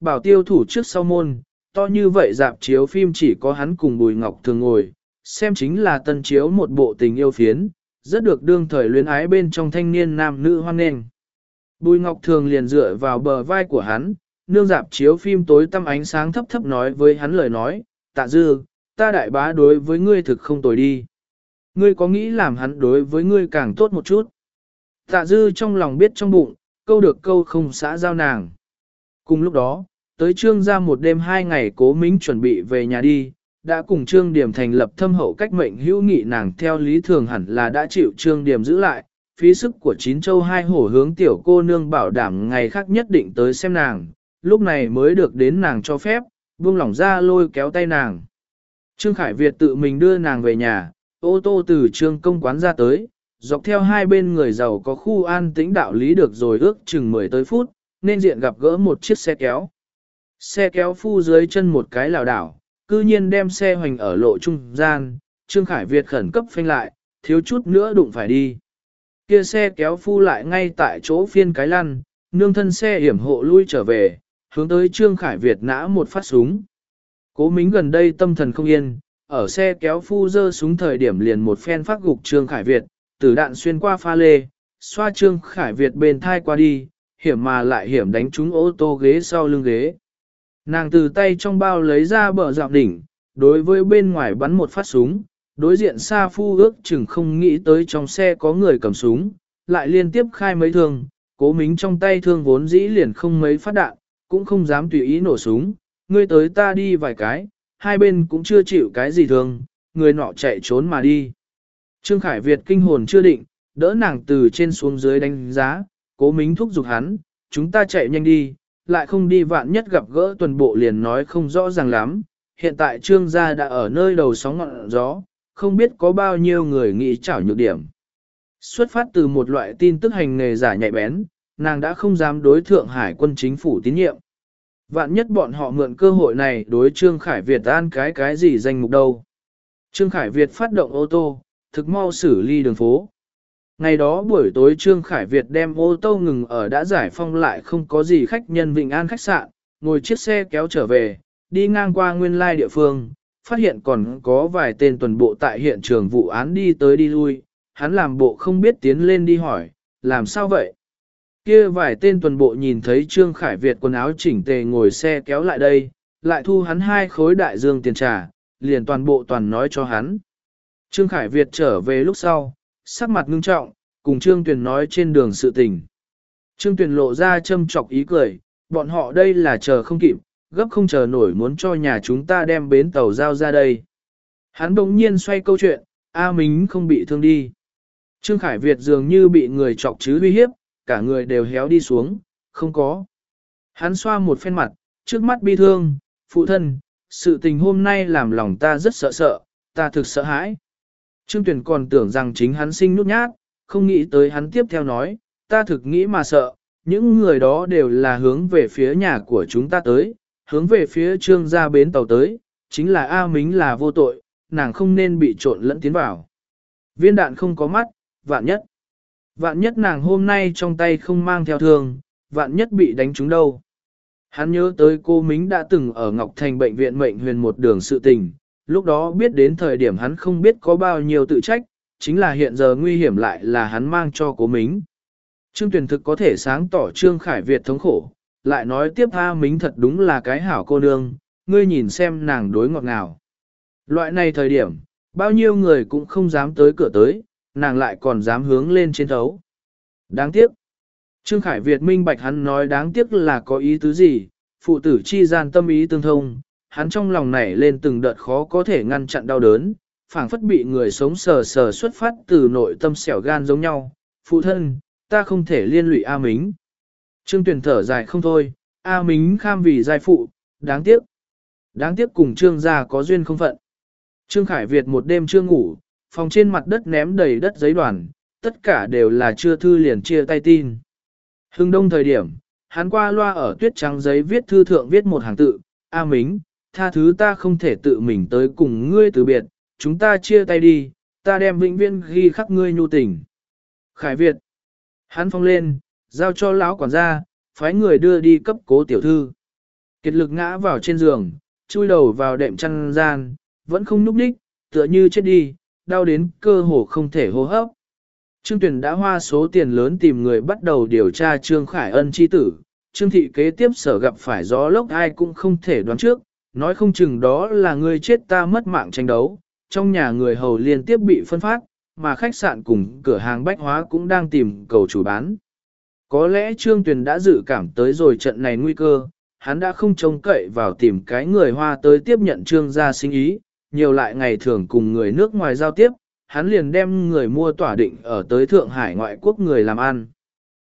bảo tiêu thủ trước sau môn, to như vậy dạp chiếu phim chỉ có hắn cùng Bùi Ngọc thường ngồi, xem chính là tân chiếu một bộ tình yêu phiến, rất được đương thời luyến ái bên trong thanh niên nam nữ hoan nghênh. Bùi Ngọc thường liền dựa vào bờ vai của hắn, nương dạp chiếu phim tối tăm ánh sáng thấp thấp nói với hắn lời nói, tạ dư, ta đại bá đối với ngươi thực không tồi đi. Ngươi có nghĩ làm hắn đối với ngươi càng tốt một chút. Tạ dư trong lòng biết trong bụng, câu được câu không xã giao nàng. Cùng lúc đó, tới trương ra một đêm hai ngày cố mính chuẩn bị về nhà đi, đã cùng trương điểm thành lập thâm hậu cách mệnh hữu nghị nàng theo lý thường hẳn là đã chịu trương điểm giữ lại, phí sức của chín châu hai hổ hướng tiểu cô nương bảo đảm ngày khác nhất định tới xem nàng, lúc này mới được đến nàng cho phép, buông lỏng ra lôi kéo tay nàng. Trương Khải Việt tự mình đưa nàng về nhà, ô tô từ trương công quán ra tới, dọc theo hai bên người giàu có khu an tĩnh đạo lý được rồi ước chừng 10 tới phút, nên diện gặp gỡ một chiếc xe kéo. Xe kéo phu dưới chân một cái lảo đảo, cư nhiên đem xe hoành ở lộ trung gian, Trương Khải Việt khẩn cấp phanh lại, thiếu chút nữa đụng phải đi. Kia xe kéo phu lại ngay tại chỗ phiên cái lăn, nương thân xe hiểm hộ lui trở về, hướng tới Trương Khải Việt nã một phát súng. Cố Mính gần đây tâm thần không yên, ở xe kéo phu dơ súng thời điểm liền một phen phát gục Trương Khải Việt, tử đạn xuyên qua pha lê, xoa Trương Khải Việt bên thai qua đi, hiểm mà lại hiểm đánh trúng ô tô ghế sau lưng ghế. Nàng từ tay trong bao lấy ra bờ dạo đỉnh, đối với bên ngoài bắn một phát súng, đối diện xa phu ước chừng không nghĩ tới trong xe có người cầm súng, lại liên tiếp khai mấy thương, cố mính trong tay thương vốn dĩ liền không mấy phát đạn, cũng không dám tùy ý nổ súng, ngươi tới ta đi vài cái, hai bên cũng chưa chịu cái gì thương, người nọ chạy trốn mà đi. Trương Khải Việt kinh hồn chưa định, đỡ nàng từ trên xuống dưới đánh giá, cố mính thúc giục hắn, chúng ta chạy nhanh đi, lại không đi vạn nhất gặp gỡ tuần bộ liền nói không rõ ràng lắm. Hiện tại trương gia đã ở nơi đầu sóng ngọn gió, không biết có bao nhiêu người nghĩ chảo nhược điểm. Xuất phát từ một loại tin tức hành nghề giả nhạy bén, nàng đã không dám đối thượng hải quân chính phủ tín nhiệm. Vạn nhất bọn họ mượn cơ hội này đối Trương Khải Việt an cái cái gì danh mục đâu. Trương Khải Việt phát động ô tô, thực mau xử ly đường phố. Ngày đó buổi tối Trương Khải Việt đem ô tô ngừng ở đã giải phong lại không có gì khách nhân Vịnh An khách sạn, ngồi chiếc xe kéo trở về, đi ngang qua nguyên lai địa phương, phát hiện còn có vài tên tuần bộ tại hiện trường vụ án đi tới đi lui, hắn làm bộ không biết tiến lên đi hỏi, làm sao vậy? Kia vài tên tuần bộ nhìn thấy Trương Khải Việt quần áo chỉnh tề ngồi xe kéo lại đây, lại thu hắn hai khối đại dương tiền trả, liền toàn bộ toàn nói cho hắn. Trương Khải Việt trở về lúc sau, sắc mặt ngưng trọng, cùng Trương Tuyền nói trên đường sự tình. Trương Tuyền lộ ra châm chọc ý cười, bọn họ đây là chờ không kịp, gấp không chờ nổi muốn cho nhà chúng ta đem bến tàu giao ra đây. Hắn bỗng nhiên xoay câu chuyện, A Mính không bị thương đi. Trương Khải Việt dường như bị người chọc chứ uy hiếp, cả người đều héo đi xuống, không có. Hắn xoa một phen mặt, trước mắt bi thương, phụ thân, sự tình hôm nay làm lòng ta rất sợ sợ, ta thực sợ hãi. Trương Tuyền còn tưởng rằng chính hắn sinh nút nhát, không nghĩ tới hắn tiếp theo nói, ta thực nghĩ mà sợ, những người đó đều là hướng về phía nhà của chúng ta tới, hướng về phía trương gia bến tàu tới, chính là A Mính là vô tội, nàng không nên bị trộn lẫn tiến vào. Viên đạn không có mắt, vạn nhất. Vạn nhất nàng hôm nay trong tay không mang theo thương, vạn nhất bị đánh trúng đâu. Hắn nhớ tới cô Mính đã từng ở Ngọc Thành bệnh viện mệnh huyền một đường sự tình, lúc đó biết đến thời điểm hắn không biết có bao nhiêu tự trách, chính là hiện giờ nguy hiểm lại là hắn mang cho cố mính. Trương tuyển thực có thể sáng tỏ Trương Khải Việt thống khổ, lại nói tiếp A Mính thật đúng là cái hảo cô nương, ngươi nhìn xem nàng đối ngọt ngào. Loại này thời điểm, bao nhiêu người cũng không dám tới cửa tới, nàng lại còn dám hướng lên trên thấu. Đáng tiếc. Trương Khải Việt minh bạch hắn nói đáng tiếc là có ý tứ gì, phụ tử chi gian tâm ý tương thông, hắn trong lòng nảy lên từng đợt khó có thể ngăn chặn đau đớn, phảng phất bị người sống sờ sờ xuất phát từ nội tâm xẻo gan giống nhau. Phụ thân, ta không thể liên lụy A Mính. Trương tuyển thở dài không thôi, A Mính kham vì giai phụ, đáng tiếc. Đáng tiếc cùng Trương gia có duyên không phận. Trương Khải Việt một đêm chưa ngủ, phòng trên mặt đất ném đầy đất giấy đoàn, tất cả đều là chưa thư liền chia tay tin. Hưng đông thời điểm, hắn qua loa ở tuyết trắng giấy viết thư thượng viết một hàng tự, A Mính, tha thứ ta không thể tự mình tới cùng ngươi từ biệt, chúng ta chia tay đi, ta đem vĩnh viễn ghi khắc ngươi nhu tình. Khải Việt, hắn phong lên, giao cho lão quản gia, phái người đưa đi cấp cố tiểu thư. Kiệt lực ngã vào trên giường, chui đầu vào đệm chăn gian, vẫn không núp đích, tựa như chết đi, đau đến cơ hồ không thể hô hấp. Trương Tuyền đã hoa số tiền lớn tìm người bắt đầu điều tra Trương Khải Ân chi tử. Trương Thị kế tiếp sở gặp phải gió lốc ai cũng không thể đoán trước, nói không chừng đó là người chết ta mất mạng tranh đấu. Trong nhà người hầu liên tiếp bị phân phát, mà khách sạn cùng cửa hàng bách hóa cũng đang tìm cầu chủ bán. Có lẽ Trương Tuyền đã dự cảm tới rồi trận này nguy cơ, hắn đã không trông cậy vào tìm cái người hoa tới tiếp nhận Trương gia sinh ý, nhiều lại ngày thường cùng người nước ngoài giao tiếp, hắn liền đem người mua tỏa định ở tới Thượng Hải ngoại quốc người làm ăn.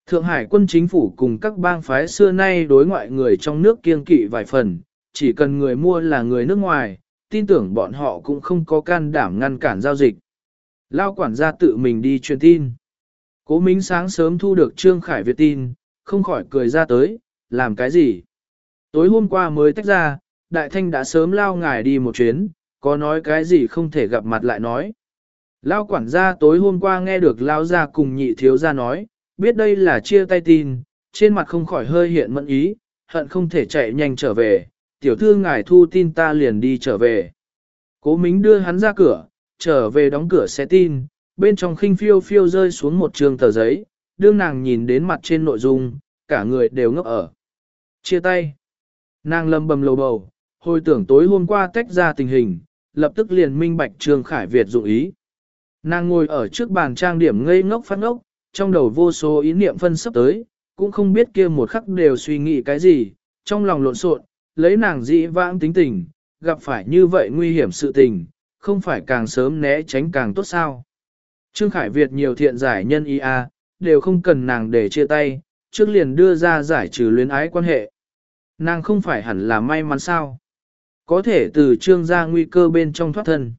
Thượng Hải quân chính phủ cùng các bang phái xưa nay đối ngoại người trong nước kiên kỵ vài phần, chỉ cần người mua là người nước ngoài, tin tưởng bọn họ cũng không có can đảm ngăn cản giao dịch. Lao quản gia tự mình đi truyền tin. Cố Minh sáng sớm thu được Trương Khải Việt tin, không khỏi cười ra tới, làm cái gì? Tối hôm qua mới tách ra, Đại Thanh đã sớm lao ngài đi một chuyến, có nói cái gì không thể gặp mặt lại nói. Lao quản gia tối hôm qua nghe được Lao gia cùng nhị thiếu gia nói, biết đây là chia tay tin, trên mặt không khỏi hơi hiện mẫn ý, hận không thể chạy nhanh trở về, tiểu thư ngài thu tin ta liền đi trở về. Cố Mính đưa hắn ra cửa, trở về đóng cửa xe tin, bên trong khinh phiêu phiêu rơi xuống một trường tờ giấy, đương nàng nhìn đến mặt trên nội dung, cả người đều ngốc ở. Chia tay. Nàng lầm bầm lầu bầu, hồi tưởng tối hôm qua tách ra tình hình, lập tức liền minh bạch Trương Khải Việt dụng ý. Nàng ngồi ở trước bàn trang điểm ngây ngốc phát ngốc, trong đầu vô số ý niệm phân sắp tới, cũng không biết kia một khắc đều suy nghĩ cái gì, trong lòng lộn xộn, lấy nàng dị vãng tính tình, gặp phải như vậy nguy hiểm sự tình, không phải càng sớm né tránh càng tốt sao. Trương Khải Việt nhiều thiện giải nhân ý a, đều không cần nàng để chia tay, trước liền đưa ra giải trừ luyến ái quan hệ. Nàng không phải hẳn là may mắn sao. Có thể từ trương ra nguy cơ bên trong thoát thân.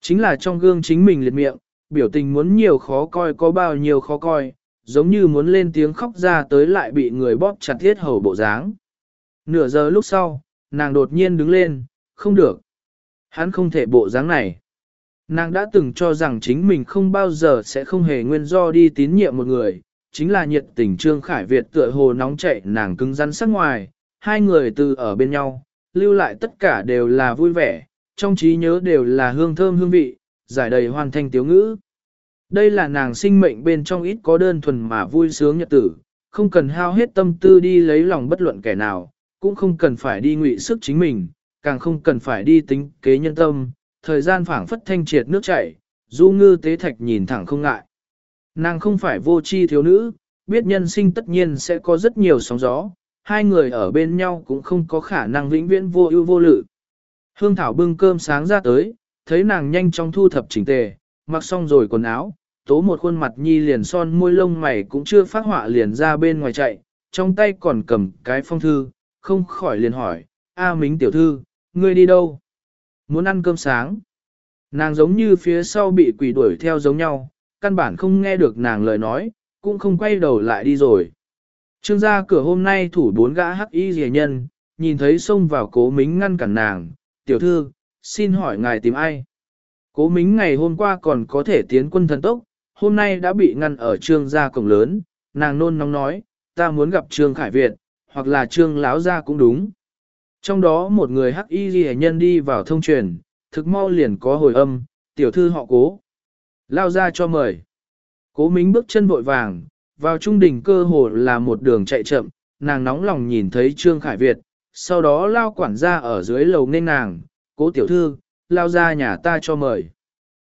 Chính là trong gương chính mình liệt miệng, biểu tình muốn nhiều khó coi có bao nhiêu khó coi, giống như muốn lên tiếng khóc ra tới lại bị người bóp chặt thiết hầu bộ dáng. Nửa giờ lúc sau, nàng đột nhiên đứng lên, không được. Hắn không thể bộ dáng này. Nàng đã từng cho rằng chính mình không bao giờ sẽ không hề nguyên do đi tín nhiệm một người, chính là nhiệt tình Trương Khải Việt tựa hồ nóng chạy nàng cứng rắn sắc ngoài, hai người từ ở bên nhau, lưu lại tất cả đều là vui vẻ, trong trí nhớ đều là hương thơm hương vị, giải đầy hoàn thành tiếu ngữ. Đây là nàng sinh mệnh bên trong ít có đơn thuần mà vui sướng nhật tử, không cần hao hết tâm tư đi lấy lòng bất luận kẻ nào, cũng không cần phải đi ngụy sức chính mình, càng không cần phải đi tính kế nhân tâm, thời gian phảng phất thanh triệt nước chảy, du ngư tế thạch nhìn thẳng không ngại. Nàng không phải vô chi thiếu nữ, biết nhân sinh tất nhiên sẽ có rất nhiều sóng gió, hai người ở bên nhau cũng không có khả năng vĩnh viễn vô ưu vô lự. Hương Thảo bưng cơm sáng ra tới, thấy nàng nhanh chóng thu thập chỉnh tề, mặc xong rồi quần áo, tố một khuôn mặt nhi liền son môi lông mày cũng chưa phát họa liền ra bên ngoài chạy, trong tay còn cầm cái phong thư, không khỏi liền hỏi, A Mính tiểu thư, ngươi đi đâu? Muốn ăn cơm sáng. Nàng giống như phía sau bị quỷ đuổi theo giống nhau, căn bản không nghe được nàng lời nói, cũng không quay đầu lại đi rồi. Trương gia cửa hôm nay thủ bốn gã hắc y rìa nhân, nhìn thấy xông vào cố mính ngăn cản nàng, tiểu thư, xin hỏi ngài tìm ai? Cố mính ngày hôm qua còn có thể tiến quân thần tốc, hôm nay đã bị ngăn ở trương gia cổng lớn, nàng nôn nóng nói, ta muốn gặp trương khải Việt, hoặc là trương láo gia cũng đúng. Trong đó một người hắc y ghi nhân đi vào thông truyền, thực mau liền có hồi âm, tiểu thư họ cố. Lao ra cho mời. Cố mính bước chân vội vàng, vào trung đỉnh cơ hồ là một đường chạy chậm, nàng nóng lòng nhìn thấy Trương Khải Việt, sau đó lao quản gia ở dưới lầu nên nàng, cố tiểu thư, lao ra nhà ta cho mời.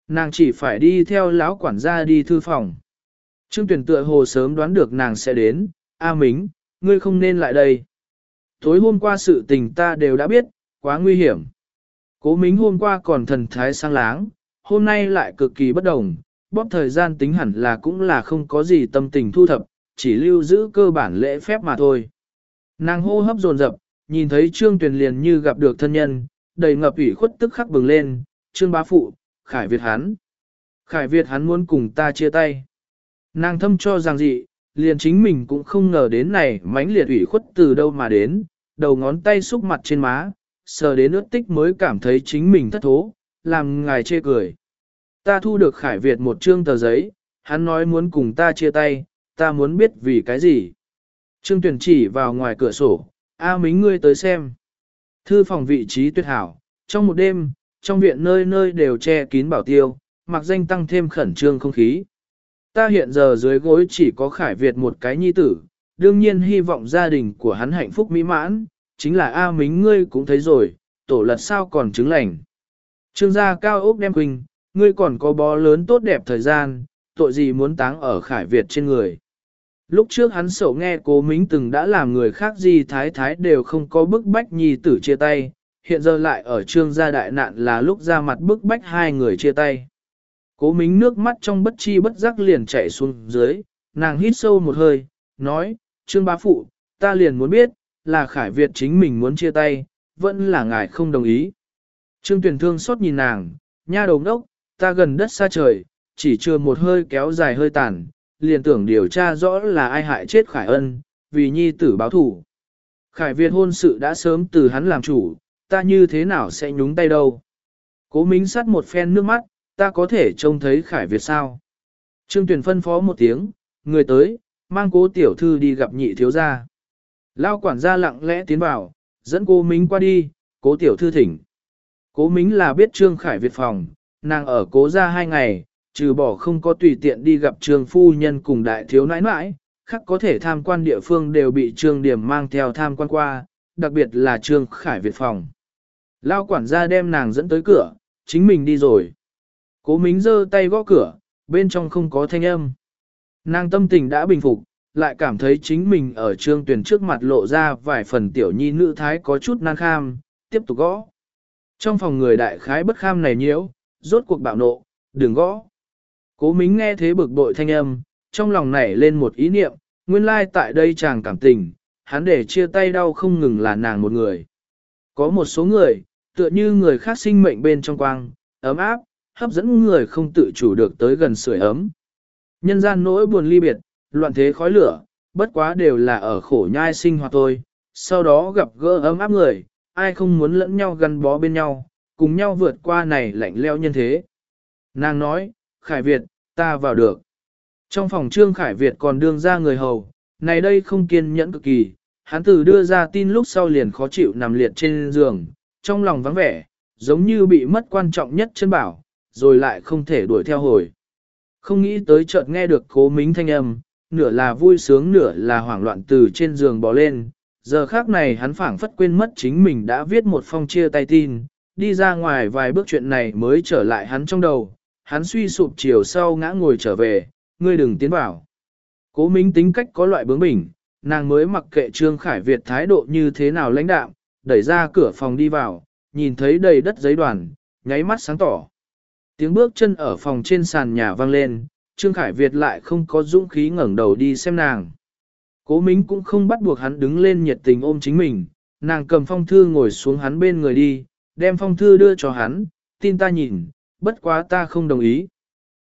Nàng chỉ phải đi theo lão quản gia đi thư phòng. Trương tuyển tựa hồ sớm đoán được nàng sẽ đến, A Mính, ngươi không nên lại đây. Tối hôm qua sự tình ta đều đã biết, quá nguy hiểm. Cố Mính hôm qua còn thần thái sang láng, hôm nay lại cực kỳ bất đồng, bóp thời gian tính hẳn là cũng là không có gì tâm tình thu thập, chỉ lưu giữ cơ bản lễ phép mà thôi. Nàng hô hấp dồn dập, nhìn thấy Trương Tuyền liền như gặp được thân nhân, đầy ngập ủy khuất tức khắc bừng lên, Trương bá phụ, Khải Việt hắn. Khải Việt hắn muốn cùng ta chia tay. Nàng thâm cho rằng gì, liền chính mình cũng không ngờ đến này mãnh liệt ủy khuất từ đâu mà đến, đầu ngón tay xúc mặt trên má, sờ đến ướt tích mới cảm thấy chính mình thất thố, làm ngài chê cười. Ta thu được Khải Việt một chương tờ giấy, hắn nói muốn cùng ta chia tay, ta muốn biết vì cái gì. Trương tuyển chỉ vào ngoài cửa sổ, A Mính ngươi tới xem. Thư phòng vị trí tuyệt hảo, trong một đêm, trong viện nơi nơi đều che kín bảo tiêu, mặc danh tăng thêm khẩn trương không khí. Ta hiện giờ dưới gối chỉ có Khải Việt một cái nhi tử, đương nhiên hy vọng gia đình của hắn hạnh phúc mỹ mãn, chính là A Mính ngươi cũng thấy rồi, tổ lật sao còn chứng lành. Trương gia cao ốc đem quỳnh, ngươi còn có bó lớn tốt đẹp thời gian, tội gì muốn táng ở Khải Việt trên người. Lúc trước hắn sổ nghe cố mính từng đã làm người khác gì thái thái đều không có bức bách nhi tử chia tay, hiện giờ lại ở trương gia đại nạn là lúc ra mặt bức bách hai người chia tay. Cố mính nước mắt trong bất chi bất giác liền chảy xuống dưới, nàng hít sâu một hơi, nói, trương bá phụ, ta liền muốn biết, là Khải Việt chính mình muốn chia tay, vẫn là ngài không đồng ý. Trương tuyển thương xót nhìn nàng, nha đầu đốc, ta gần đất xa trời, chỉ chưa một hơi kéo dài hơi tàn, liền tưởng điều tra rõ là ai hại chết Khải Ân, vì nhi tử báo thủ. Khải Việt hôn sự đã sớm từ hắn làm chủ, ta như thế nào sẽ nhúng tay đâu. Cố Mính sắt một phen nước mắt, ta có thể trông thấy Khải Việt sao. Trương Tuyền phân phó một tiếng, người tới, mang cố tiểu thư đi gặp nhị thiếu gia. Lao quản gia lặng lẽ tiến vào, dẫn cô Mính qua đi, cố tiểu thư thỉnh. Cố Mính là biết Trương Khải Việt phòng, nàng ở cố gia hai ngày, trừ bỏ không có tùy tiện đi gặp Trương phu nhân cùng đại thiếu nãi nãi, khác có thể tham quan địa phương đều bị Trương Điểm mang theo tham quan qua, đặc biệt là Trương Khải Việt phòng. Lao quản gia đem nàng dẫn tới cửa, chính mình đi rồi. Cố Mính giơ tay gõ cửa, bên trong không có thanh âm. Nàng tâm tình đã bình phục, lại cảm thấy chính mình ở trương tuyển trước mặt lộ ra vài phần tiểu nhi nữ thái có chút nan kham, tiếp tục gõ. Trong phòng người đại khái bất kham này nhiễu, rốt cuộc bạo nộ, đừng gõ. Cố Mính nghe thế bực bội thanh âm, trong lòng nảy lên một ý niệm, nguyên lai tại đây chàng cảm tình, hắn để chia tay đau không ngừng là nàng một người. Có một số người, tựa như người khác sinh mệnh bên trong quang, ấm áp, hấp dẫn người không tự chủ được tới gần sưởi ấm. Nhân gian nỗi buồn ly biệt, loạn thế khói lửa, bất quá đều là ở khổ nhai sinh hoạt thôi, sau đó gặp gỡ ấm áp người, ai không muốn lẫn nhau gắn bó bên nhau, cùng nhau vượt qua này lạnh leo nhân thế. Nàng nói, Khải Việt, ta vào được. Trong phòng trương Khải Việt còn đương ra người hầu, này đây không kiên nhẫn cực kỳ, hắn từ đưa ra tin lúc sau liền khó chịu nằm liệt trên giường, trong lòng vắng vẻ, giống như bị mất quan trọng nhất chân bảo, rồi lại không thể đuổi theo hồi. Không nghĩ tới chợt nghe được cố mính thanh âm, nửa là vui sướng nửa là hoảng loạn từ trên giường bò lên, giờ khác này hắn phảng phất quên mất chính mình đã viết một phong chia tay tin, đi ra ngoài vài bước chuyện này mới trở lại hắn trong đầu, hắn suy sụp chiều sau ngã ngồi trở về, ngươi đừng tiến vào. Cố Minh tính cách có loại bướng bỉnh, nàng mới mặc kệ Trương Khải Việt thái độ như thế nào lãnh đạm, đẩy ra cửa phòng đi vào, nhìn thấy đầy đất giấy đoàn, nháy mắt sáng tỏ. Tiếng bước chân ở phòng trên sàn nhà vang lên, Trương Khải Việt lại không có dũng khí ngẩng đầu đi xem nàng. Cố Minh cũng không bắt buộc hắn đứng lên nhiệt tình ôm chính mình, nàng cầm phong thư ngồi xuống hắn bên người đi, đem phong thư đưa cho hắn, tin ta nhìn, bất quá ta không đồng ý.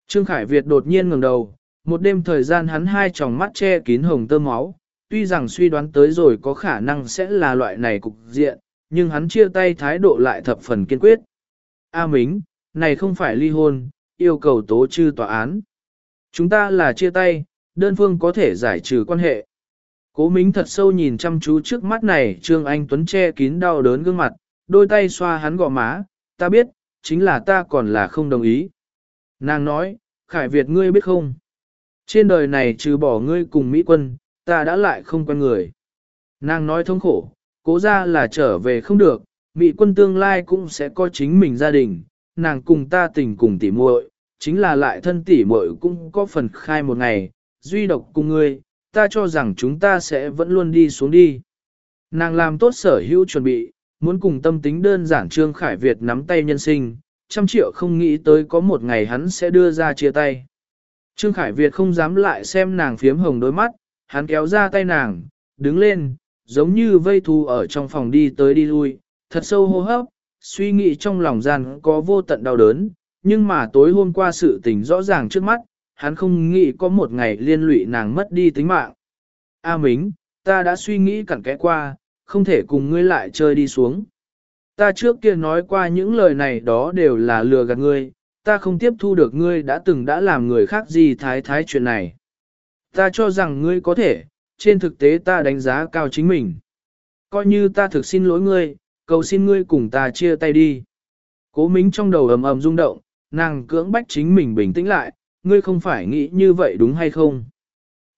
Trương Khải Việt đột nhiên ngẩng đầu, một đêm thời gian hắn hai tròng mắt che kín hồng tơ máu, tuy rằng suy đoán tới rồi có khả năng sẽ là loại này cục diện, nhưng hắn chia tay thái độ lại thập phần kiên quyết. A Mính, này không phải ly hôn, yêu cầu tố trư tòa án. Chúng ta là chia tay, đơn phương có thể giải trừ quan hệ. Cố Mính thật sâu nhìn chăm chú trước mắt này Trương Anh Tuấn che kín đau đớn gương mặt, đôi tay xoa hắn gò má, ta biết, chính là ta còn là không đồng ý. Nàng nói, Khải Việt ngươi biết không? Trên đời này trừ bỏ ngươi cùng Mỹ quân, ta đã lại không quen người. Nàng nói thống khổ, cố ra là trở về không được, Mỹ quân tương lai cũng sẽ có chính mình gia đình, nàng cùng ta tình cùng tỉ muội, chính là lại thân tỉ muội cũng có phần khai một ngày, duy độc cùng ngươi, ta cho rằng chúng ta sẽ vẫn luôn đi xuống đi. Nàng làm tốt sở hữu chuẩn bị, muốn cùng tâm tính đơn giản Trương Khải Việt nắm tay nhân sinh, trăm triệu không nghĩ tới có một ngày hắn sẽ đưa ra chia tay. Trương Khải Việt không dám lại xem nàng phiếm hồng đôi mắt, hắn kéo ra tay nàng, đứng lên, giống như vây thu ở trong phòng đi tới đi lui, thật sâu hô hấp, suy nghĩ trong lòng gian có vô tận đau đớn, nhưng mà tối hôm qua sự tình rõ ràng trước mắt, hắn không nghĩ có một ngày liên lụy nàng mất đi tính mạng. A Mính, ta đã suy nghĩ cặn kẽ qua, không thể cùng ngươi lại chơi đi xuống. Ta trước kia nói qua những lời này đó đều là lừa gạt ngươi, ta không tiếp thu được ngươi đã từng đã làm người khác gì thái thái chuyện này. Ta cho rằng ngươi có thể, trên thực tế ta đánh giá cao chính mình. coi như ta thực xin lỗi ngươi, cầu xin ngươi cùng ta chia tay đi. Cố mính trong đầu ầm ầm rung động, nàng cưỡng bách chính mình bình tĩnh lại, ngươi không phải nghĩ như vậy đúng hay không?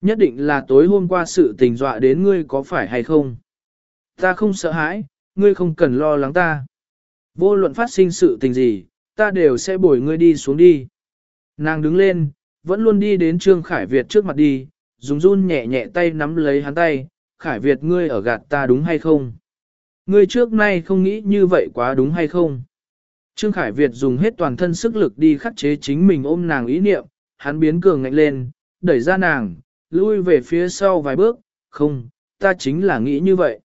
Nhất định là tối hôm qua sự tình dọa đến ngươi có phải hay không? Ta không sợ hãi, ngươi không cần lo lắng ta. Vô luận phát sinh sự tình gì, ta đều sẽ bồi ngươi đi xuống đi. Nàng đứng lên, vẫn luôn đi đến Trương Khải Việt trước mặt đi, dùng run nhẹ nhẹ tay nắm lấy hắn tay, Khải Việt ngươi ở gạt ta đúng hay không? Ngươi trước nay không nghĩ như vậy quá đúng hay không? Trương Khải Việt dùng hết toàn thân sức lực đi khắc chế chính mình ôm nàng ý niệm, hắn biến cường ngạnh lên, đẩy ra nàng, lui về phía sau vài bước, không, ta chính là nghĩ như vậy.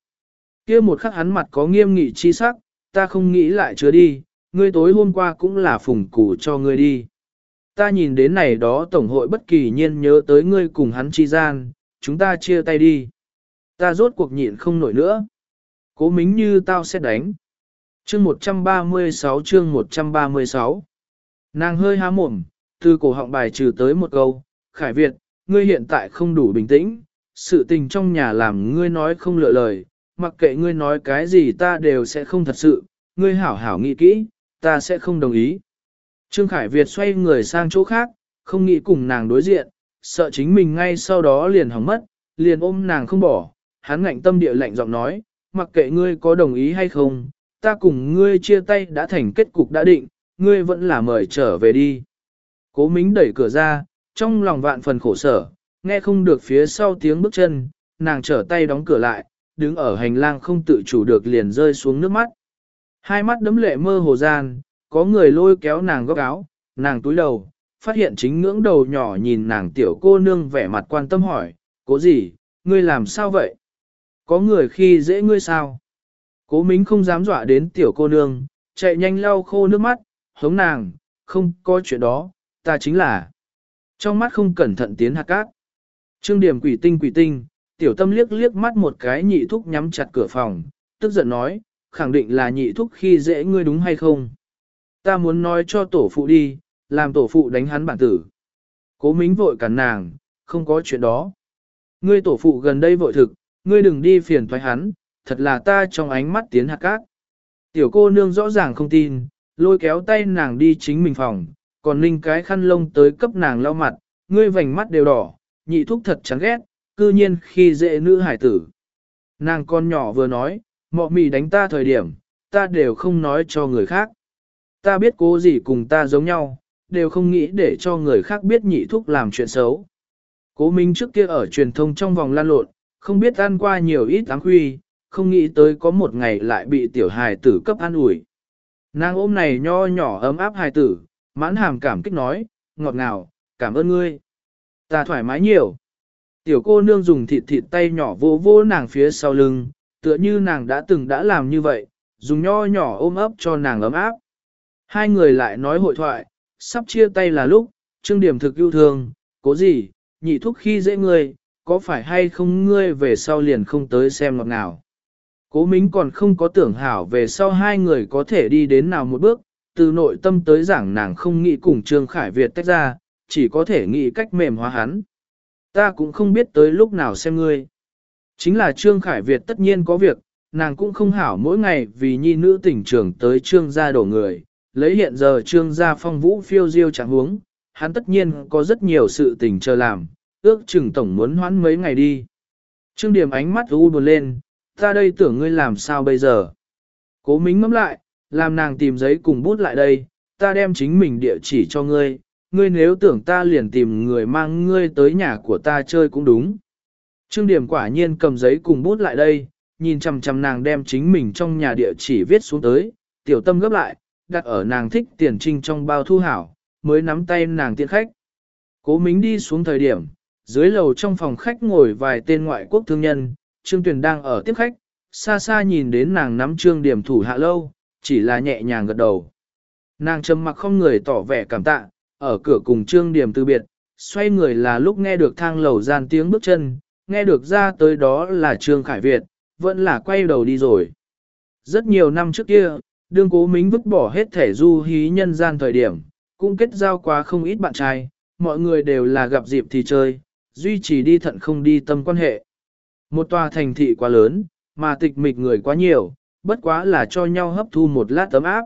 kia một khắc hắn mặt có nghiêm nghị chi sắc, ta không nghĩ lại chứa đi, ngươi tối hôm qua cũng là phùng củ cho ngươi đi. Ta nhìn đến này đó tổng hội bất kỳ nhiên nhớ tới ngươi cùng hắn chi gian, chúng ta chia tay đi. Ta rốt cuộc nhịn không nổi nữa. Cố mính như tao sẽ đánh. Chương 136 chương 136 Nàng hơi há mồm, từ cổ họng bài trừ tới một câu, Khải Việt, ngươi hiện tại không đủ bình tĩnh, sự tình trong nhà làm ngươi nói không lựa lời, mặc kệ ngươi nói cái gì ta đều sẽ không thật sự, ngươi hảo hảo nghĩ kỹ, ta sẽ không đồng ý. Trương Khải Việt xoay người sang chỗ khác, không nghĩ cùng nàng đối diện, sợ chính mình ngay sau đó liền hỏng mất, liền ôm nàng không bỏ, hắn ngạnh tâm địa lạnh giọng nói, mặc kệ ngươi có đồng ý hay không, ta cùng ngươi chia tay đã thành kết cục đã định, ngươi vẫn là mời trở về đi. Cố Mính đẩy cửa ra, trong lòng vạn phần khổ sở, nghe không được phía sau tiếng bước chân, nàng trở tay đóng cửa lại, đứng ở hành lang không tự chủ được liền rơi xuống nước mắt. Hai mắt đấm lệ mơ hồ gian, có người lôi kéo nàng góc áo, nàng túi đầu, phát hiện chính ngưỡng đầu nhỏ nhìn nàng tiểu cô nương vẻ mặt quan tâm hỏi, cố gì, ngươi làm sao vậy? Có người khi dễ ngươi sao? Cố mính không dám dọa đến tiểu cô nương, chạy nhanh lau khô nước mắt, hống nàng, không có chuyện đó, ta chính là. Trong mắt không cẩn thận tiến hạt cát. Trương điểm quỷ tinh quỷ tinh, tiểu tâm liếc liếc mắt một cái nhị thúc nhắm chặt cửa phòng, tức giận nói, khẳng định là nhị thúc khi dễ ngươi đúng hay không. Ta muốn nói cho tổ phụ đi, làm tổ phụ đánh hắn bản tử. Cố mính vội cản nàng, không có chuyện đó. Ngươi tổ phụ gần đây vội thực, ngươi đừng đi phiền thoái hắn, thật là ta trong ánh mắt tiến hạt cát. Tiểu cô nương rõ ràng không tin, lôi kéo tay nàng đi chính mình phòng, còn ninh cái khăn lông tới cấp nàng lau mặt, ngươi vành mắt đều đỏ, nhị thúc thật chán ghét, cư nhiên khi dễ nữ hải tử. Nàng con nhỏ vừa nói, mọ mì đánh ta thời điểm, ta đều không nói cho người khác. Ta biết cố gì cùng ta giống nhau, đều không nghĩ để cho người khác biết nhị thúc làm chuyện xấu. Cố Minh trước kia ở truyền thông trong vòng lan lộn, không biết ăn qua nhiều ít áng khuy, không nghĩ tới có một ngày lại bị tiểu hài tử cấp an ủi. Nàng ôm này nho nhỏ ấm áp hài tử, mãn hàm cảm kích nói, ngọt ngào, cảm ơn ngươi. Ta thoải mái nhiều. Tiểu cô nương dùng thịt thịt tay nhỏ vô vô nàng phía sau lưng, tựa như nàng đã từng đã làm như vậy, dùng nho nhỏ ôm ấp cho nàng ấm áp. Hai người lại nói hội thoại, sắp chia tay là lúc, trương điểm thực yêu thương, cố gì, nhị thúc khi dễ ngươi, có phải hay không ngươi về sau liền không tới xem ngọt nào. Cố Mính còn không có tưởng hảo về sau hai người có thể đi đến nào một bước, từ nội tâm tới giảng nàng không nghĩ cùng Trương Khải Việt tách ra, chỉ có thể nghĩ cách mềm hóa hắn. Ta cũng không biết tới lúc nào xem ngươi. Chính là Trương Khải Việt tất nhiên có việc, nàng cũng không hảo mỗi ngày vì nhi nữ tỉnh trưởng tới Trương gia đổ người, lấy hiện giờ Trương gia phong vũ phiêu diêu chẳng huống, hắn tất nhiên có rất nhiều sự tình chờ làm, ước chừng tổng muốn hoãn mấy ngày đi. Trương Điểm ánh mắt u buồn lên, ta đây tưởng ngươi làm sao bây giờ. Cố mính ngắm lại, làm nàng tìm giấy cùng bút lại đây, ta đem chính mình địa chỉ cho ngươi, ngươi nếu tưởng ta liền tìm người mang ngươi tới nhà của ta chơi cũng đúng. Trương Điểm quả nhiên cầm giấy cùng bút lại đây, nhìn chằm chằm nàng đem chính mình trong nhà địa chỉ viết xuống tới, tiểu tâm gấp lại, đặt ở nàng thích tiền trinh trong bao thu hảo, mới nắm tay nàng tiện khách. Cố Mính đi xuống thời điểm, dưới lầu trong phòng khách ngồi vài tên ngoại quốc thương nhân, Trương Tuyền đang ở tiếp khách, xa xa nhìn đến nàng nắm Trương Điểm thủ hạ lâu, chỉ là nhẹ nhàng gật đầu. Nàng trầm mặc không người tỏ vẻ cảm tạ, ở cửa cùng Trương Điểm từ biệt, xoay người là lúc nghe được thang lầu gian tiếng bước chân, nghe được ra tới đó là Trương Khải Việt, vẫn là quay đầu đi rồi. Rất nhiều năm trước kia, đương cố mính vứt bỏ hết thể du hí nhân gian thời điểm, cũng kết giao quá không ít bạn trai, mọi người đều là gặp dịp thì chơi, duy trì đi thận không đi tâm quan hệ. Một tòa thành thị quá lớn, mà tịch mịch người quá nhiều, bất quá là cho nhau hấp thu một lát tấm áp.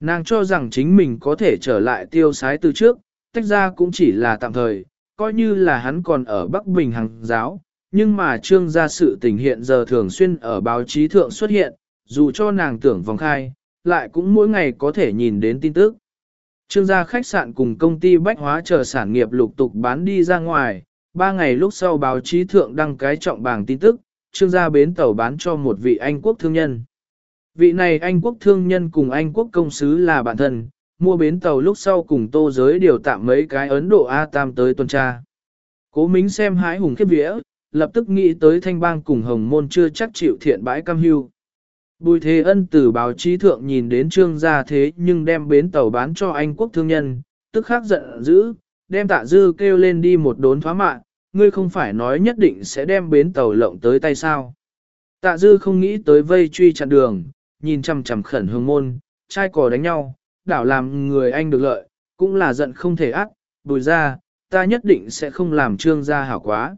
Nàng cho rằng chính mình có thể trở lại tiêu sái từ trước, tách ra cũng chỉ là tạm thời, coi như là hắn còn ở Bắc Bình Hằng giáo, nhưng mà trương gia sự tình hiện giờ thường xuyên ở báo chí thượng xuất hiện, dù cho nàng tưởng vòng khai, lại cũng mỗi ngày có thể nhìn đến tin tức. Trương gia khách sạn cùng công ty bách hóa chờ sản nghiệp lục tục bán đi ra ngoài, ba ngày lúc sau báo chí thượng đăng cái trọng bảng tin tức, trương gia bến tàu bán cho một vị Anh quốc thương nhân. Vị này Anh quốc thương nhân cùng Anh quốc công sứ là bạn thân, mua bến tàu lúc sau cùng tô giới điều tạm mấy cái Ấn Độ A Tam tới tuần tra. Cố Mính xem hái hùng khiếp vĩa, lập tức nghĩ tới thanh bang cùng hồng môn chưa chắc chịu thiện bãi cam hưu. Bùi thế ân từ báo chí thượng nhìn đến trương gia thế nhưng đem bến tàu bán cho Anh quốc thương nhân, tức khắc giận dữ, đem tạ dư kêu lên đi một đốn thoá mạ, ngươi không phải nói nhất định sẽ đem bến tàu lộng tới tay sao. Tạ dư không nghĩ tới vây truy chặn đường, nhìn chằm chằm khẩn hương môn, trai cò đánh nhau, đảo làm người anh được lợi, cũng là giận không thể ác, bùi ra, ta nhất định sẽ không làm trương gia hảo quá.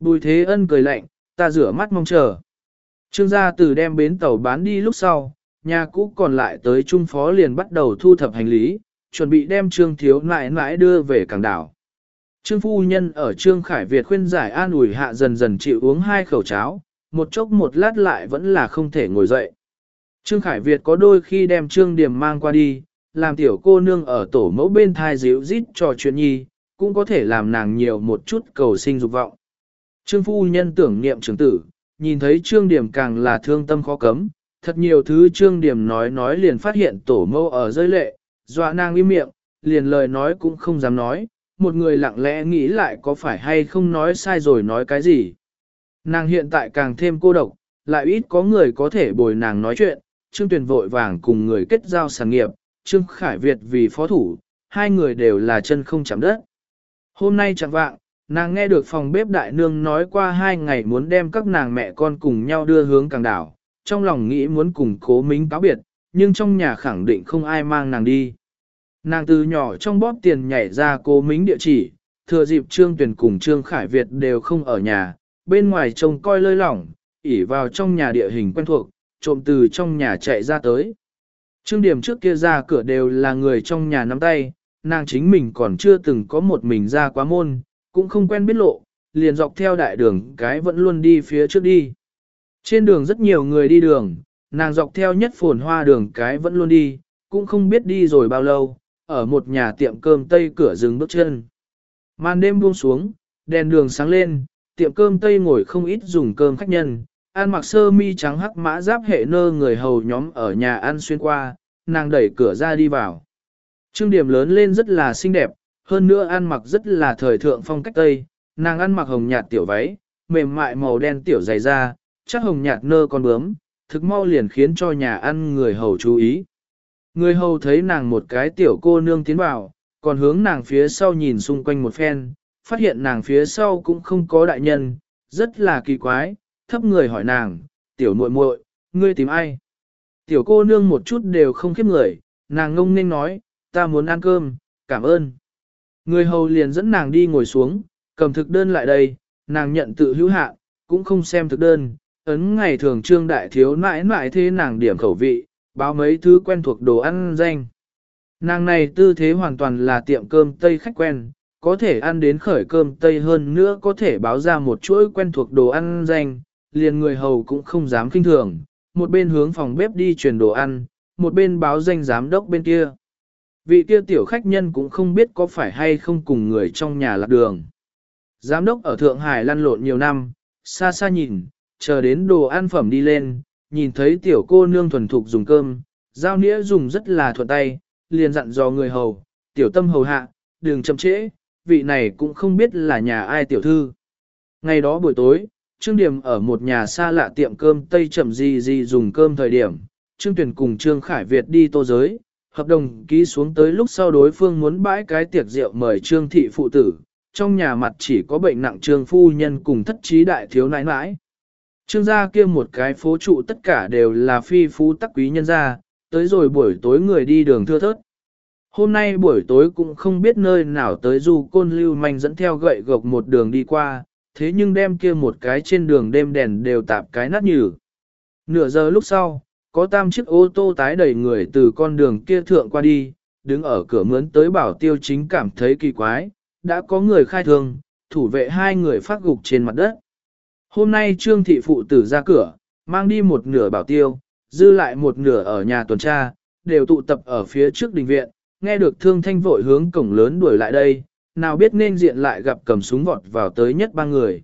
Bùi thế ân cười lạnh, ta rửa mắt mong chờ. Trương gia từ đem bến tàu bán đi lúc sau, nhà cũ còn lại tới trung phó liền bắt đầu thu thập hành lý, chuẩn bị đem trương thiếu nãi nãi đưa về cảng đảo. Trương phu nhân ở trương khải Việt khuyên giải an ủi hạ dần dần chịu uống hai khẩu cháo, một chốc một lát lại vẫn là không thể ngồi dậy. Trương Khải Việt có đôi khi đem Trương Điểm mang qua đi, làm tiểu cô nương ở tổ mẫu bên thai díu rít trò chuyện nhi, cũng có thể làm nàng nhiều một chút cầu sinh dục vọng. Trương phu nhân tưởng niệm trưởng tử, nhìn thấy Trương Điểm càng là thương tâm khó cấm, thật nhiều thứ Trương Điểm nói nói liền phát hiện tổ mẫu ở rơi lệ, dọa nàng im miệng, liền lời nói cũng không dám nói, một người lặng lẽ nghĩ lại có phải hay không nói sai rồi nói cái gì. Nàng hiện tại càng thêm cô độc, lại ít có người có thể bồi nàng nói chuyện, Trương Tuyền vội vàng cùng người kết giao sản nghiệp, Trương Khải Việt vì phó thủ, hai người đều là chân không chạm đất. Hôm nay chẳng vạng, nàng nghe được phòng bếp đại nương nói qua hai ngày muốn đem các nàng mẹ con cùng nhau đưa hướng càng đảo, trong lòng nghĩ muốn cùng cố mính cáo biệt, nhưng trong nhà khẳng định không ai mang nàng đi. Nàng từ nhỏ trong bóp tiền nhảy ra cố mính địa chỉ, thừa dịp Trương Tuyền cùng Trương Khải Việt đều không ở nhà, bên ngoài trông coi lơi lỏng, ỉ vào trong nhà địa hình quen thuộc, trộm từ trong nhà chạy ra tới. Trương điểm trước kia ra cửa đều là người trong nhà nắm tay, nàng chính mình còn chưa từng có một mình ra quá môn, cũng không quen biết lộ, liền dọc theo đại đường cái vẫn luôn đi phía trước đi. Trên đường rất nhiều người đi đường, nàng dọc theo nhất phồn hoa đường cái vẫn luôn đi, cũng không biết đi rồi bao lâu, ở một nhà tiệm cơm tây cửa dừng bước chân. Màn đêm buông xuống, đèn đường sáng lên, tiệm cơm tây ngồi không ít dùng cơm khách nhân, An mặc sơ mi trắng hắc mã giáp hệ nơ người hầu nhóm ở nhà ăn xuyên qua, nàng đẩy cửa ra đi vào. Trương điểm lớn lên rất là xinh đẹp, hơn nữa ăn mặc rất là thời thượng phong cách Tây, nàng ăn mặc hồng nhạt tiểu váy, mềm mại màu đen tiểu dày da, chắc hồng nhạt nơ con bướm, thực mau liền khiến cho nhà ăn người hầu chú ý. Người hầu thấy nàng một cái tiểu cô nương tiến vào, còn hướng nàng phía sau nhìn xung quanh một phen, phát hiện nàng phía sau cũng không có đại nhân, rất là kỳ quái, thấp người hỏi nàng, tiểu muội muội, ngươi tìm ai? Tiểu cô nương một chút đều không khiếp người, nàng ngông nên nói, ta muốn ăn cơm, cảm ơn. Người hầu liền dẫn nàng đi ngồi xuống, cầm thực đơn lại đây, nàng nhận tự hữu hạ, cũng không xem thực đơn, ấn ngày thường trương đại thiếu nãi nãi thế nàng điểm khẩu vị, báo mấy thứ quen thuộc đồ ăn danh. Nàng này tư thế hoàn toàn là tiệm cơm Tây khách quen, có thể ăn đến khởi cơm Tây hơn nữa có thể báo ra một chuỗi quen thuộc đồ ăn danh, liền người hầu cũng không dám kinh thường, một bên hướng phòng bếp đi truyền đồ ăn, một bên báo danh giám đốc bên kia. Vị kia tiểu khách nhân cũng không biết có phải hay không cùng người trong nhà lạc đường. Giám đốc ở Thượng Hải lăn lộn nhiều năm, xa xa nhìn, chờ đến đồ ăn phẩm đi lên, nhìn thấy tiểu cô nương thuần thục dùng cơm, giao nĩa dùng rất là thuận tay, liền dặn dò người hầu, tiểu tâm hầu hạ, đừng chậm trễ, vị này cũng không biết là nhà ai tiểu thư. Ngày đó buổi tối, Trương Điểm ở một nhà xa lạ tiệm cơm Tây chậm gì gì dùng cơm thời điểm, Trương Tuyển cùng Trương Khải Việt đi tô giới, hợp đồng ký xuống tới lúc sau đối phương muốn bãi cái tiệc rượu mời Trương Thị phụ tử, trong nhà mặt chỉ có bệnh nặng Trương Phu Nhân cùng thất trí đại thiếu nãi nãi. Trương gia kia một cái phố trụ tất cả đều là phi phú tắc quý nhân gia, tới rồi buổi tối người đi đường thưa thớt. Hôm nay buổi tối cũng không biết nơi nào tới du côn lưu manh dẫn theo gậy gộc một đường đi qua, thế nhưng đem kia một cái trên đường đêm đèn đều tạp cái nát nhừ. Nửa giờ lúc sau, có tam chiếc ô tô tái đẩy người từ con đường kia thượng qua đi, đứng ở cửa mướn tới bảo tiêu chính cảm thấy kỳ quái, đã có người khai thương, thủ vệ hai người phát gục trên mặt đất. Hôm nay trương thị phụ tử ra cửa, mang đi một nửa bảo tiêu, dư lại một nửa ở nhà tuần tra, đều tụ tập ở phía trước đình viện, nghe được thương thanh vội hướng cổng lớn đuổi lại đây, nào biết nên diện lại gặp cầm súng vọt vào tới nhất ba người.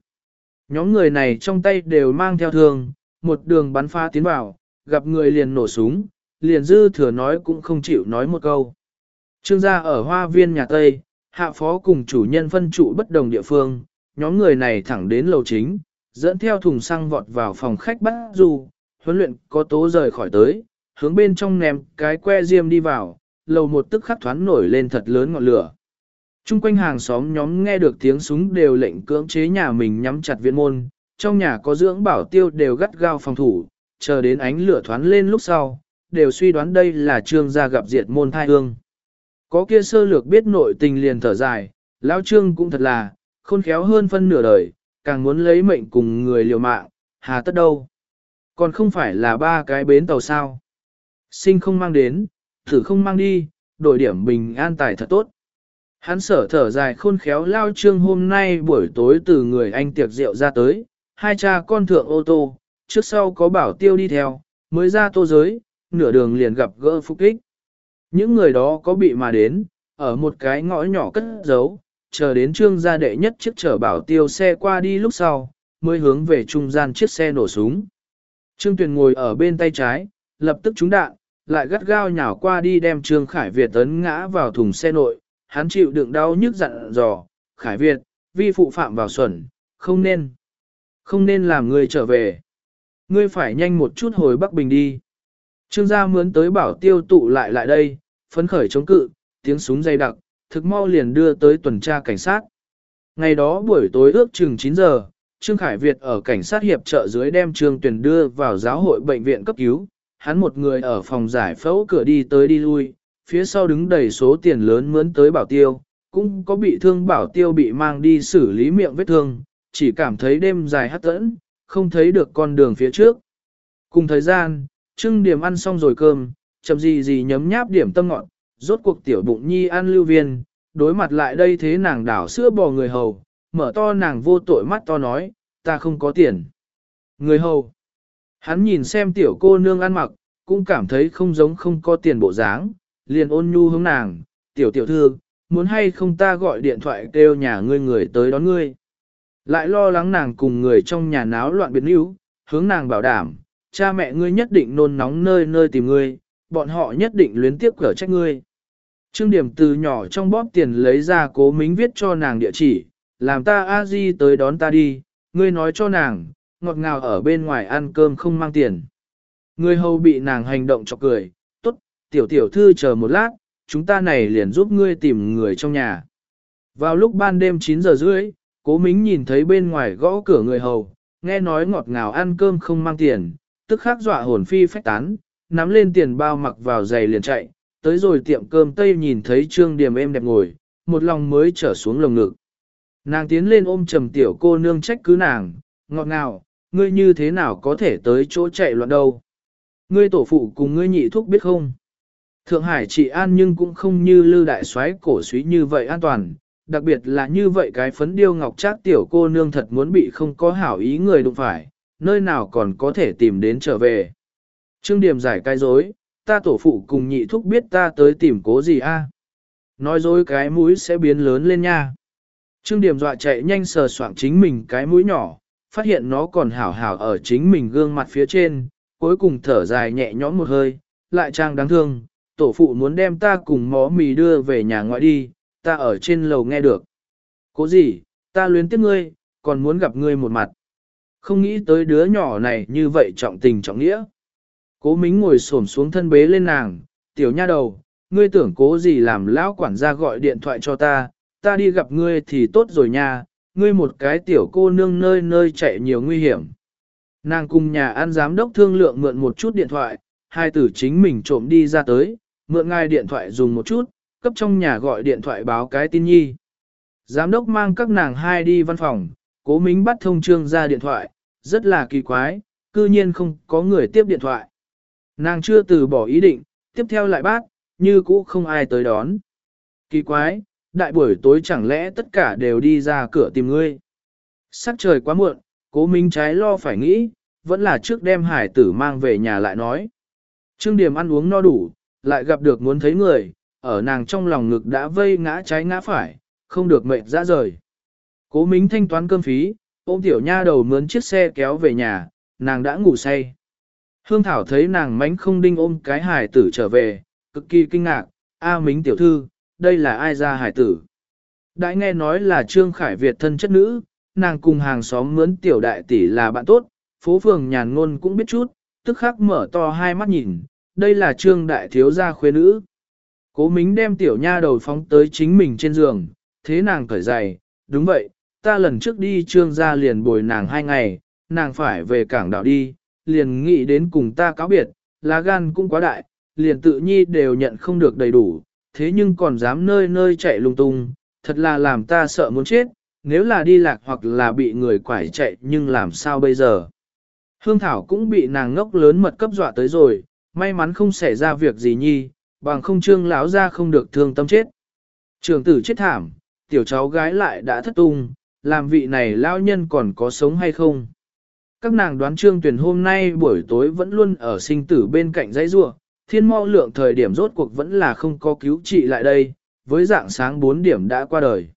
Nhóm người này trong tay đều mang theo thương, một đường bắn pha tiến vào, gặp người liền nổ súng, liền dư thừa nói cũng không chịu nói một câu. Trương gia ở hoa viên nhà Tây, hạ phó cùng chủ nhân phân trụ bất đồng địa phương, nhóm người này thẳng đến lầu chính, dẫn theo thùng xăng vọt vào phòng khách bắt dù huấn luyện có tố rời khỏi tới, hướng bên trong ném cái que diêm đi vào, lầu một tức khắc thoáng nổi lên thật lớn ngọn lửa. Trung quanh hàng xóm nhóm nghe được tiếng súng đều lệnh cưỡng chế nhà mình nhắm chặt viện môn, trong nhà có dưỡng bảo tiêu đều gắt gao phòng thủ, chờ đến ánh lửa thoáng lên lúc sau, đều suy đoán đây là trương gia gặp diệt môn thai hương. Có kia sơ lược biết nội tình liền thở dài, lão trương cũng thật là, khôn khéo hơn phân nửa đời, càng muốn lấy mệnh cùng người liều mạng, hà tất đâu. Còn không phải là ba cái bến tàu sao. Sinh không mang đến, thử không mang đi, đổi điểm bình an tài thật tốt. Hắn sở thở dài khôn khéo lao trương hôm nay buổi tối từ người anh tiệc rượu ra tới, hai cha con thượng ô tô, trước sau có bảo tiêu đi theo, mới ra tô giới, nửa đường liền gặp gỡ phục kích. Những người đó có bị mà đến, ở một cái ngõ nhỏ cất giấu, chờ đến trương gia đệ nhất chiếc chở bảo tiêu xe qua đi lúc sau, mới hướng về trung gian chiếc xe nổ súng. Trương Tuyền ngồi ở bên tay trái, lập tức trúng đạn, lại gắt gao nhào qua đi đem Trương Khải Việt tấn ngã vào thùng xe nội, hắn chịu đựng đau nhức dặn dò, Khải Việt, vi phụ phạm vào xuẩn, không nên, không nên làm người trở về. Ngươi phải nhanh một chút hồi Bắc Bình đi. Trương gia mướn tới bảo tiêu tụ lại lại đây, phấn khởi chống cự, tiếng súng dày đặc, thực mau liền đưa tới tuần tra cảnh sát. Ngày đó buổi tối ước chừng 9 giờ, Trương Khải Việt ở cảnh sát hiệp trợ dưới đem Trương Tuyền đưa vào giáo hội bệnh viện cấp cứu, hắn một người ở phòng giải phẫu cửa đi tới đi lui, phía sau đứng đầy số tiền lớn mướn tới bảo tiêu, cũng có bị thương bảo tiêu bị mang đi xử lý miệng vết thương, chỉ cảm thấy đêm dài hắt tẫn, không thấy được con đường phía trước. Cùng thời gian, Trương Điểm ăn xong rồi cơm, chậm gì gì nhấm nháp điểm tâm ngọn, rốt cuộc tiểu bụng nhi ăn lưu viên, đối mặt lại đây thế nàng đảo sữa bò người hầu, mở to nàng vô tội mắt to nói, ta không có tiền. Người hầu, hắn nhìn xem tiểu cô nương ăn mặc, cũng cảm thấy không giống không có tiền bộ dáng, liền ôn nhu hướng nàng, tiểu tiểu thư, muốn hay không ta gọi điện thoại kêu nhà ngươi người tới đón ngươi. Lại lo lắng nàng cùng người trong nhà náo loạn biến yếu, hướng nàng bảo đảm, cha mẹ ngươi nhất định nôn nóng nơi nơi tìm ngươi, bọn họ nhất định luyến tiếp cở trách ngươi. Trương điểm từ nhỏ trong bóp tiền lấy ra cố mính viết cho nàng địa chỉ, làm ta a di tới đón ta đi, ngươi nói cho nàng, ngọt ngào ở bên ngoài ăn cơm không mang tiền. Người hầu bị nàng hành động chọc cười, tốt, tiểu tiểu thư chờ một lát, chúng ta này liền giúp ngươi tìm người trong nhà. Vào lúc ban đêm 9 giờ rưỡi, cố mính nhìn thấy bên ngoài gõ cửa người hầu, nghe nói ngọt ngào ăn cơm không mang tiền, tức khắc dọa hồn phi phách tán, nắm lên tiền bao mặc vào giày liền chạy, tới rồi tiệm cơm tây nhìn thấy trương điểm êm đẹp ngồi, một lòng mới trở xuống lồng ngực. Nàng tiến lên ôm trầm tiểu cô nương trách cứ nàng, ngọt ngào, ngươi như thế nào có thể tới chỗ chạy loạn đâu. Ngươi tổ phụ cùng ngươi nhị thúc biết không? Thượng Hải trị an nhưng cũng không như lưu đại soái cổ suý như vậy an toàn, đặc biệt là như vậy cái phấn điêu ngọc trác tiểu cô nương thật muốn bị không có hảo ý người đụng phải, nơi nào còn có thể tìm đến trở về. Trương Điểm giải cái dối, ta tổ phụ cùng nhị thúc biết ta tới tìm cố gì a? Nói dối cái mũi sẽ biến lớn lên nha. Trương Điểm dọa chạy nhanh sờ soạng chính mình cái mũi nhỏ, phát hiện nó còn hảo hảo ở chính mình gương mặt phía trên, cuối cùng thở dài nhẹ nhõm một hơi, lại trang đáng thương, tổ phụ muốn đem ta cùng mó mì đưa về nhà ngoại đi, ta ở trên lầu nghe được. Cố gì, ta luyến tiếc ngươi, còn muốn gặp ngươi một mặt. Không nghĩ tới đứa nhỏ này như vậy trọng tình trọng nghĩa. Cố mính ngồi xổm xuống thân bế lên nàng, tiểu nha đầu, ngươi tưởng cố gì làm lão quản gia gọi điện thoại cho ta, ta đi gặp ngươi thì tốt rồi nha, ngươi một cái tiểu cô nương nơi nơi chạy nhiều nguy hiểm. Nàng cùng nhà ăn giám đốc thương lượng mượn một chút điện thoại, hai tử chính mình trộm đi ra tới, mượn ngay điện thoại dùng một chút, cấp trong nhà gọi điện thoại báo cái tin nhi. Giám đốc mang các nàng hai đi văn phòng, cố mính bắt thông trương ra điện thoại, rất là kỳ quái, cư nhiên không có người tiếp điện thoại. Nàng chưa từ bỏ ý định, tiếp theo lại bác, như cũ không ai tới đón. Kỳ quái, đại buổi tối chẳng lẽ tất cả đều đi ra cửa tìm ngươi. Sắc trời quá muộn, cố minh trái lo phải nghĩ, vẫn là trước đem hải tử mang về nhà lại nói. Trương Điểm ăn uống no đủ, lại gặp được muốn thấy người, ở nàng trong lòng ngực đã vây ngã trái ngã phải, không được mệt ra rời. Cố Minh thanh toán cơm phí, ôm tiểu nha đầu mướn chiếc xe kéo về nhà, nàng đã ngủ say. Hương Thảo thấy nàng mánh không đinh ôm cái hải tử trở về, cực kỳ kinh ngạc, A Mính tiểu thư, đây là ai ra hải tử. Đại nghe nói là Trương Khải Việt thân chất nữ, nàng cùng hàng xóm mướn tiểu đại tỷ là bạn tốt, phố phường nhàn ngôn cũng biết chút, tức khắc mở to hai mắt nhìn, đây là Trương đại thiếu gia khuê nữ. Cố Mính đem tiểu nha đầu phóng tới chính mình trên giường, thế nàng cởi giày, đúng vậy, ta lần trước đi trương gia liền bồi nàng hai ngày, nàng phải về cảng đảo đi, liền nghĩ đến cùng ta cáo biệt, lá gan cũng quá đại, liền tự nhi đều nhận không được đầy đủ, thế nhưng còn dám nơi nơi chạy lung tung, thật là làm ta sợ muốn chết, nếu là đi lạc hoặc là bị người quải chạy nhưng làm sao bây giờ. Hương Thảo cũng bị nàng ngốc lớn mật cấp dọa tới rồi, may mắn không xảy ra việc gì nhi, bằng không trương lão ra không được thương tâm chết. Trường tử chết thảm, tiểu cháu gái lại đã thất tung, làm vị này lão nhân còn có sống hay không. Các nàng đoán trương tuyển hôm nay buổi tối vẫn luôn ở sinh tử bên cạnh dãy rua, thiên mau lượng thời điểm rốt cuộc vẫn là không có cứu trị lại đây, với dạng sáng 4 điểm đã qua đời.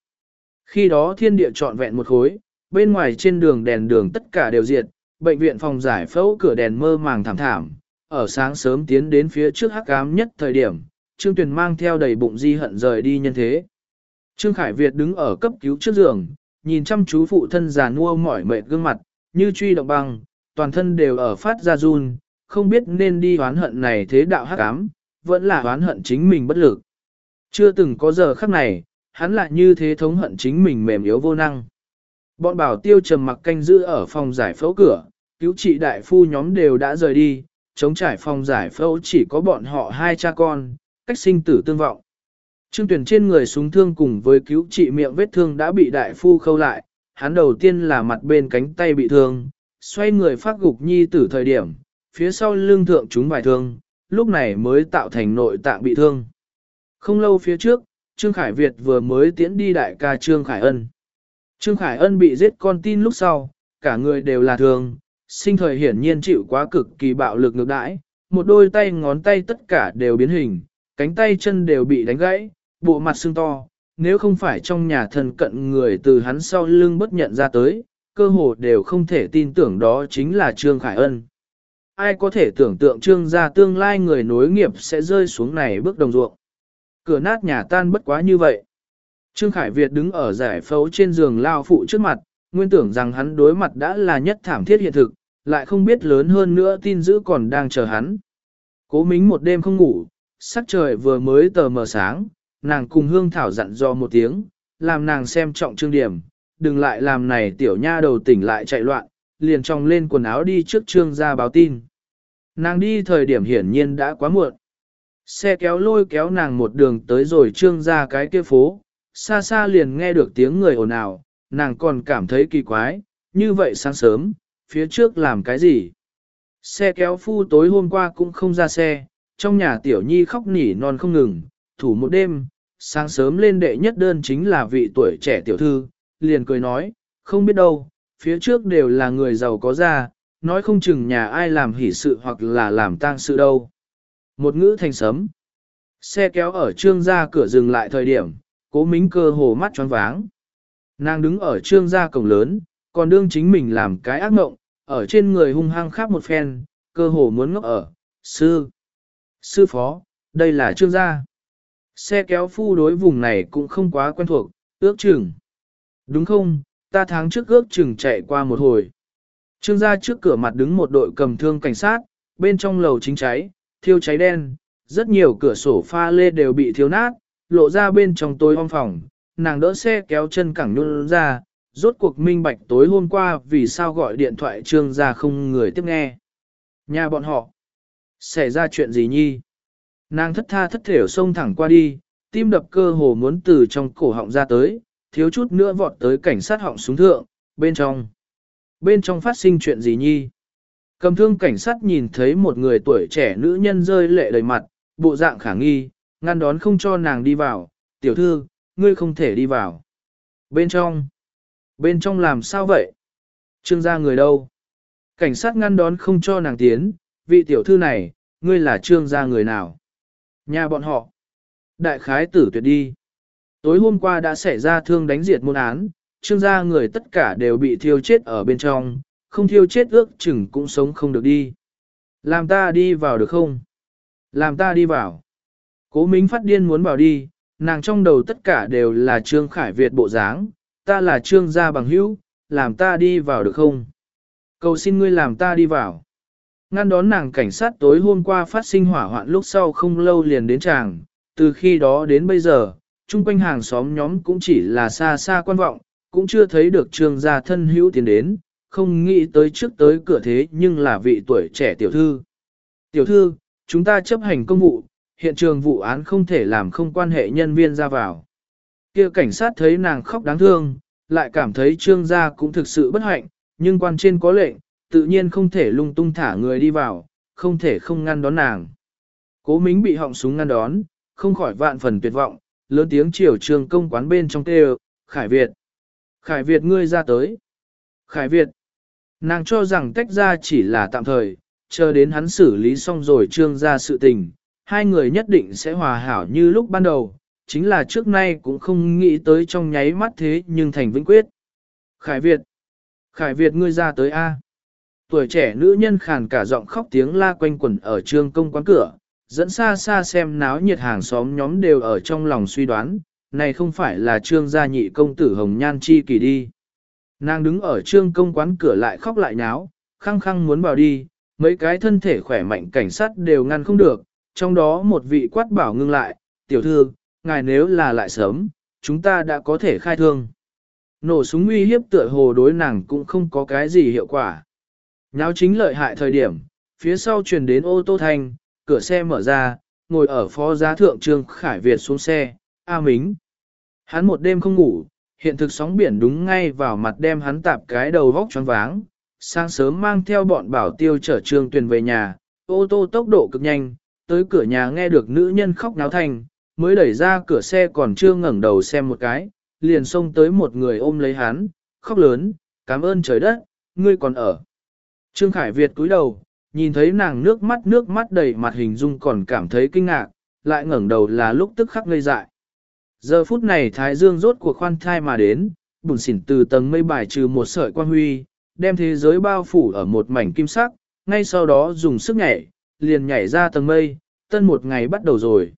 Khi đó thiên địa trọn vẹn một khối, bên ngoài trên đường đèn đường tất cả đều diệt, bệnh viện phòng giải phẫu cửa đèn mơ màng thảm thảm, ở sáng sớm tiến đến phía trước hắc ám nhất thời điểm, Trương Tuyền mang theo đầy bụng di hận rời đi nhân thế. Trương Khải Việt đứng ở cấp cứu trước giường, nhìn chăm chú phụ thân già nua mỏi mệt gương mặt, như truy động băng, toàn thân đều ở phát ra run, không biết nên đi oán hận này thế đạo hắc ám, vẫn là oán hận chính mình bất lực. Chưa từng có giờ khắc này, hắn lại như thế thống hận chính mình mềm yếu vô năng. Bọn bảo tiêu trầm mặc canh giữ ở phòng giải phẫu cửa, cứu trị đại phu nhóm đều đã rời đi, chống trải phòng giải phẫu chỉ có bọn họ hai cha con, cách sinh tử tương vọng. Trương tuyển trên người súng thương cùng với cứu trị miệng vết thương đã bị đại phu khâu lại, hắn đầu tiên là mặt bên cánh tay bị thương, xoay người phát gục nhi tử thời điểm, phía sau lưng thượng chúng vài thương, lúc này mới tạo thành nội tạng bị thương. Không lâu phía trước, Trương Khải Việt vừa mới tiễn đi đại ca Trương Khải Ân. Trương Khải Ân bị giết con tin lúc sau, cả người đều là thương, sinh thời hiển nhiên chịu quá cực kỳ bạo lực ngược đãi, một đôi tay ngón tay tất cả đều biến hình, cánh tay chân đều bị đánh gãy, bộ mặt sưng to, nếu không phải trong nhà thân cận người từ hắn sau lưng bất nhận ra tới, cơ hồ đều không thể tin tưởng đó chính là Trương Khải Ân. Ai có thể tưởng tượng Trương gia tương lai người nối nghiệp sẽ rơi xuống này bước đồng ruộng. Cửa nát nhà tan bất quá như vậy. Trương Khải Việt đứng ở giải phẫu trên giường lao phụ trước mặt, nguyên tưởng rằng hắn đối mặt đã là nhất thảm thiết hiện thực, lại không biết lớn hơn nữa tin dữ còn đang chờ hắn. Cố mính một đêm không ngủ, sắc trời vừa mới tờ mờ sáng, nàng cùng hương thảo dặn dò một tiếng, làm nàng xem trọng trương điểm, đừng lại làm này tiểu nha đầu tỉnh lại chạy loạn, liền trong lên quần áo đi trước trương ra báo tin. Nàng đi thời điểm hiển nhiên đã quá muộn. Xe kéo lôi kéo nàng một đường tới rồi trương ra cái kia phố, xa xa liền nghe được tiếng người ồn ào, nàng còn cảm thấy kỳ quái, như vậy sáng sớm, phía trước làm cái gì? Xe kéo phu tối hôm qua cũng không ra xe, trong nhà tiểu nhi khóc nỉ non không ngừng, thủ một đêm, sáng sớm lên đệ nhất đơn chính là vị tuổi trẻ tiểu thư, liền cười nói, không biết đâu, phía trước đều là người giàu có ra, nói không chừng nhà ai làm hỷ sự hoặc là làm tang sự đâu. Một ngữ thành sấm. Xe kéo ở trương gia cửa dừng lại thời điểm, cố mính cơ hồ mắt tròn váng. Nàng đứng ở trương gia cổng lớn, còn đương chính mình làm cái ác mộng, ở trên người hung hăng khắp một phen, cơ hồ muốn ngốc ở, sư, sư phó, đây là trương gia. Xe kéo phu đối vùng này cũng không quá quen thuộc, ước chừng. Đúng không, ta tháng trước ước chừng chạy qua một hồi. Trương gia trước cửa mặt đứng một đội cầm thương cảnh sát, bên trong lầu chính cháy, thiêu cháy đen, rất nhiều cửa sổ pha lê đều bị thiếu nát, lộ ra bên trong tối om phòng, nàng đỡ xe kéo chân cẳng nôn ra, rốt cuộc minh bạch tối hôm qua vì sao gọi điện thoại trương gia không người tiếp nghe. Nhà bọn họ, xảy ra chuyện gì nhi? Nàng thất tha thất thểu xông thẳng qua đi, tim đập cơ hồ muốn từ trong cổ họng ra tới, thiếu chút nữa vọt tới cảnh sát họng xuống thượng, bên trong. Bên trong phát sinh chuyện gì nhi? Cầm thương cảnh sát nhìn thấy một người tuổi trẻ nữ nhân rơi lệ đầy mặt, bộ dạng khả nghi, ngăn đón không cho nàng đi vào, tiểu thư, ngươi không thể đi vào. Bên trong, bên trong làm sao vậy? Trương gia người đâu? Cảnh sát ngăn đón không cho nàng tiến, vị tiểu thư này, ngươi là trương gia người nào? Nhà bọn họ. Đại khái tử tuyệt đi. Tối hôm qua đã xảy ra thương đánh diệt môn án, trương gia người tất cả đều bị thiêu chết ở bên trong, không thiêu chết ước chừng cũng sống không được đi. Làm ta đi vào được không? Làm ta đi vào. Cố Mính phát điên muốn vào đi, nàng trong đầu tất cả đều là Trương Khải Việt bộ dáng, ta là Trương gia bằng hữu, làm ta đi vào được không? Cầu xin ngươi làm ta đi vào. Ngăn đón nàng cảnh sát tối hôm qua phát sinh hỏa hoạn lúc sau không lâu liền đến chàng, từ khi đó đến bây giờ, chung quanh hàng xóm nhóm cũng chỉ là xa xa quan vọng, cũng chưa thấy được trương gia thân hữu tiến đến, không nghĩ tới trước tới cửa thế nhưng là vị tuổi trẻ tiểu thư. Tiểu thư, chúng ta chấp hành công vụ, hiện trường vụ án không thể làm không quan hệ nhân viên ra vào. kia cảnh sát thấy nàng khóc đáng thương, lại cảm thấy trương gia cũng thực sự bất hạnh, nhưng quan trên có lệnh, tự nhiên không thể lung tung thả người đi vào, không thể không ngăn đón nàng. Cố Mính bị họng súng ngăn đón, không khỏi vạn phần tuyệt vọng, lớn tiếng chiều trường công quán bên trong kêu, Khải Việt. Khải Việt ngươi ra tới. Khải Việt. Nàng cho rằng tách ra chỉ là tạm thời, chờ đến hắn xử lý xong rồi trương ra sự tình, hai người nhất định sẽ hòa hảo như lúc ban đầu, chính là trước nay cũng không nghĩ tới trong nháy mắt thế nhưng thành vĩnh quyết. Khải Việt. Khải Việt ngươi ra tới A. Tuổi trẻ nữ nhân khàn cả giọng khóc tiếng la quanh quẩn ở trương công quán cửa, dẫn xa xa xem náo nhiệt hàng xóm nhóm đều ở trong lòng suy đoán, này không phải là trương gia nhị công tử Hồng Nhan Chi kỳ đi. Nàng đứng ở trương công quán cửa lại khóc lại nháo, khăng khăng muốn vào đi, mấy cái thân thể khỏe mạnh cảnh sát đều ngăn không được, trong đó một vị quát bảo ngưng lại, tiểu thư, ngài nếu là lại sớm, chúng ta đã có thể khai thương. Nổ súng uy hiếp tựa hồ đối nàng cũng không có cái gì hiệu quả. Nháo chính lợi hại thời điểm, phía sau truyền đến ô tô thanh, cửa xe mở ra, ngồi ở phó giá thượng trương Khải Việt xuống xe, A Mính. Hắn một đêm không ngủ, hiện thực sóng biển đúng ngay vào mặt đem hắn tạp cái đầu vóc choáng váng. Sáng sớm mang theo bọn bảo tiêu chở trương tuyền về nhà, ô tô tốc độ cực nhanh, tới cửa nhà nghe được nữ nhân khóc náo thành, mới đẩy ra cửa xe còn chưa ngẩng đầu xem một cái, liền xông tới một người ôm lấy hắn, khóc lớn, cảm ơn trời đất, ngươi còn ở. Trương Khải Việt cúi đầu, nhìn thấy nàng nước mắt nước mắt đầy mặt hình dung còn cảm thấy kinh ngạc, lại ngẩng đầu là lúc tức khắc ngây dại. Giờ phút này Thái Dương rốt cuộc khoan thai mà đến, bùn xỉn từ tầng mây bài trừ một sợi quan huy, đem thế giới bao phủ ở một mảnh kim sắc, ngay sau đó dùng sức nhảy, liền nhảy ra tầng mây, tân một ngày bắt đầu rồi.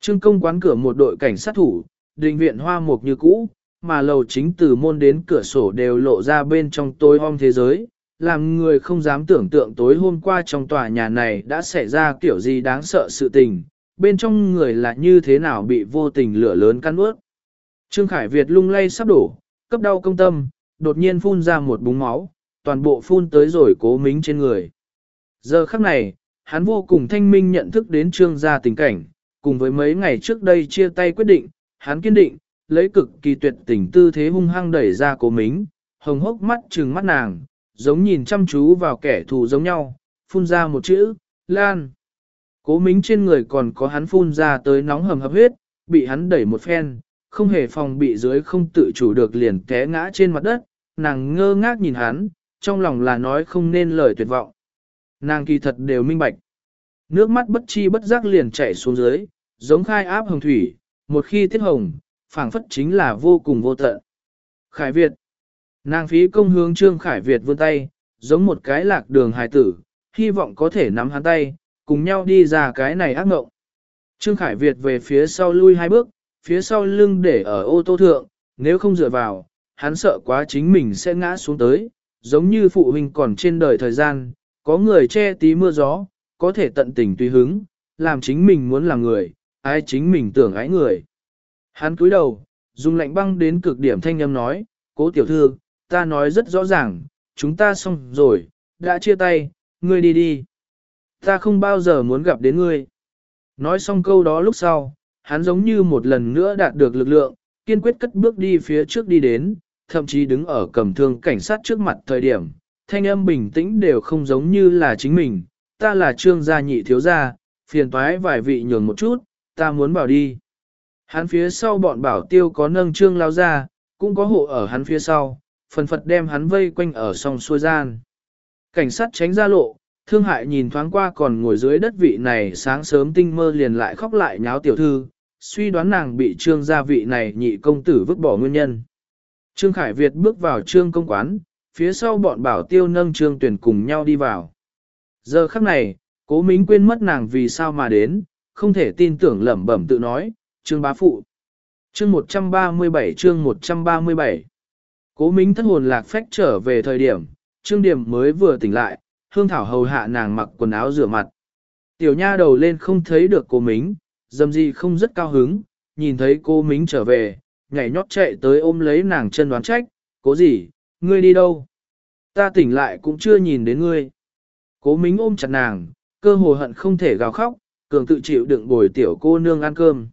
Trương công quán cửa một đội cảnh sát thủ, đình viện hoa mục như cũ, mà lầu chính từ môn đến cửa sổ đều lộ ra bên trong tối om thế giới, làm người không dám tưởng tượng tối hôm qua trong tòa nhà này đã xảy ra kiểu gì đáng sợ sự tình, bên trong người là như thế nào bị vô tình lửa lớn căn ướt. Trương Khải Việt lung lay sắp đổ, cấp đau công tâm, đột nhiên phun ra một búng máu, toàn bộ phun tới rồi cố mính trên người. Giờ khắc này, hắn vô cùng thanh minh nhận thức đến trương gia tình cảnh, cùng với mấy ngày trước đây chia tay quyết định, hắn kiên định, lấy cực kỳ tuyệt tình tư thế hung hăng đẩy ra cố mính, hồng hốc mắt trừng mắt nàng, giống nhìn chăm chú vào kẻ thù giống nhau, phun ra một chữ, Lan. Cố mính trên người còn có hắn phun ra tới nóng hầm hập huyết, bị hắn đẩy một phen, không hề phòng bị dưới không tự chủ được liền té ngã trên mặt đất, nàng ngơ ngác nhìn hắn, trong lòng là nói không nên lời tuyệt vọng. Nàng kỳ thật đều minh bạch. Nước mắt bất chi bất giác liền chảy xuống dưới, giống khai áp hồng thủy, một khi tiết hồng, phảng phất chính là vô cùng vô tận. Khải Việt Nàng phí công hướng Trương Khải Việt vươn tay, giống một cái lạc đường hài tử, hy vọng có thể nắm hắn tay, cùng nhau đi ra cái này ác ngộng. Trương Khải Việt về phía sau lui hai bước, phía sau lưng để ở ô tô thượng, nếu không dựa vào, hắn sợ quá chính mình sẽ ngã xuống tới, giống như phụ huynh còn trên đời thời gian, có người che tí mưa gió, có thể tận tình tùy hứng, làm chính mình muốn làm người, ai chính mình tưởng ái người. Hắn cúi đầu, dùng lạnh băng đến cực điểm thanh âm nói, cố tiểu thư, ta nói rất rõ ràng, chúng ta xong rồi, đã chia tay, ngươi đi đi. Ta không bao giờ muốn gặp đến ngươi. Nói xong câu đó lúc sau, hắn giống như một lần nữa đạt được lực lượng, kiên quyết cất bước đi phía trước đi đến, thậm chí đứng ở cầm thương cảnh sát trước mặt thời điểm, thanh âm bình tĩnh đều không giống như là chính mình, ta là trương gia nhị thiếu gia, phiền toái vài vị nhường một chút, ta muốn bảo đi. Hắn phía sau bọn bảo tiêu có nâng trương lao ra, cũng có hộ ở hắn phía sau, phần phật đem hắn vây quanh ở sông xuôi gian. Cảnh sát tránh ra lộ, thương hại nhìn thoáng qua còn ngồi dưới đất vị này sáng sớm tinh mơ liền lại khóc lại nháo tiểu thư, suy đoán nàng bị trương gia vị này nhị công tử vứt bỏ nguyên nhân. Trương Khải Việt bước vào trương công quán, phía sau bọn bảo tiêu nâng trương tuyển cùng nhau đi vào. Giờ khắc này, cố mính quên mất nàng vì sao mà đến, không thể tin tưởng lẩm bẩm tự nói, trương bá phụ. Chương 137 chương 137 Cố mính thất hồn lạc phách trở về thời điểm, trương điểm mới vừa tỉnh lại, hương thảo hầu hạ nàng mặc quần áo rửa mặt. Tiểu nha đầu lên không thấy được cô mính, dầm gì không rất cao hứng, nhìn thấy cô mính trở về, nhảy nhót chạy tới ôm lấy nàng chân đoán trách, cố gì, ngươi đi đâu? Ta tỉnh lại cũng chưa nhìn đến ngươi. Cố mính ôm chặt nàng, cơ hồ hận không thể gào khóc, cường tự chịu đựng bồi tiểu cô nương ăn cơm.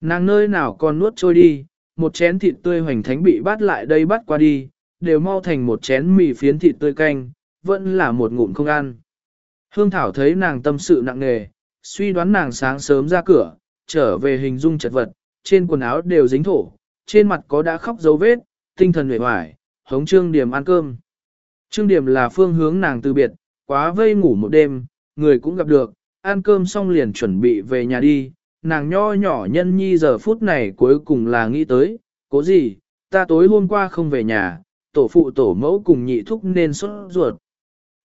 Nàng nơi nào còn nuốt trôi đi, một chén thịt tươi hoành thánh bị bắt lại đây bắt qua đi, đều mau thành một chén mì phiến thịt tươi canh, vẫn là một ngụm không ăn. Hương Thảo thấy nàng tâm sự nặng nề, suy đoán nàng sáng sớm ra cửa, trở về hình dung chật vật, trên quần áo đều dính thổ, trên mặt có đã khóc dấu vết, tinh thần uể hoài, hống Trương Điểm ăn cơm. Trương Điểm là phương hướng nàng từ biệt, quá vây ngủ một đêm, người cũng gặp được, ăn cơm xong liền chuẩn bị về nhà đi, nàng nho nhỏ nhân nhi giờ phút này cuối cùng là nghĩ tới, cố gì, ta tối hôm qua không về nhà, tổ phụ tổ mẫu cùng nhị thúc nên sốt ruột.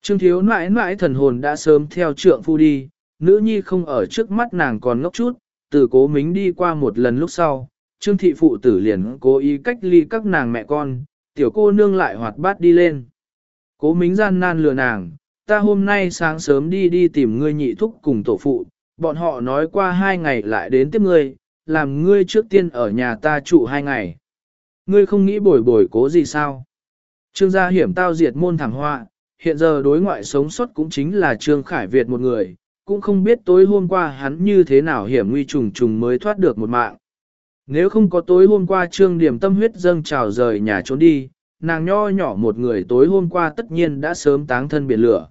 Trương thiếu nãi nãi thần hồn đã sớm theo trượng phu đi, nữ nhi không ở trước mắt nàng còn ngốc chút, từ cố mính đi qua một lần lúc sau, trương thị phụ tử liền cố ý cách ly các nàng mẹ con, tiểu cô nương lại hoạt bát đi lên. Cố mính gian nan lừa nàng, ta hôm nay sáng sớm đi đi tìm ngươi nhị thúc cùng tổ phụ, bọn họ nói qua hai ngày lại đến tiếp ngươi, làm ngươi trước tiên ở nhà ta trụ hai ngày. Ngươi không nghĩ bồi bồi cố gì sao? Trương gia hiểm tao diệt môn thảm họa, hiện giờ đối ngoại sống sót cũng chính là Trương Khải Việt một người, cũng không biết tối hôm qua hắn như thế nào hiểm nguy trùng trùng mới thoát được một mạng. Nếu không có tối hôm qua Trương Điểm tâm huyết dâng trào rời nhà trốn đi, nàng nho nhỏ một người tối hôm qua tất nhiên đã sớm táng thân biển lửa.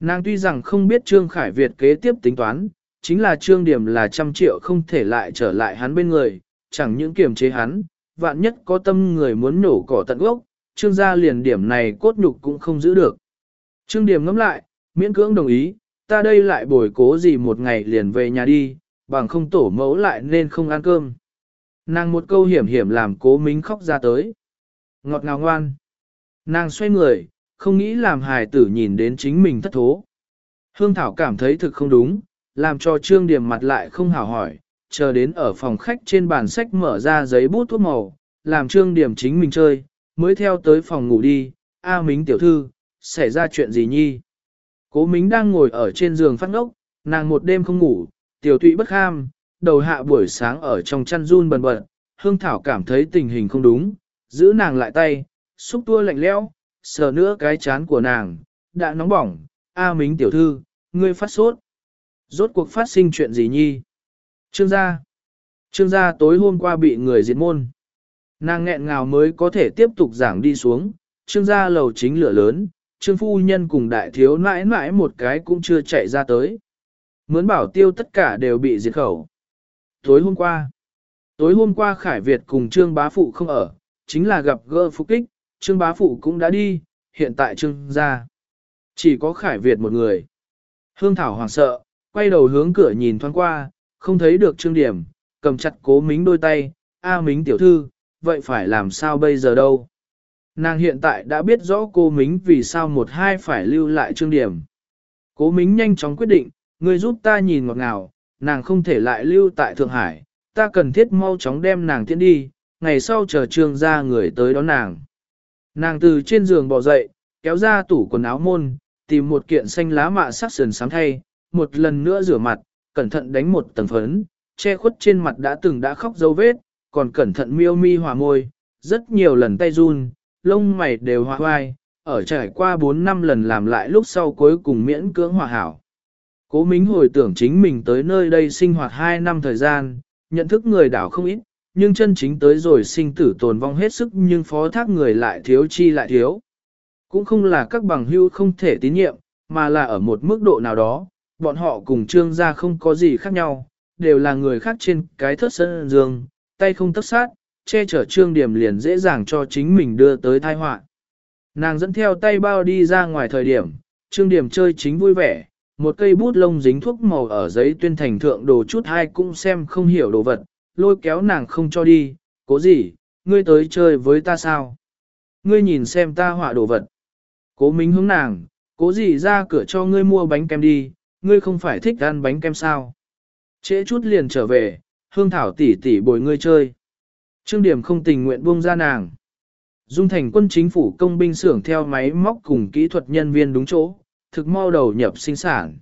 Nàng tuy rằng không biết Trương Khải Việt kế tiếp tính toán, chính là Trương Điểm là trăm triệu không thể lại trở lại hắn bên người, chẳng những kiềm chế hắn, vạn nhất có tâm người muốn nổ cỏ tận gốc, Trương gia liền điểm này cốt nhục cũng không giữ được. Trương Điểm ngẫm lại, miễn cưỡng đồng ý, ta đây lại bồi cố gì một ngày liền về nhà đi, bằng không tổ mẫu lại nên không ăn cơm. Nàng một câu hiểm hiểm làm cố mính khóc ra tới. Ngọt ngào ngoan. Nàng xoay người, không nghĩ làm hài tử nhìn đến chính mình thất thố. Hương Thảo cảm thấy thực không đúng, làm cho Trương Điểm mặt lại không hảo hỏi, chờ đến ở phòng khách trên bàn sách mở ra giấy bút thuốc màu, làm Trương Điểm chính mình chơi, mới theo tới phòng ngủ đi, A Mính tiểu thư, xảy ra chuyện gì nhi? Cố Mính đang ngồi ở trên giường phát ngốc, nàng một đêm không ngủ, tiểu tụy bất ham, đầu hạ buổi sáng ở trong chăn run bần bật, Hương Thảo cảm thấy tình hình không đúng, giữ nàng lại tay, xúc tua lạnh lẽo, sờ nữa cái chán của nàng, đã nóng bỏng, A Mính tiểu thư, ngươi phát sốt. Rốt cuộc phát sinh chuyện gì nhi? Trương gia. Trương gia tối hôm qua bị người diệt môn. Nàng nghẹn ngào mới có thể tiếp tục giảng đi xuống, trương gia lầu chính lửa lớn, trương phu nhân cùng đại thiếu nãi nãi một cái cũng chưa chạy ra tới. Mướn bảo tiêu tất cả đều bị diệt khẩu. Tối hôm qua, tối hôm qua Khải Việt cùng trương bá phụ không ở, chính là gặp gỡ phục kích, trương bá phụ cũng đã đi, hiện tại trương gia. Chỉ có Khải Việt một người. Hương Thảo hoảng sợ, quay đầu hướng cửa nhìn thoáng qua, không thấy được trương điểm, cầm chặt cố mính đôi tay, A mính tiểu thư, vậy phải làm sao bây giờ đâu? Nàng hiện tại đã biết rõ cô mính vì sao một hai phải lưu lại trương điểm. Cố mính nhanh chóng quyết định, người giúp ta nhìn ngọt ngào, nàng không thể lại lưu tại Thượng Hải, ta cần thiết mau chóng đem nàng tiến đi, ngày sau chờ trương ra người tới đón nàng. Nàng từ trên giường bò dậy, kéo ra tủ quần áo môn, tìm một kiện xanh lá mạ sắc sườn sáng thay, một lần nữa rửa mặt, cẩn thận đánh một tầng phấn, che khuất trên mặt đã từng đã khóc dấu vết, còn cẩn thận miêu mi hòa môi, rất nhiều lần tay run, lông mày đều hòa hoai, ở trải qua 4 năm lần làm lại lúc sau cuối cùng miễn cưỡng hòa hảo. Cố Mính hồi tưởng chính mình tới nơi đây sinh hoạt 2 năm thời gian, nhận thức người đảo không ít, nhưng chân chính tới rồi sinh tử tồn vong hết sức nhưng phó thác người lại thiếu chi lại thiếu. Cũng không là các bằng hưu không thể tín nhiệm, mà là ở một mức độ nào đó, bọn họ cùng trương gia không có gì khác nhau, đều là người khác trên cái thất sân dương, tay không tất sát, che chở trương điểm liền dễ dàng cho chính mình đưa tới tai họa. Nàng dẫn theo tay bao đi ra ngoài thời điểm, trương điểm chơi chính vui vẻ, một cây bút lông dính thuốc màu ở giấy tuyên thành thượng đồ chút hai cũng xem không hiểu đồ vật, lôi kéo nàng không cho đi, cố gì, ngươi tới chơi với ta sao? Ngươi nhìn xem ta họa đồ vật. Cố minh hướng nàng, cố gì ra cửa cho ngươi mua bánh kem đi, ngươi không phải thích ăn bánh kem sao? Trễ chút liền trở về, hương thảo tỉ tỉ bồi ngươi chơi. Trương điểm không tình nguyện buông ra nàng. Dung thành quân chính phủ công binh xưởng theo máy móc cùng kỹ thuật nhân viên đúng chỗ, thực mau đầu nhập sinh sản.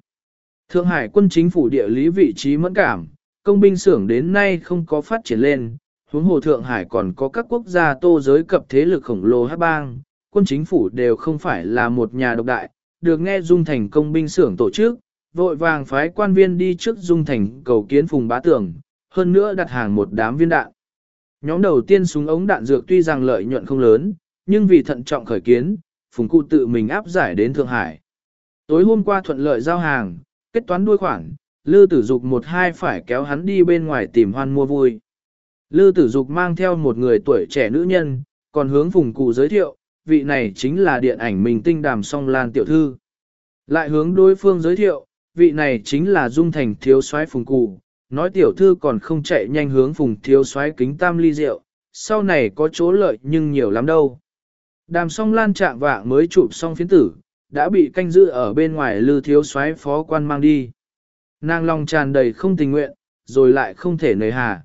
Thượng Hải quân chính phủ địa lý vị trí mẫn cảm, công binh xưởng đến nay không có phát triển lên, huống hồ Thượng Hải còn có các quốc gia tô giới cập thế lực khổng lồ hát bang, quân chính phủ đều không phải là một nhà độc đại, được nghe Dung Thành công binh xưởng tổ chức, vội vàng phái quan viên đi trước Dung Thành cầu kiến Phùng Bá Tưởng, hơn nữa đặt hàng một đám viên đạn. Nhóm đầu tiên súng ống đạn dược tuy rằng lợi nhuận không lớn, nhưng vì thận trọng khởi kiến, Phùng Cụ tự mình áp giải đến Thượng Hải. Tối hôm qua thuận lợi giao hàng, kết toán đuôi khoản, Lư Tử Dục một hai phải kéo hắn đi bên ngoài tìm hoan mua vui. Lư Tử Dục mang theo một người tuổi trẻ nữ nhân, còn hướng Phùng Cụ giới thiệu, vị này chính là điện ảnh mình tinh đàm song lan tiểu thư. Lại hướng đối phương giới thiệu, vị này chính là Dung Thành thiếu soái Phùng Cụ, nói tiểu thư còn không chạy nhanh hướng Phùng thiếu soái kính tam ly rượu, sau này có chỗ lợi nhưng nhiều lắm đâu. Đàm song lan trạng vạng mới chụp xong phiến tử, đã bị canh giữ ở bên ngoài lư thiếu soái phó quan mang đi. Nàng lòng tràn đầy không tình nguyện, rồi lại không thể nề hà.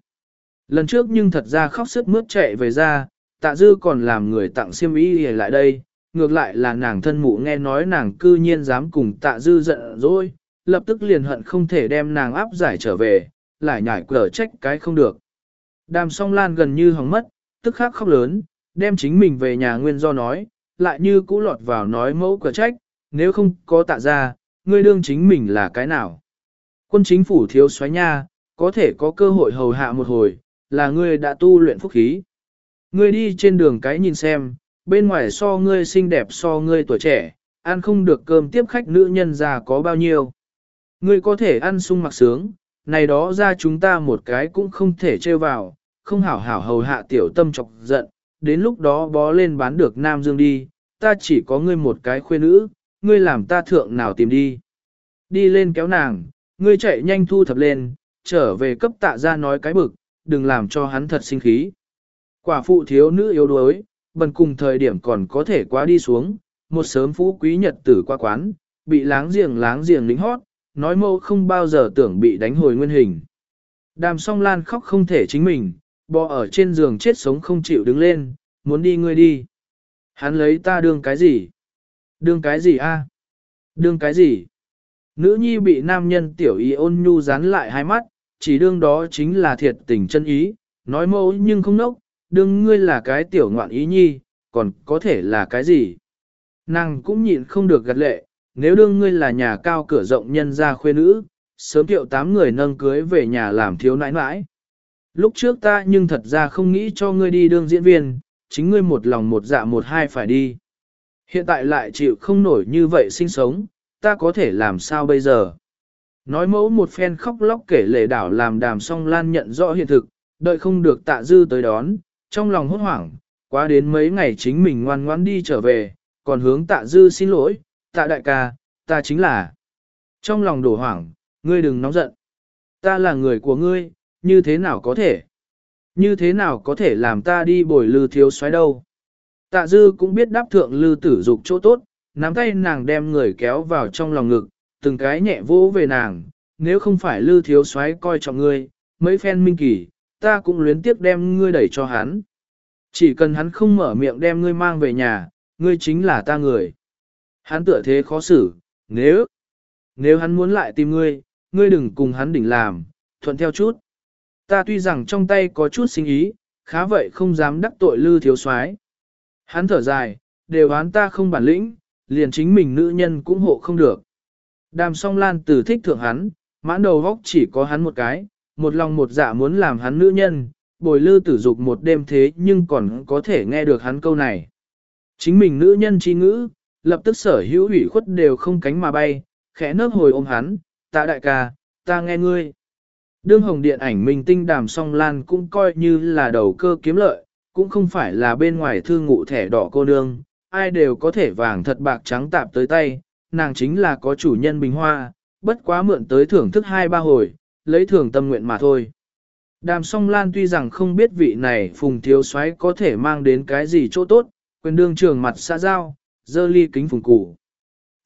Lần trước nhưng thật ra khóc sức mướt chạy về ra, tạ dư còn làm người tặng xiêm y lại đây, ngược lại là nàng thân mụ nghe nói nàng cư nhiên dám cùng tạ dư giận rồi, lập tức liền hận không thể đem nàng áp giải trở về, lại nhảy cờ trách cái không được. Đàm song lan gần như hỏng mất, tức khắc khóc lớn, đem chính mình về nhà nguyên do nói, lại như cũ lọt vào nói mẫu cờ trách, nếu không có tạ ra, ngươi đương chính mình là cái nào. Quân chính phủ thiếu xoáy nha, có thể có cơ hội hầu hạ một hồi, là ngươi đã tu luyện phúc khí. Ngươi đi trên đường cái nhìn xem, bên ngoài so ngươi xinh đẹp so ngươi tuổi trẻ, ăn không được cơm tiếp khách nữ nhân già có bao nhiêu. Ngươi có thể ăn sung mặc sướng, này đó ra chúng ta một cái cũng không thể trêu vào, không hảo hảo hầu hạ tiểu tâm chọc giận, đến lúc đó bó lên bán được Nam Dương đi, ta chỉ có ngươi một cái khuê nữ, ngươi làm ta thượng nào tìm đi. Đi lên kéo nàng, ngươi chạy nhanh thu thập lên, trở về cấp tạ ra nói cái bực, đừng làm cho hắn thật sinh khí. Quả phụ thiếu nữ yếu đuối, bần cùng thời điểm còn có thể quá đi xuống, một sớm phú quý nhật tử qua quán, bị láng giềng láng giềng lính hót, nói mâu không bao giờ tưởng bị đánh hồi nguyên hình. Đàm song lan khóc không thể chính mình, bò ở trên giường chết sống không chịu đứng lên, muốn đi ngươi đi. Hắn lấy ta đương cái gì? Đương cái gì a? Đương cái gì? Nữ nhi bị nam nhân tiểu ý ôn nhu dán lại hai mắt, chỉ đương đó chính là thiệt tình chân ý, nói mâu nhưng không nốc, đương ngươi là cái tiểu ngoạn ý nhi, còn có thể là cái gì? Nàng cũng nhịn không được gật lệ, nếu đương ngươi là nhà cao cửa rộng nhân gia khuê nữ, sớm tiệu tám người nâng cưới về nhà làm thiếu nãi nãi. Lúc trước ta nhưng thật ra không nghĩ cho ngươi đi đương diễn viên, chính ngươi một lòng một dạ một hai phải đi. Hiện tại lại chịu không nổi như vậy sinh sống, ta có thể làm sao bây giờ? Nói mẫu một phen khóc lóc kể lệ đảo làm đàm song lan nhận rõ hiện thực, đợi không được tạ dư tới đón, trong lòng hốt hoảng, quá đến mấy ngày chính mình ngoan ngoãn đi trở về, còn hướng tạ dư xin lỗi, tạ đại ca, ta chính là. Trong lòng đổ hoảng, ngươi đừng nóng giận. Ta là người của ngươi, như thế nào có thể? Như thế nào có thể làm ta đi bồi lư thiếu xoáy đâu? Tạ dư cũng biết đáp thượng lư tử dục chỗ tốt, nắm tay nàng đem người kéo vào trong lòng ngực, từng cái nhẹ vỗ về nàng, nếu không phải lư thiếu xoáy coi trọng ngươi, mấy phen minh kỳ, ta cũng luyến tiếc đem ngươi đẩy cho hắn. Chỉ cần hắn không mở miệng đem ngươi mang về nhà, ngươi chính là ta người. Hắn tựa thế khó xử, nếu, nếu hắn muốn lại tìm ngươi, ngươi đừng cùng hắn đỉnh làm, thuận theo chút. Ta tuy rằng trong tay có chút sinh ý, khá vậy không dám đắc tội lư thiếu soái. Hắn thở dài, đều hắn ta không bản lĩnh, liền chính mình nữ nhân cũng hộ không được. Đàm song lan từ thích thượng hắn, mãn đầu góc chỉ có hắn một cái, một lòng một dạ muốn làm hắn nữ nhân, bồi lư tử dục một đêm thế nhưng còn có thể nghe được hắn câu này. Chính mình nữ nhân chi ngữ, lập tức sở hữu ủy khuất đều không cánh mà bay, khẽ nớp hồi ôm hắn, tạ đại ca, ta nghe ngươi. Đương hồng điện ảnh minh tinh đàm song lan cũng coi như là đầu cơ kiếm lợi, cũng không phải là bên ngoài thư ngụ thẻ đỏ cô nương, ai đều có thể vàng thật bạc trắng tạp tới tay, nàng chính là có chủ nhân bình hoa, bất quá mượn tới thưởng thức hai ba hồi, lấy thưởng tâm nguyện mà thôi. Đàm song lan tuy rằng không biết vị này phùng thiếu soái có thể mang đến cái gì chỗ tốt, quyền đương trường mặt xã giao, dơ ly kính phùng cụ.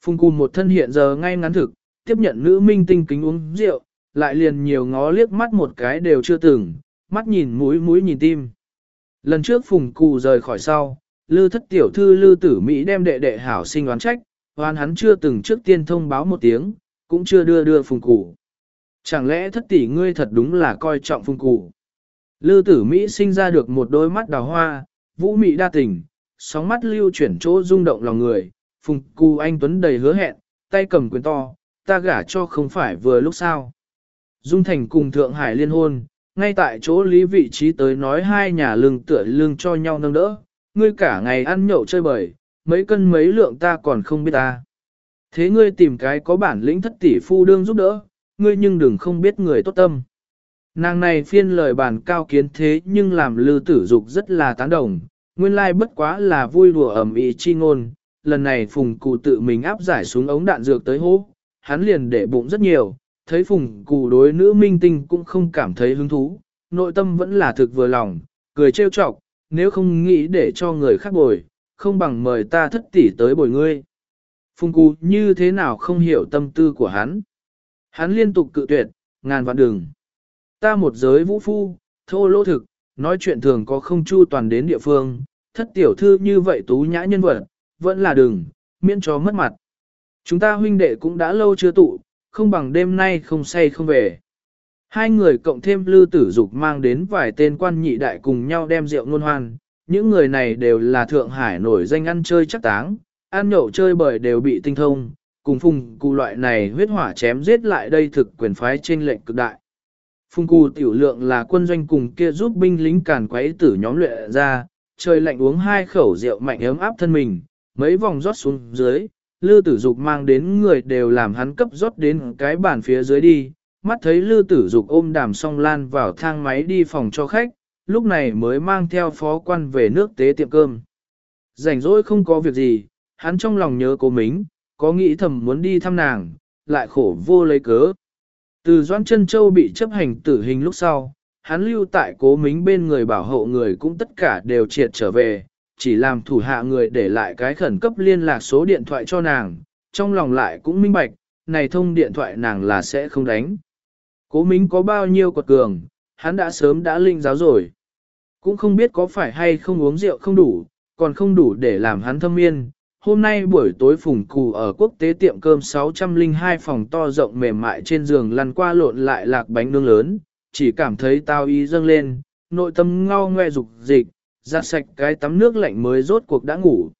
Phùng cụ một thân hiện giờ ngay ngắn thực, tiếp nhận nữ minh tinh kính uống rượu, lại liền nhiều ngó liếc mắt một cái đều chưa từng, mắt nhìn mũi mũi nhìn tim. Lần trước phùng cụ rời khỏi sau, lư thất tiểu thư lư tử Mỹ đem đệ đệ hảo sinh oán trách, oán hắn chưa từng trước tiên thông báo một tiếng, cũng chưa đưa đưa phùng cụ. Chẳng lẽ thất tỷ ngươi thật đúng là coi trọng phùng cụ. Lư tử Mỹ sinh ra được một đôi mắt đào hoa, vũ mị đa tình, sóng mắt lưu chuyển chỗ rung động lòng người, phùng cù anh Tuấn đầy hứa hẹn, tay cầm quyền to, ta gả cho không phải vừa lúc sao. Dung Thành cùng Thượng Hải liên hôn, ngay tại chỗ lý vị trí tới nói hai nhà lưng tựa lưng cho nhau nâng đỡ, ngươi cả ngày ăn nhậu chơi bời, mấy cân mấy lượng ta còn không biết ta. Thế ngươi tìm cái có bản lĩnh thất tỷ phu đương giúp đỡ, ngươi nhưng đừng không biết người tốt tâm. Nàng này phiên lời bản cao kiến thế nhưng làm lư tử dục rất là tán đồng, nguyên lai bất quá là vui đùa ẩm ý chi ngôn, lần này phùng cụ tự mình áp giải xuống ống đạn dược tới hố, hắn liền để bụng rất nhiều, thấy phùng cụ đối nữ minh tinh cũng không cảm thấy hứng thú, nội tâm vẫn là thực vừa lòng, cười trêu chọc, nếu không nghĩ để cho người khác bồi, không bằng mời ta thất tỷ tới bồi ngươi. Phùng cụ như thế nào không hiểu tâm tư của hắn. Hắn liên tục cự tuyệt, ngàn vạn đường. Ta một giới vũ phu, thô lỗ thực, nói chuyện thường có không chu toàn đến địa phương, thất tiểu thư như vậy tú nhã nhân vật, vẫn là đừng, miễn cho mất mặt. Chúng ta huynh đệ cũng đã lâu chưa tụ, không bằng đêm nay không say không về. Hai người cộng thêm lư tử dục mang đến vài tên quan nhị đại cùng nhau đem rượu ngôn hoan, những người này đều là Thượng Hải nổi danh ăn chơi chắc táng, ăn nhậu chơi bời đều bị tinh thông, cùng phùng cụ loại này huyết hỏa chém giết lại đây thực quyền phái trên lệnh cực đại. Phùng Cù tiểu lượng là quân doanh cùng kia giúp binh lính càn quấy tử nhóm luyện ra, trời lạnh uống hai khẩu rượu mạnh ấm áp thân mình, mấy vòng rót xuống dưới, lư tử dục mang đến người đều làm hắn cấp rót đến cái bàn phía dưới đi, mắt thấy lư tử dục ôm đàm song lan vào thang máy đi phòng cho khách, lúc này mới mang theo phó quan về nước tế tiệm cơm. Rảnh rỗi không có việc gì, hắn trong lòng nhớ cô mính, có nghĩ thầm muốn đi thăm nàng, lại khổ vô lấy cớ. Từ Doãn chân Châu bị chấp hành tử hình lúc sau, hắn lưu tại cố mính bên người bảo hộ người cũng tất cả đều triệt trở về, chỉ làm thủ hạ người để lại cái khẩn cấp liên lạc số điện thoại cho nàng, trong lòng lại cũng minh bạch, này thông điện thoại nàng là sẽ không đánh. Cố Mính có bao nhiêu quật cường, hắn đã sớm đã linh giáo rồi. Cũng không biết có phải hay không uống rượu không đủ, còn không đủ để làm hắn thâm yên. Hôm nay buổi tối phùng cù ở quốc tế tiệm cơm 602 phòng to rộng mềm mại trên giường lăn qua lộn lại lạc bánh nướng lớn, chỉ cảm thấy tao ý dâng lên, nội tâm ngao ngoe dục dịch, ra sạch cái tắm nước lạnh mới rốt cuộc đã ngủ.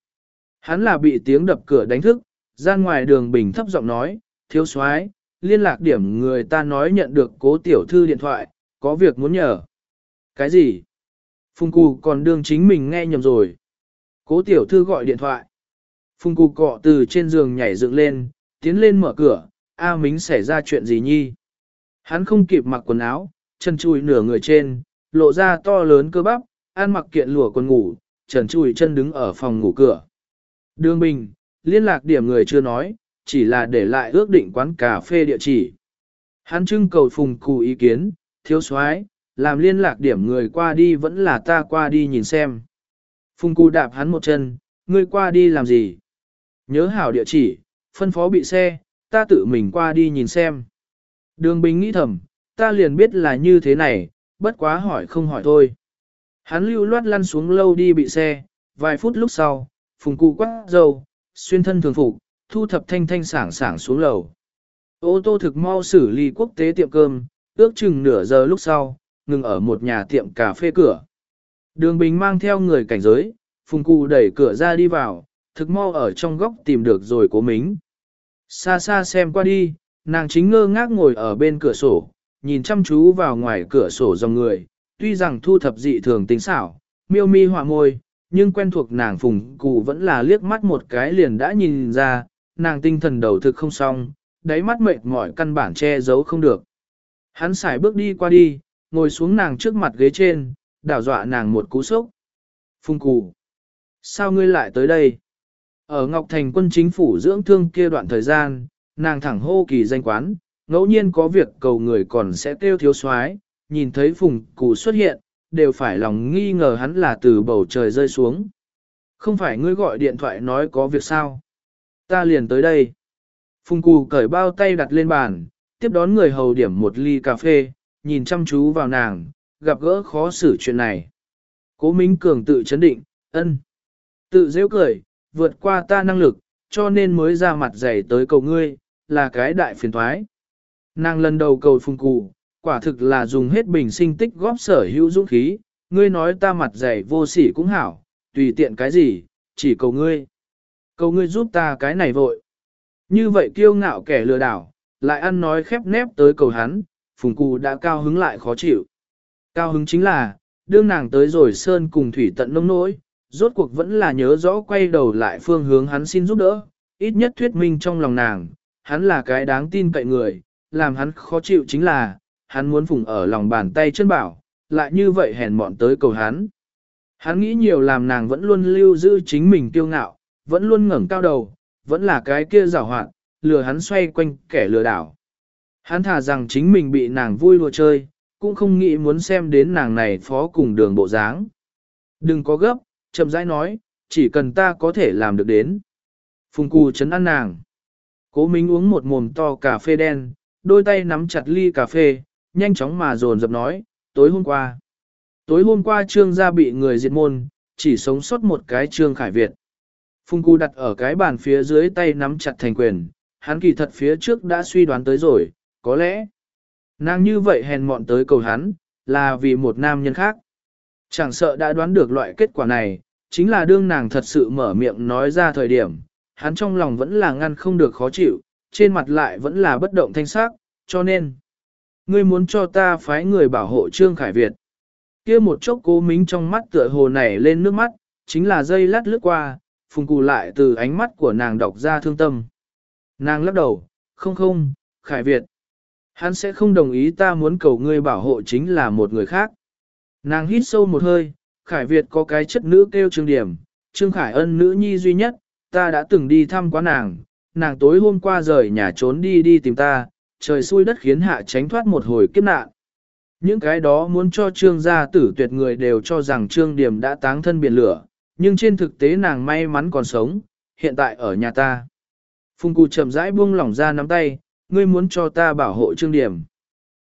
Hắn là bị tiếng đập cửa đánh thức, ra ngoài đường bình thấp giọng nói, thiếu soái liên lạc điểm người ta nói nhận được cố tiểu thư điện thoại, có việc muốn nhờ. Cái gì? Phùng Cù còn đương chính mình nghe nhầm rồi. Cố tiểu thư gọi điện thoại. Phùng cụ cọ từ trên giường nhảy dựng lên, tiến lên mở cửa, A Mính xảy ra chuyện gì nhi? Hắn không kịp mặc quần áo, chân chui nửa người trên, lộ ra to lớn cơ bắp, ăn mặc kiện lụa quần ngủ, trần chui chân đứng ở phòng ngủ cửa. Đường Bình, liên lạc điểm người chưa nói, chỉ là để lại ước định quán cà phê địa chỉ. Hắn trưng cầu phùng cụ ý kiến, thiếu soái làm liên lạc điểm người qua đi vẫn là ta qua đi nhìn xem. Phùng cụ đạp hắn một chân, ngươi qua đi làm gì? Nhớ hảo địa chỉ, phân phó bị xe, ta tự mình qua đi nhìn xem. Đường Bình nghĩ thầm, ta liền biết là như thế này, bất quá hỏi không hỏi thôi. Hắn lưu loát lăn xuống lâu đi bị xe, vài phút lúc sau, phùng cụ quát dầu, xuyên thân thường phục, thu thập thanh thanh sảng sảng xuống lầu. Ô tô thực mau xử lý quốc tế tiệm cơm, ước chừng nửa giờ lúc sau, ngừng ở một nhà tiệm cà phê cửa. Đường Bình mang theo người cảnh giới, phùng cụ đẩy cửa ra đi vào, thực mau ở trong góc tìm được rồi cố mính. Xa xa xem qua đi, nàng chính ngơ ngác ngồi ở bên cửa sổ, nhìn chăm chú vào ngoài cửa sổ dòng người, tuy rằng thu thập dị thường tính xảo, miêu mi họa môi, nhưng quen thuộc nàng phùng cụ vẫn là liếc mắt một cái liền đã nhìn ra, nàng tinh thần đầu thực không xong, đáy mắt mệt mỏi căn bản che giấu không được. Hắn xài bước đi qua đi, ngồi xuống nàng trước mặt ghế trên, đảo dọa nàng một cú sốc. Phùng cụ, sao ngươi lại tới đây? Ở Ngọc Thành quân chính phủ dưỡng thương kia đoạn thời gian, nàng thẳng hô kỳ danh quán, ngẫu nhiên có việc cầu người còn sẽ kêu thiếu soái, nhìn thấy phùng cụ xuất hiện, đều phải lòng nghi ngờ hắn là từ bầu trời rơi xuống. Không phải ngươi gọi điện thoại nói có việc sao? Ta liền tới đây. Phùng cụ cởi bao tay đặt lên bàn, tiếp đón người hầu điểm một ly cà phê, nhìn chăm chú vào nàng, gặp gỡ khó xử chuyện này. Cố Minh Cường tự chấn định, ân. Tự dễ cười, vượt qua ta năng lực, cho nên mới ra mặt dày tới cầu ngươi, là cái đại phiền thoái. Nàng lần đầu cầu phùng cụ, quả thực là dùng hết bình sinh tích góp sở hữu dũng khí, ngươi nói ta mặt dày vô sỉ cũng hảo, tùy tiện cái gì, chỉ cầu ngươi. Cầu ngươi giúp ta cái này vội. Như vậy kiêu ngạo kẻ lừa đảo, lại ăn nói khép nép tới cầu hắn, phùng cụ đã cao hứng lại khó chịu. Cao hứng chính là, đương nàng tới rồi sơn cùng thủy tận nông nỗi, rốt cuộc vẫn là nhớ rõ quay đầu lại phương hướng hắn xin giúp đỡ, ít nhất thuyết minh trong lòng nàng, hắn là cái đáng tin cậy người, làm hắn khó chịu chính là, hắn muốn phùng ở lòng bàn tay chân bảo, lại như vậy hèn mọn tới cầu hắn. Hắn nghĩ nhiều làm nàng vẫn luôn lưu giữ chính mình kiêu ngạo, vẫn luôn ngẩng cao đầu, vẫn là cái kia rào hoạn, lừa hắn xoay quanh kẻ lừa đảo. Hắn thả rằng chính mình bị nàng vui đùa chơi, cũng không nghĩ muốn xem đến nàng này phó cùng đường bộ dáng. Đừng có gấp, chậm rãi nói, chỉ cần ta có thể làm được đến. Phùng cù chấn ăn nàng. Cố Minh uống một mồm to cà phê đen, đôi tay nắm chặt ly cà phê, nhanh chóng mà dồn dập nói, tối hôm qua. Tối hôm qua trương gia bị người diệt môn, chỉ sống sót một cái trương khải Việt. Phùng cù đặt ở cái bàn phía dưới tay nắm chặt thành quyền, hắn kỳ thật phía trước đã suy đoán tới rồi, có lẽ. Nàng như vậy hèn mọn tới cầu hắn, là vì một nam nhân khác. Chẳng sợ đã đoán được loại kết quả này, chính là đương nàng thật sự mở miệng nói ra thời điểm, hắn trong lòng vẫn là ngăn không được khó chịu, trên mặt lại vẫn là bất động thanh sắc, cho nên, ngươi muốn cho ta phái người bảo hộ Trương Khải Việt. kia một chốc cố mính trong mắt tựa hồ nảy lên nước mắt, chính là dây lát lướt qua, phùng cụ lại từ ánh mắt của nàng đọc ra thương tâm. Nàng lắc đầu, không không, Khải Việt. Hắn sẽ không đồng ý ta muốn cầu ngươi bảo hộ chính là một người khác. Nàng hít sâu một hơi, Khải Việt có cái chất nữ kêu Trương Điểm, Trương Khải Ân nữ nhi duy nhất, ta đã từng đi thăm quá nàng, nàng tối hôm qua rời nhà trốn đi đi tìm ta, trời xui đất khiến hạ tránh thoát một hồi kiếp nạn. Những cái đó muốn cho Trương gia tử tuyệt người đều cho rằng Trương Điểm đã táng thân biển lửa, nhưng trên thực tế nàng may mắn còn sống, hiện tại ở nhà ta. Phùng Cụ chậm rãi buông lỏng ra nắm tay, ngươi muốn cho ta bảo hộ Trương Điểm.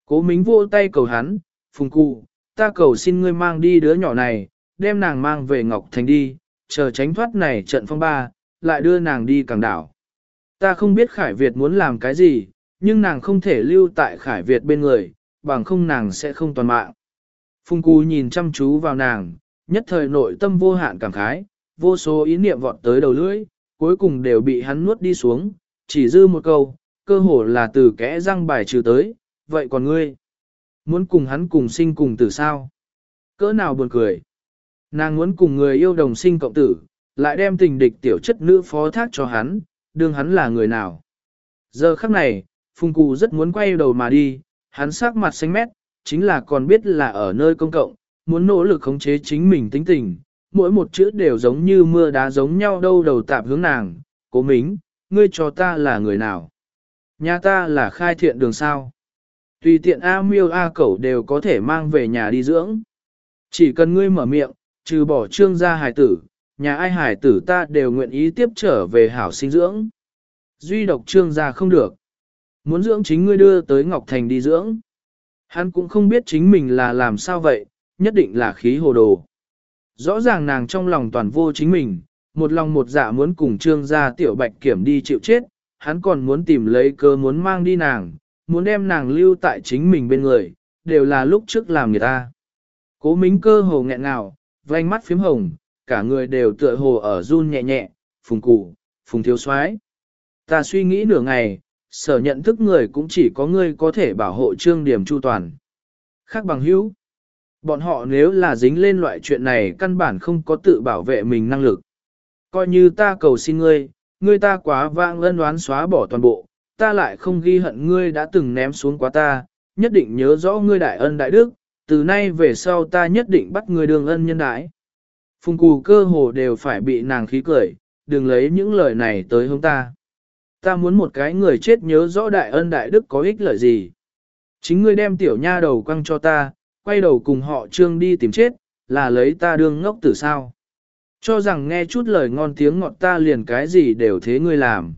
Cố Mính vô tay cầu hắn, Phùng Cụ, ta cầu xin ngươi mang đi đứa nhỏ này, đem nàng mang về Ngọc Thành đi, chờ tránh thoát này trận phong ba, lại đưa nàng đi càng đảo. Ta không biết Khải Việt muốn làm cái gì, nhưng nàng không thể lưu tại Khải Việt bên người, bằng không nàng sẽ không toàn mạng. Phung Cú nhìn chăm chú vào nàng, nhất thời nội tâm vô hạn cảm khái, vô số ý niệm vọt tới đầu lưỡi, cuối cùng đều bị hắn nuốt đi xuống, chỉ dư một câu, cơ hồ là từ kẽ răng bài trừ tới, vậy còn ngươi? Muốn cùng hắn cùng sinh cùng tử sao? Cỡ nào buồn cười? Nàng muốn cùng người yêu đồng sinh cộng tử, lại đem tình địch tiểu chất nữ phó thác cho hắn, đương hắn là người nào? Giờ khắc này, Phùng Cụ rất muốn quay đầu mà đi, hắn sắc mặt xanh mét, chính là còn biết là ở nơi công cộng, muốn nỗ lực khống chế chính mình tính tình, mỗi một chữ đều giống như mưa đá giống nhau đâu đầu tạp hướng nàng, cố mính, ngươi cho ta là người nào? Nhà ta là khai thiện đường sao? Tùy tiện A miêu A cẩu đều có thể mang về nhà đi dưỡng. Chỉ cần ngươi mở miệng, trừ bỏ trương gia hài tử, nhà ai hài tử ta đều nguyện ý tiếp trở về hảo sinh dưỡng. Duy độc trương gia không được. Muốn dưỡng chính ngươi đưa tới Ngọc Thành đi dưỡng. Hắn cũng không biết chính mình là làm sao vậy, nhất định là khí hồ đồ. Rõ ràng nàng trong lòng toàn vô chính mình, một lòng một dạ muốn cùng trương gia tiểu bạch kiểm đi chịu chết, hắn còn muốn tìm lấy cơ muốn mang đi nàng, muốn đem nàng lưu tại chính mình bên người, đều là lúc trước làm người ta. Cố mính cơ hồ nghẹn ngào, vành mắt phím hồng, cả người đều tựa hồ ở run nhẹ nhẹ, phùng cụ, phùng thiếu soái Ta suy nghĩ nửa ngày, sở nhận thức người cũng chỉ có ngươi có thể bảo hộ trương điểm chu toàn. Khác bằng hữu. Bọn họ nếu là dính lên loại chuyện này căn bản không có tự bảo vệ mình năng lực. Coi như ta cầu xin ngươi, ngươi ta quá vang ân đoán xóa bỏ toàn bộ, ta lại không ghi hận ngươi đã từng ném xuống quá ta, nhất định nhớ rõ ngươi đại ân đại đức, từ nay về sau ta nhất định bắt ngươi đường ân nhân đại. Phùng cù cơ hồ đều phải bị nàng khí cười, đừng lấy những lời này tới hướng ta. Ta muốn một cái người chết nhớ rõ đại ân đại đức có ích lợi gì. Chính ngươi đem tiểu nha đầu quăng cho ta, quay đầu cùng họ trương đi tìm chết, là lấy ta đương ngốc tử sao. Cho rằng nghe chút lời ngon tiếng ngọt ta liền cái gì đều thế ngươi làm.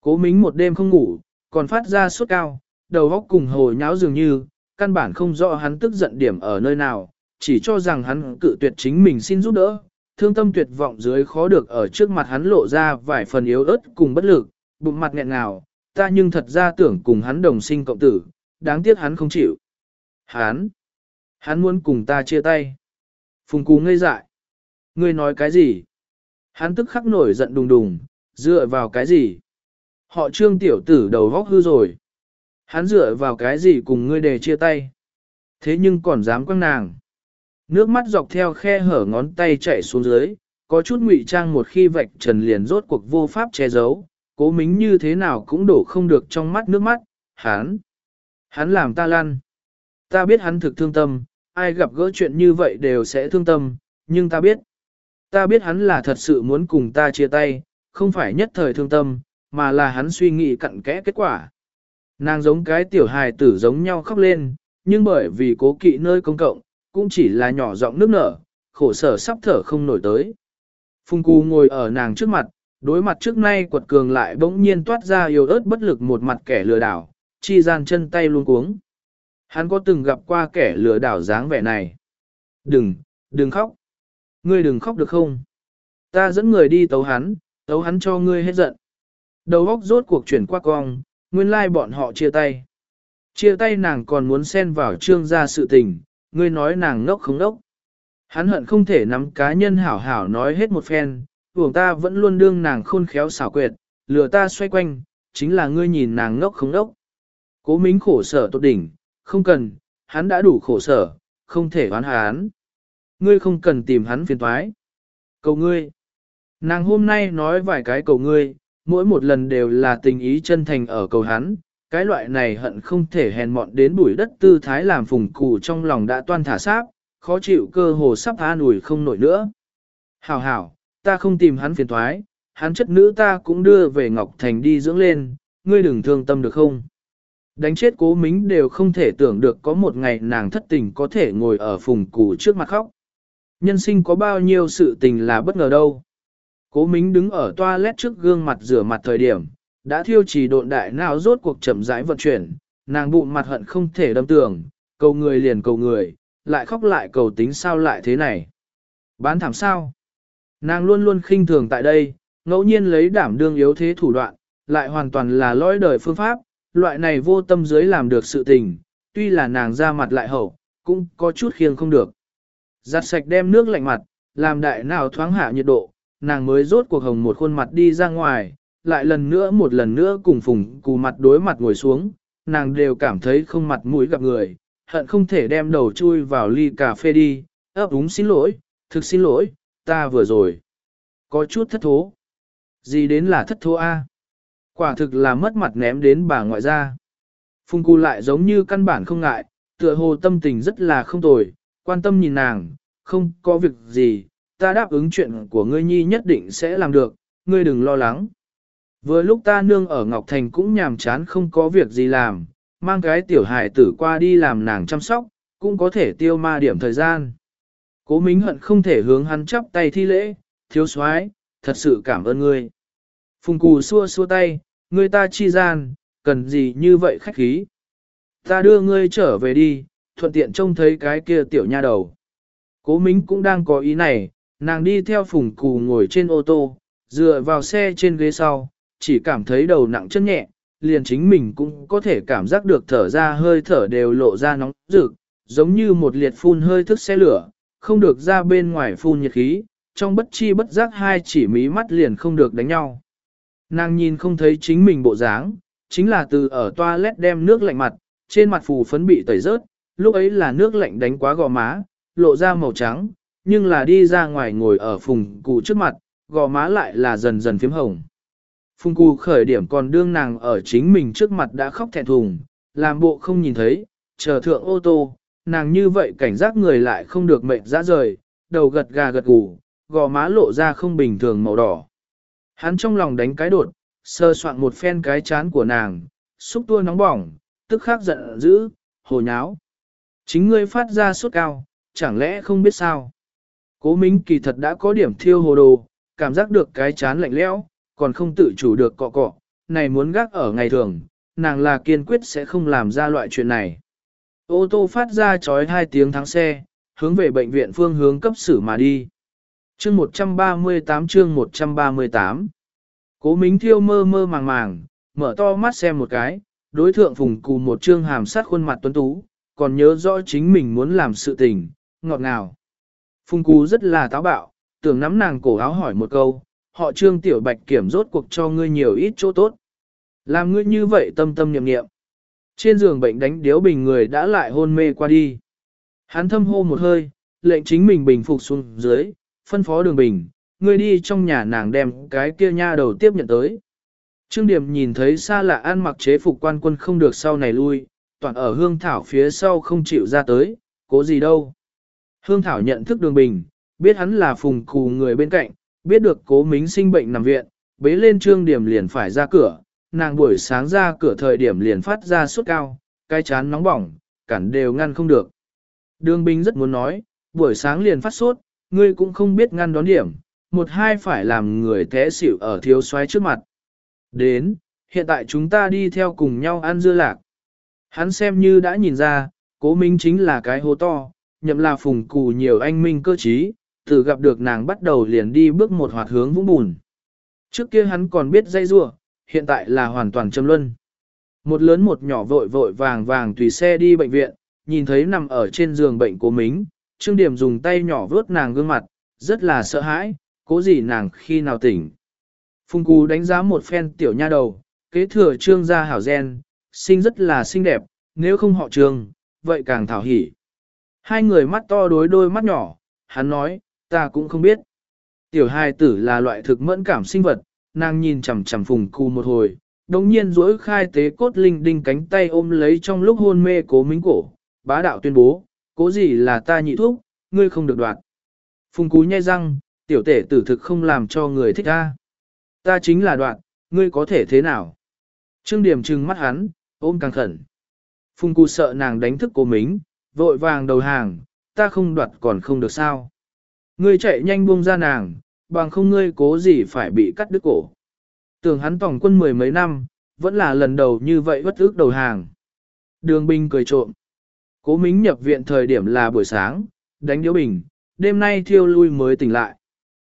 Cố mính một đêm không ngủ, còn phát ra sốt cao, đầu óc cùng hồ nháo dường như, căn bản không rõ hắn tức giận điểm ở nơi nào, chỉ cho rằng hắn cự tuyệt chính mình xin giúp đỡ, thương tâm tuyệt vọng dưới khó được ở trước mặt hắn lộ ra vài phần yếu ớt cùng bất lực, bụng mặt nghẹn ngào, ta nhưng thật ra tưởng cùng hắn đồng sinh cộng tử, đáng tiếc hắn không chịu. Hắn, hắn muốn cùng ta chia tay. Phùng cú ngây dại. Ngươi nói cái gì? Hắn tức khắc nổi giận đùng đùng, dựa vào cái gì? Họ trương tiểu tử đầu vóc hư rồi. Hắn dựa vào cái gì cùng ngươi để chia tay? Thế nhưng còn dám quăng nàng. Nước mắt dọc theo khe hở ngón tay chạy xuống dưới, có chút ngụy trang một khi vạch trần liền rốt cuộc vô pháp che giấu, cố mính như thế nào cũng đổ không được trong mắt nước mắt, hắn. Hắn làm ta lăn. Ta biết hắn thực thương tâm, ai gặp gỡ chuyện như vậy đều sẽ thương tâm, nhưng ta biết. Ta biết hắn là thật sự muốn cùng ta chia tay, không phải nhất thời thương tâm, mà là hắn suy nghĩ cặn kẽ kết quả. Nàng giống cái tiểu hài tử giống nhau khóc lên, nhưng bởi vì cố kỵ nơi công cộng, cũng chỉ là nhỏ giọng nước nở, khổ sở sắp thở không nổi tới. Phùng Cù ngồi ở nàng trước mặt, đối mặt trước nay quật cường lại bỗng nhiên toát ra yêu ớt bất lực một mặt kẻ lừa đảo, chi gian chân tay luôn cuống. Hắn có từng gặp qua kẻ lừa đảo dáng vẻ này. Đừng, đừng khóc. Ngươi đừng khóc được không? Ta dẫn người đi tấu hắn, tấu hắn cho ngươi hết giận. Đầu óc rốt cuộc chuyển qua cong, nguyên lai bọn họ chia tay. Chia tay nàng còn muốn xen vào trương gia sự tình, ngươi nói nàng ngốc không ngốc. Hắn hận không thể nắm cá nhân hảo hảo nói hết một phen, vùng ta vẫn luôn đương nàng khôn khéo xảo quyệt, lừa ta xoay quanh, chính là ngươi nhìn nàng ngốc không ngốc. Cố mính khổ sở tốt đỉnh, không cần, hắn đã đủ khổ sở, không thể oán hắn. Ngươi không cần tìm hắn phiền thoái. Cầu ngươi. Nàng hôm nay nói vài cái cầu ngươi, mỗi một lần đều là tình ý chân thành ở cầu hắn, cái loại này hận không thể hèn mọn đến bụi đất tư thái làm phùng cụ trong lòng đã toan thả sáp, khó chịu cơ hồ sắp an ủi không nổi nữa. Hảo hảo, ta không tìm hắn phiền thoái, hắn chất nữ ta cũng đưa về Ngọc Thành đi dưỡng lên, ngươi đừng thương tâm được không? Đánh chết cố mính đều không thể tưởng được có một ngày nàng thất tình có thể ngồi ở phùng cụ trước mặt khóc. Nhân sinh có bao nhiêu sự tình là bất ngờ đâu. Cố mính đứng ở toilet trước gương mặt rửa mặt thời điểm, đã thiêu trì độn đại nào rốt cuộc chậm rãi vận chuyển, nàng bụng mặt hận không thể đâm tường, cầu người liền cầu người, lại khóc lại cầu tính sao lại thế này. Bán thảm sao? Nàng luôn luôn khinh thường tại đây, ngẫu nhiên lấy đảm đương yếu thế thủ đoạn, lại hoàn toàn là lõi đời phương pháp, loại này vô tâm dưới làm được sự tình, tuy là nàng ra mặt lại hậu, cũng có chút khiêng không được. Giặt sạch đem nước lạnh mặt, làm đại nào thoáng hạ nhiệt độ, nàng mới rốt cuộc hồng một khuôn mặt đi ra ngoài, lại lần nữa một lần nữa cùng phùng cù mặt đối mặt ngồi xuống, nàng đều cảm thấy không mặt mũi gặp người, hận không thể đem đầu chui vào ly cà phê đi, ấp úng xin lỗi, thực xin lỗi, ta vừa rồi. Có chút thất thố. Gì đến là thất thố a? Quả thực là mất mặt ném đến bà ngoại ra. Phùng cù lại giống như căn bản không ngại, tựa hồ tâm tình rất là không tồi, quan tâm nhìn nàng, không có việc gì, ta đáp ứng chuyện của ngươi nhi nhất định sẽ làm được, ngươi đừng lo lắng. Vừa lúc ta nương ở Ngọc Thành cũng nhàm chán không có việc gì làm, mang cái tiểu hài tử qua đi làm nàng chăm sóc, cũng có thể tiêu ma điểm thời gian. Cố Mính hận không thể hướng hắn chắp tay thi lễ, thiếu soái, thật sự cảm ơn ngươi. Phùng cù xua xua tay, ngươi ta chi gian, cần gì như vậy khách khí. Ta đưa ngươi trở về đi, thuận tiện trông thấy cái kia tiểu nha đầu. Cố Mính cũng đang có ý này, nàng đi theo phùng cù ngồi trên ô tô, dựa vào xe trên ghế sau, chỉ cảm thấy đầu nặng chân nhẹ, liền chính mình cũng có thể cảm giác được thở ra hơi thở đều lộ ra nóng rực, giống như một liệt phun hơi thức xe lửa, không được ra bên ngoài phun nhiệt khí, trong bất chi bất giác hai chỉ mí mắt liền không được đánh nhau. Nàng nhìn không thấy chính mình bộ dáng, chính là từ ở toilet đem nước lạnh mặt, trên mặt phù phấn bị tẩy rớt, Lúc ấy là nước lạnh đánh quá gò má, lộ ra màu trắng, nhưng là đi ra ngoài ngồi ở phùng cụ trước mặt, gò má lại là dần dần phím hồng. Phùng cụ khởi điểm còn đương nàng ở chính mình trước mặt đã khóc thẹn thùng, làm bộ không nhìn thấy, chờ thượng ô tô, nàng như vậy cảnh giác người lại không được mệnh ra rời, đầu gật gà gật gù, gò má lộ ra không bình thường màu đỏ. Hắn trong lòng đánh cái đột, sơ soạn một phen cái chán của nàng, xúc tua nóng bỏng, tức khắc giận dữ, hồ nháo. Chính ngươi phát ra sốt cao, chẳng lẽ không biết sao? Cố Minh kỳ thật đã có điểm thiêu hồ đồ, cảm giác được cái chán lạnh lẽo, còn không tự chủ được cọ cọ, này muốn gác ở ngày thường, nàng là kiên quyết sẽ không làm ra loại chuyện này. Ô tô phát ra chói hai tiếng thắng xe, hướng về bệnh viện phương hướng cấp xử mà đi. Chương 138 chương 138 Cố Mính Thiêu mơ mơ màng màng, mở to mắt xem một cái, đối thượng phùng cù một trương hàm sát khuôn mặt tuấn tú, còn nhớ rõ chính mình muốn làm sự tình, ngọt ngào. Phùng Cú rất là táo bạo, tưởng nắm nàng cổ áo hỏi một câu, họ trương tiểu bạch kiểm rốt cuộc cho ngươi nhiều ít chỗ tốt. Làm ngươi như vậy tâm tâm niệm niệm. Trên giường bệnh đánh điếu bình người đã lại hôn mê qua đi. Hắn thâm hô một hơi, lệnh chính mình bình phục xuống dưới, phân phó đường bình, ngươi đi trong nhà nàng đem cái kia nha đầu tiếp nhận tới. Trương Điểm nhìn thấy xa lạ an mặc chế phục quan quân không được sau này lui, toàn ở hương thảo phía sau không chịu ra tới, cố gì đâu. Hương thảo nhận thức đường bình, biết hắn là phùng cù người bên cạnh, biết được cố mính sinh bệnh nằm viện, bế lên Trương Điểm liền phải ra cửa, nàng buổi sáng ra cửa thời điểm liền phát ra suốt cao, cái chán nóng bỏng, cản đều ngăn không được. Đường Bình rất muốn nói, buổi sáng liền phát sốt, ngươi cũng không biết ngăn đón điểm, một hai phải làm người té xỉu ở thiếu soái trước mặt. Đến, hiện tại chúng ta đi theo cùng nhau ăn dưa lạc. Hắn xem như đã nhìn ra, cố minh chính là cái hố to, nhậm là phùng cù nhiều anh minh cơ trí, từ gặp được nàng bắt đầu liền đi bước một hoạt hướng vũng bùn. Trước kia hắn còn biết dây rua, hiện tại là hoàn toàn châm luân. Một lớn một nhỏ vội vội vàng vàng tùy xe đi bệnh viện, nhìn thấy nằm ở trên giường bệnh của mình, Trương Điểm dùng tay nhỏ vớt nàng gương mặt, rất là sợ hãi, cố gì nàng khi nào tỉnh. Phùng Cú đánh giá một phen tiểu nha đầu, kế thừa Trương gia hảo gen, sinh rất là xinh đẹp, nếu không họ Trương, vậy càng thảo hỉ. Hai người mắt to đối đôi mắt nhỏ, hắn nói, ta cũng không biết. Tiểu hài tử là loại thực mẫn cảm sinh vật, nàng nhìn chằm chằm Phùng cù một hồi, đồng nhiên duỗi khai tế cốt linh đinh cánh tay ôm lấy trong lúc hôn mê cố mính cổ, bá đạo tuyên bố, cố gì là ta nhị thuốc, ngươi không được đoạt. Phùng cú nhai răng, tiểu tể tử thực không làm cho người thích ta. Ta chính là đoạn, ngươi có thể thế nào? Trương điểm trừng mắt hắn, ôm càng khẩn. Phùng cú sợ nàng đánh thức cố mính, vội vàng đầu hàng, ta không đoạt còn không được sao. Ngươi chạy nhanh buông ra nàng, bằng không ngươi cố gì phải bị cắt đứt cổ. Tưởng hắn tổng quân mười mấy năm, vẫn là lần đầu như vậy bất ước đầu hàng. Đường binh cười trộm. Cố Mính nhập viện thời điểm là buổi sáng, đánh điếu bình, đêm nay thiêu lui mới tỉnh lại.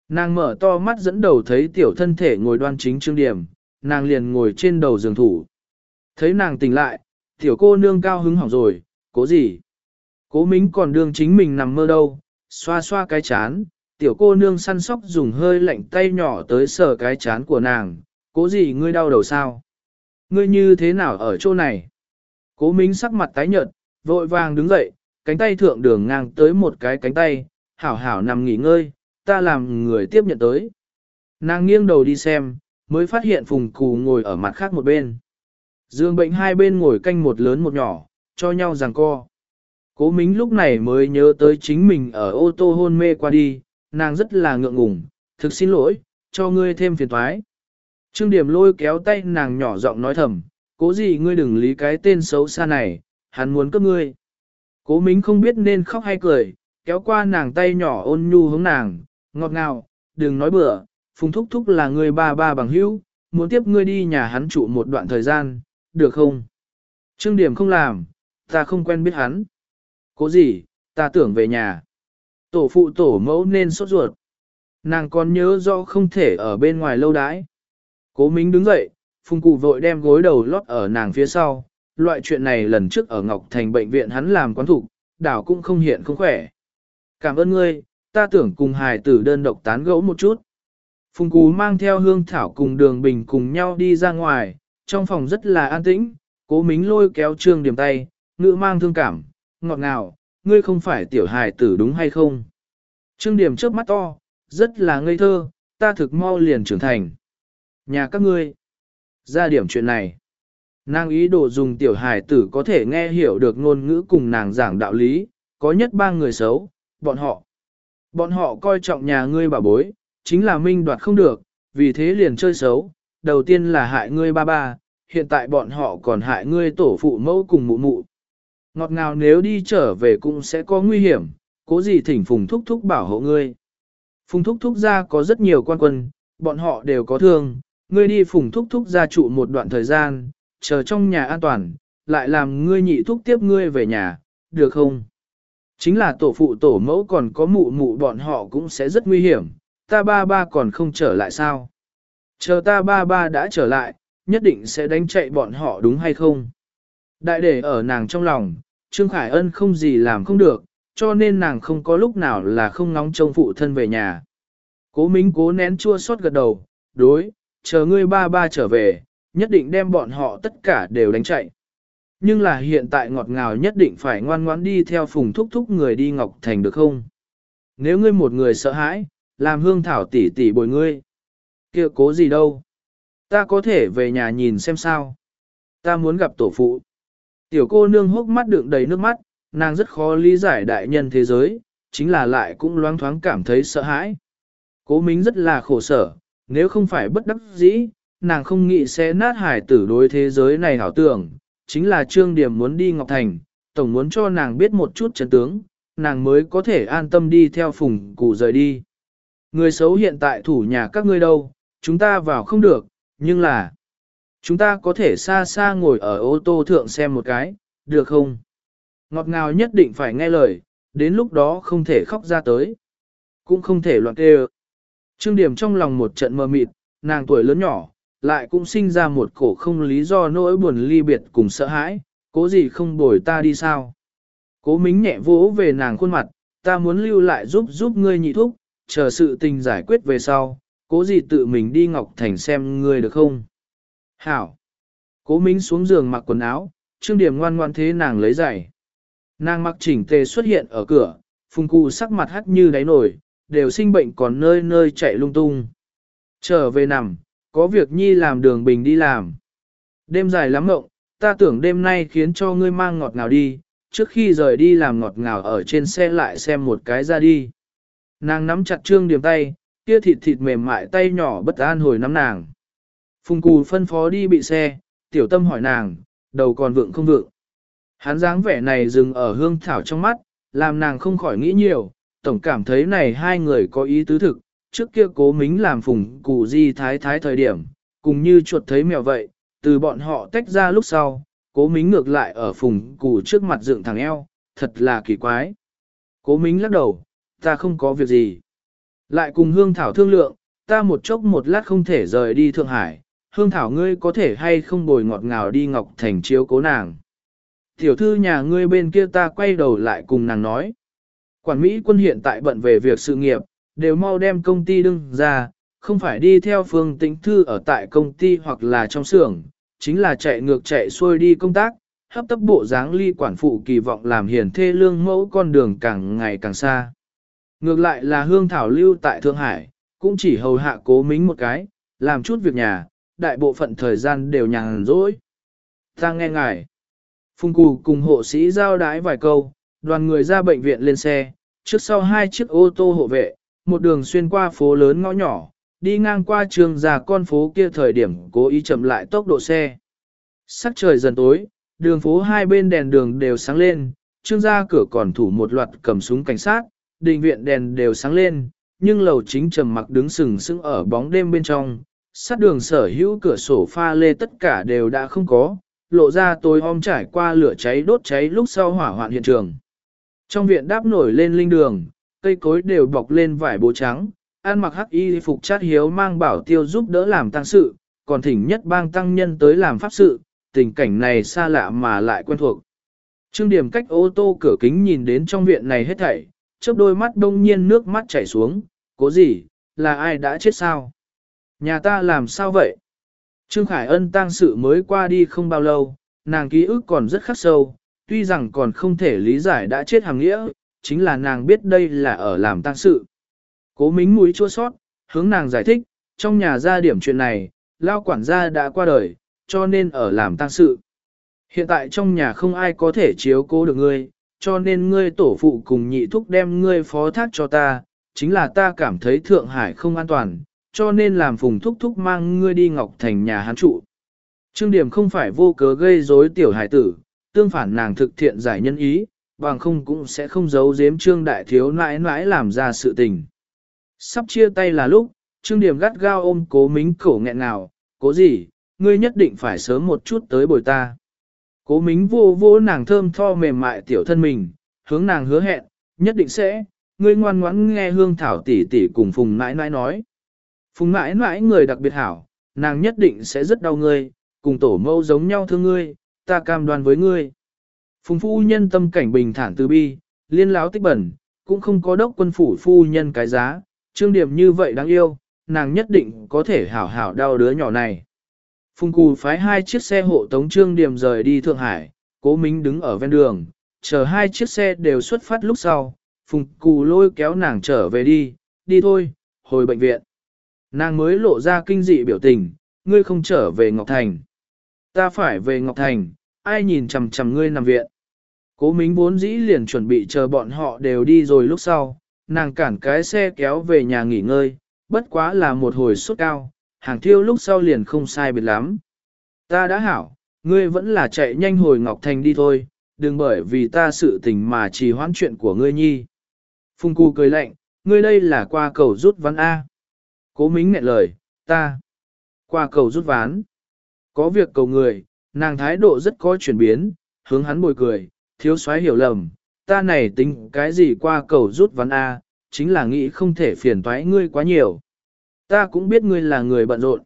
Nàng mở to mắt dẫn đầu thấy tiểu thân thể ngồi đoan chính trương điểm, nàng liền ngồi trên đầu giường thủ. Thấy nàng tỉnh lại, tiểu cô nương cao hứng hỏng rồi, cố gì? Cố Mính còn đương chính mình nằm mơ đâu, xoa xoa cái chán, tiểu cô nương săn sóc dùng hơi lạnh tay nhỏ tới sờ cái chán của nàng, cố gì ngươi đau đầu sao? Ngươi như thế nào ở chỗ này? Cố Mính sắc mặt tái nhợt, vội vàng đứng dậy, cánh tay thượng đường ngang tới một cái cánh tay, hảo hảo nằm nghỉ ngơi, ta làm người tiếp nhận tới. Nàng nghiêng đầu đi xem, mới phát hiện phùng cù ngồi ở mặt khác một bên. Dương bệnh hai bên ngồi canh một lớn một nhỏ, cho nhau giằng co. Cố Mính lúc này mới nhớ tới chính mình ở ô tô hôn mê qua đi, nàng rất là ngượng ngùng, thực xin lỗi, cho ngươi thêm phiền toái. Trương Điểm lôi kéo tay nàng nhỏ giọng nói thầm, cố gì ngươi đừng lý cái tên xấu xa này, hắn muốn cướp ngươi. Cố Mính không biết nên khóc hay cười, kéo qua nàng tay nhỏ ôn nhu hướng nàng, ngọt ngào, đừng nói bừa, Phùng Thúc Thúc là người ba ba bằng hữu, muốn tiếp ngươi đi nhà hắn trụ một đoạn thời gian, được không? Trương Điểm không làm, ta không quen biết hắn. Cố gì, ta tưởng về nhà. Tổ phụ tổ mẫu nên sốt ruột. Nàng còn nhớ rõ không thể ở bên ngoài lâu đãi. Cố Mính đứng dậy, Phùng Cụ vội đem gối đầu lót ở nàng phía sau, loại chuyện này lần trước ở Ngọc Thành bệnh viện hắn làm quán thủ, đảo cũng không hiện không khỏe. Cảm ơn ngươi, ta tưởng cùng hài tử đơn độc tán gẫu một chút. Phùng Cú mang theo hương thảo cùng đường bình cùng nhau đi ra ngoài, trong phòng rất là an tĩnh, cố mính lôi kéo trương điểm tay, ngữ mang thương cảm, ngọt ngào, ngươi không phải tiểu hài tử đúng hay không? Trương điểm trước mắt to, rất là ngây thơ, ta thực mau liền trưởng thành. Nhà các ngươi, ra điểm chuyện này. Nàng ý đồ dùng tiểu hài tử có thể nghe hiểu được ngôn ngữ cùng nàng giảng đạo lý, có nhất ba người xấu, bọn họ. Bọn họ coi trọng nhà ngươi bà bối, chính là minh đoạt không được, vì thế liền chơi xấu, đầu tiên là hại ngươi ba ba, hiện tại bọn họ còn hại ngươi tổ phụ mẫu cùng mụ mụ. Ngọt ngào nếu đi trở về cũng sẽ có nguy hiểm, cố gì thỉnh phùng thúc thúc bảo hộ ngươi. Phùng thúc thúc ra có rất nhiều quan quân, bọn họ đều có thương, ngươi đi phùng thúc thúc ra trụ một đoạn thời gian, chờ trong nhà an toàn, lại làm ngươi nhị thúc tiếp ngươi về nhà, được không? Chính là tổ phụ tổ mẫu còn có mụ mụ bọn họ cũng sẽ rất nguy hiểm, ta ba ba còn không trở lại sao? Chờ ta ba ba đã trở lại, nhất định sẽ đánh chạy bọn họ đúng hay không? Đại để ở nàng trong lòng, Trương Khải Ân không gì làm không được, cho nên nàng không có lúc nào là không nóng trông phụ thân về nhà. Cố Minh cố nén chua xót gật đầu, đối, chờ ngươi ba ba trở về, nhất định đem bọn họ tất cả đều đánh chạy. Nhưng là hiện tại ngọt ngào nhất định phải ngoan ngoãn đi theo phùng thúc thúc người đi Ngọc Thành được không? Nếu ngươi một người sợ hãi, làm hương thảo tỷ tỷ bồi ngươi. kia cố gì đâu? Ta có thể về nhà nhìn xem sao. Ta muốn gặp tổ phụ. Tiểu cô nương hốc mắt đựng đầy nước mắt, nàng rất khó lý giải đại nhân thế giới, chính là lại cũng loáng thoáng cảm thấy sợ hãi. Cố Mính rất là khổ sở, nếu không phải bất đắc dĩ, nàng không nghĩ sẽ nát hải tử đối thế giới này hảo tưởng, chính là Trương Điểm muốn đi Ngọc Thành, tổng muốn cho nàng biết một chút chân tướng, nàng mới có thể an tâm đi theo phùng cụ rời đi. Người xấu hiện tại thủ nhà các ngươi đâu, chúng ta vào không được, nhưng là chúng ta có thể xa xa ngồi ở ô tô thượng xem một cái, được không? Ngọt ngào nhất định phải nghe lời, đến lúc đó không thể khóc ra tới. Cũng không thể loạn kêu. Trương Điểm trong lòng một trận mơ mịt, nàng tuổi lớn nhỏ, lại cũng sinh ra một cổ không lý do nỗi buồn ly biệt cùng sợ hãi, cố gì không bồi ta đi sao. Cố mính nhẹ vỗ về nàng khuôn mặt, ta muốn lưu lại giúp giúp ngươi nhị thúc, chờ sự tình giải quyết về sau, cố gì tự mình đi Ngọc Thành xem ngươi được không. Hảo! Cố minh xuống giường mặc quần áo, trương điểm ngoan ngoan thế nàng lấy giày. Nàng mặc chỉnh tề xuất hiện ở cửa, phùng cụ sắc mặt hắt như đáy nổi, đều sinh bệnh còn nơi nơi chạy lung tung. Trở về nằm, có việc nhi làm đường bình đi làm. Đêm dài lắm mộng, ta tưởng đêm nay khiến cho ngươi mang ngọt ngào đi, trước khi rời đi làm ngọt ngào ở trên xe lại xem một cái ra đi. Nàng nắm chặt trương điểm tay, kia thịt thịt mềm mại tay nhỏ bất an hồi nắm nàng. Phùng cù phân phó đi bị xe, tiểu tâm hỏi nàng, đầu còn vượng không vượng. Hắn dáng vẻ này dừng ở hương thảo trong mắt, làm nàng không khỏi nghĩ nhiều, tổng cảm thấy này hai người có ý tứ thực, trước kia cố mính làm phùng cụ di thái thái thời điểm, cùng như chuột thấy mèo vậy, từ bọn họ tách ra lúc sau, cố mính ngược lại ở phùng cụ trước mặt dựng thằng eo, thật là kỳ quái. Cố mính lắc đầu, ta không có việc gì. Lại cùng hương thảo thương lượng, ta một chốc một lát không thể rời đi Thượng Hải, hương thảo ngươi có thể hay không bồi ngọt ngào đi Ngọc Thành chiếu cố nàng. Tiểu thư nhà ngươi bên kia ta quay đầu lại cùng nàng nói. Quản Mỹ quân hiện tại bận về việc sự nghiệp, đều mau đem công ty đương ra, không phải đi theo phương tĩnh thư ở tại công ty hoặc là trong xưởng, chính là chạy ngược chạy xuôi đi công tác, hấp tấp bộ dáng ly quản phụ kỳ vọng làm hiền thê lương mẫu con đường càng ngày càng xa. Ngược lại là hương thảo lưu tại Thượng Hải, cũng chỉ hầu hạ cố mính một cái, làm chút việc nhà, đại bộ phận thời gian đều nhàn rỗi. Ta nghe ngài. Phùng Cù cùng hộ sĩ giao đái vài câu, đoàn người ra bệnh viện lên xe, trước sau hai chiếc ô tô hộ vệ, một đường xuyên qua phố lớn ngõ nhỏ, đi ngang qua trường già con phố kia thời điểm cố ý chậm lại tốc độ xe. Sắc trời dần tối, đường phố hai bên đèn đường đều sáng lên, trương gia cửa còn thủ một loạt cầm súng cảnh sát, đình viện đèn đều sáng lên, nhưng lầu chính trầm mặc đứng sừng sững ở bóng đêm bên trong, sát đường sở hữu cửa sổ pha lê tất cả đều đã không có, lộ ra tối om trải qua lửa cháy đốt cháy lúc sau hỏa hoạn hiện trường. Trong viện đáp nổi lên linh đường, cây cối đều bọc lên vải bố trắng, an mặc hắc y phục chát hiếu mang bảo tiêu giúp đỡ làm tăng sự, còn thỉnh nhất bang tăng nhân tới làm pháp sự, tình cảnh này xa lạ mà lại quen thuộc. Trương điểm cách ô tô cửa kính nhìn đến trong viện này hết thảy, chớp đôi mắt đông nhiên nước mắt chảy xuống, cố gì, là ai đã chết sao? Nhà ta làm sao vậy? Trương Khải Ân tang sự mới qua đi không bao lâu, nàng ký ức còn rất khắc sâu, tuy rằng còn không thể lý giải đã chết hàng nghĩa, chính là nàng biết đây là ở làm tang sự. Cố mính mũi chua sót, hướng nàng giải thích, trong nhà ra điểm chuyện này, lao quản gia đã qua đời, cho nên ở làm tang sự. Hiện tại trong nhà không ai có thể chiếu cố được ngươi, cho nên ngươi tổ phụ cùng nhị thúc đem ngươi phó thác cho ta, chính là ta cảm thấy Thượng Hải không an toàn, cho nên làm phùng thúc thúc mang ngươi đi Ngọc Thành nhà hắn trụ. Trương Điểm không phải vô cớ gây rối tiểu hải tử, tương phản nàng thực thiện giải nhân ý, bằng không cũng sẽ không giấu giếm Trương Đại Thiếu nãi nãi làm ra sự tình. Sắp chia tay là lúc, Trương Điểm gắt gao ôm cố mính cổ nghẹn nào, cố gì, ngươi nhất định phải sớm một chút tới bồi ta. Cố mính vô vô nàng thơm tho mềm mại tiểu thân mình, hướng nàng hứa hẹn, nhất định sẽ, ngươi ngoan ngoãn nghe hương thảo tỷ tỷ cùng phùng nãi nãi nói. Phùng mãi mãi người đặc biệt hảo, nàng nhất định sẽ rất đau ngươi, cùng tổ mâu giống nhau thương ngươi, ta cam đoan với ngươi. Phùng phu nhân tâm cảnh bình thản từ bi, liên láo tích bẩn, cũng không có đốc quân phủ phu nhân cái giá, trương điểm như vậy đáng yêu, nàng nhất định có thể hảo hảo đau đứa nhỏ này. Phùng cù phái hai chiếc xe hộ tống trương điểm rời đi Thượng Hải, cố mính đứng ở ven đường, chờ hai chiếc xe đều xuất phát lúc sau, phùng cù lôi kéo nàng trở về đi, đi thôi, hồi bệnh viện. Nàng mới lộ ra kinh dị biểu tình, ngươi không trở về Ngọc Thành. Ta phải về Ngọc Thành, ai nhìn chằm chằm ngươi nằm viện. Cố Mính vốn dĩ liền chuẩn bị chờ bọn họ đều đi rồi lúc sau, nàng cản cái xe kéo về nhà nghỉ ngơi, bất quá là một hồi sốt cao, hàng thiêu lúc sau liền không sai biệt lắm. Ta đã hảo, ngươi vẫn là chạy nhanh hồi Ngọc Thành đi thôi, đừng bởi vì ta sự tình mà trì hoãn chuyện của ngươi nhi. Phùng Cù cười lạnh, ngươi đây là qua cầu rút Văn A. Cố Mính nghẹn lời, ta, qua cầu rút ván. Có việc cầu người, nàng thái độ rất có chuyển biến, hướng hắn bồi cười, thiếu soái hiểu lầm, ta này tính cái gì qua cầu rút ván A, chính là nghĩ không thể phiền toái ngươi quá nhiều. Ta cũng biết ngươi là người bận rộn.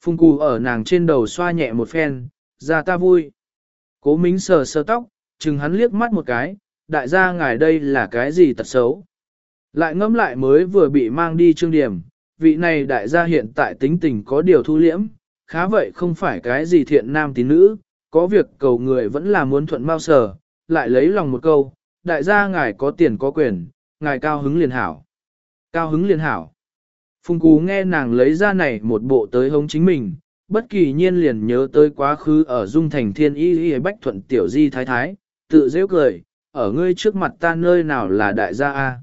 Phung cù ở nàng trên đầu xoa nhẹ một phen, ra ta vui. Cố mính sờ sờ tóc, chừng hắn liếc mắt một cái, đại gia ngài đây là cái gì tật xấu. Lại ngẫm lại mới vừa bị mang đi trương điểm, vị này đại gia hiện tại tính tình có điều thu liễm, khá vậy không phải cái gì thiện nam tín nữ, có việc cầu người vẫn là muốn thuận bao sở, lại lấy lòng một câu, đại gia ngài có tiền có quyền, ngài cao hứng liền hảo. Cao hứng liền hảo. Phùng Cú nghe nàng lấy ra này một bộ tới hống chính mình, bất kỳ nhiên liền nhớ tới quá khứ ở dung thành thiên y y bách thuận tiểu di thái thái, tự dễ cười, ở ngươi trước mặt ta nơi nào là đại gia a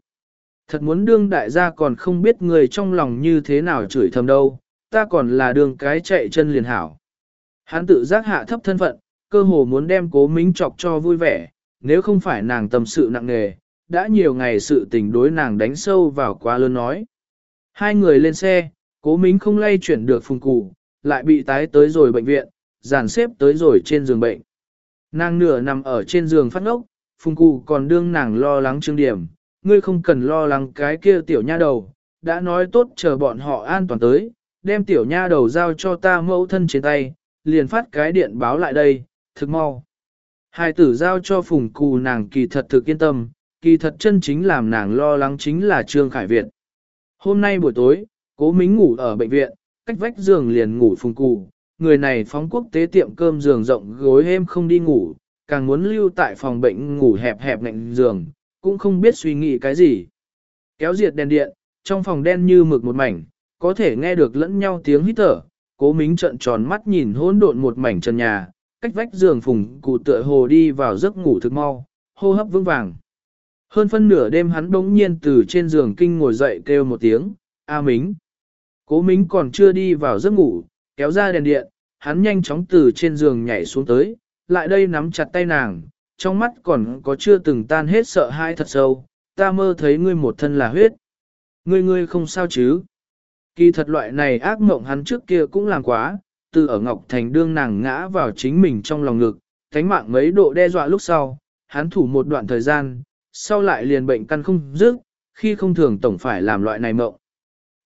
Thật muốn đương đại gia còn không biết người trong lòng như thế nào chửi thầm đâu, ta còn là đường cái chạy chân liền hảo. Hắn tự giác hạ thấp thân phận, cơ hồ muốn đem cố mính chọc cho vui vẻ, nếu không phải nàng tâm sự nặng nề, đã nhiều ngày sự tình đối nàng đánh sâu vào quá lớn nói. Hai người lên xe, cố mính không lay chuyển được phùng cụ, lại bị tái tới rồi bệnh viện, dàn xếp tới rồi trên giường bệnh. Nàng nửa nằm ở trên giường phát ngốc, phùng cụ còn đương nàng lo lắng trương điểm, ngươi không cần lo lắng cái kia tiểu nha đầu, đã nói tốt chờ bọn họ an toàn tới, đem tiểu nha đầu giao cho ta mẫu thân trên tay, liền phát cái điện báo lại đây, thực mau. Hai tử giao cho phùng cù nàng kỳ thật thực yên tâm, kỳ thật chân chính làm nàng lo lắng chính là Trương Khải Việt. Hôm nay buổi tối, cố mính ngủ ở bệnh viện, cách vách giường liền ngủ phùng cù, người này phóng quốc tế tiệm cơm giường rộng gối êm không đi ngủ, càng muốn lưu tại phòng bệnh ngủ hẹp hẹp ngạnh giường, cũng không biết suy nghĩ cái gì. Kéo diệt đèn điện, trong phòng đen như mực một mảnh, có thể nghe được lẫn nhau tiếng hít thở, cố mính trợn tròn mắt nhìn hỗn độn một mảnh trần nhà, cách vách giường phùng cụ tựa hồ đi vào giấc ngủ thực mau, hô hấp vững vàng. Hơn phân nửa đêm hắn bỗng nhiên từ trên giường kinh ngồi dậy kêu một tiếng, A Mính. Cố Mính còn chưa đi vào giấc ngủ, kéo ra đèn điện, hắn nhanh chóng từ trên giường nhảy xuống tới, lại đây nắm chặt tay nàng, trong mắt còn có chưa từng tan hết sợ hãi thật sâu, ta mơ thấy ngươi một thân là huyết. Ngươi ngươi không sao chứ? Kỳ thật loại này ác mộng hắn trước kia cũng làm quá, từ ở Ngọc Thành đương nàng ngã vào chính mình trong lòng ngực, thánh mạng mấy độ đe dọa lúc sau, hắn thủ một đoạn thời gian, sau lại liền bệnh căn không dứt, khi không thường tổng phải làm loại này mộng.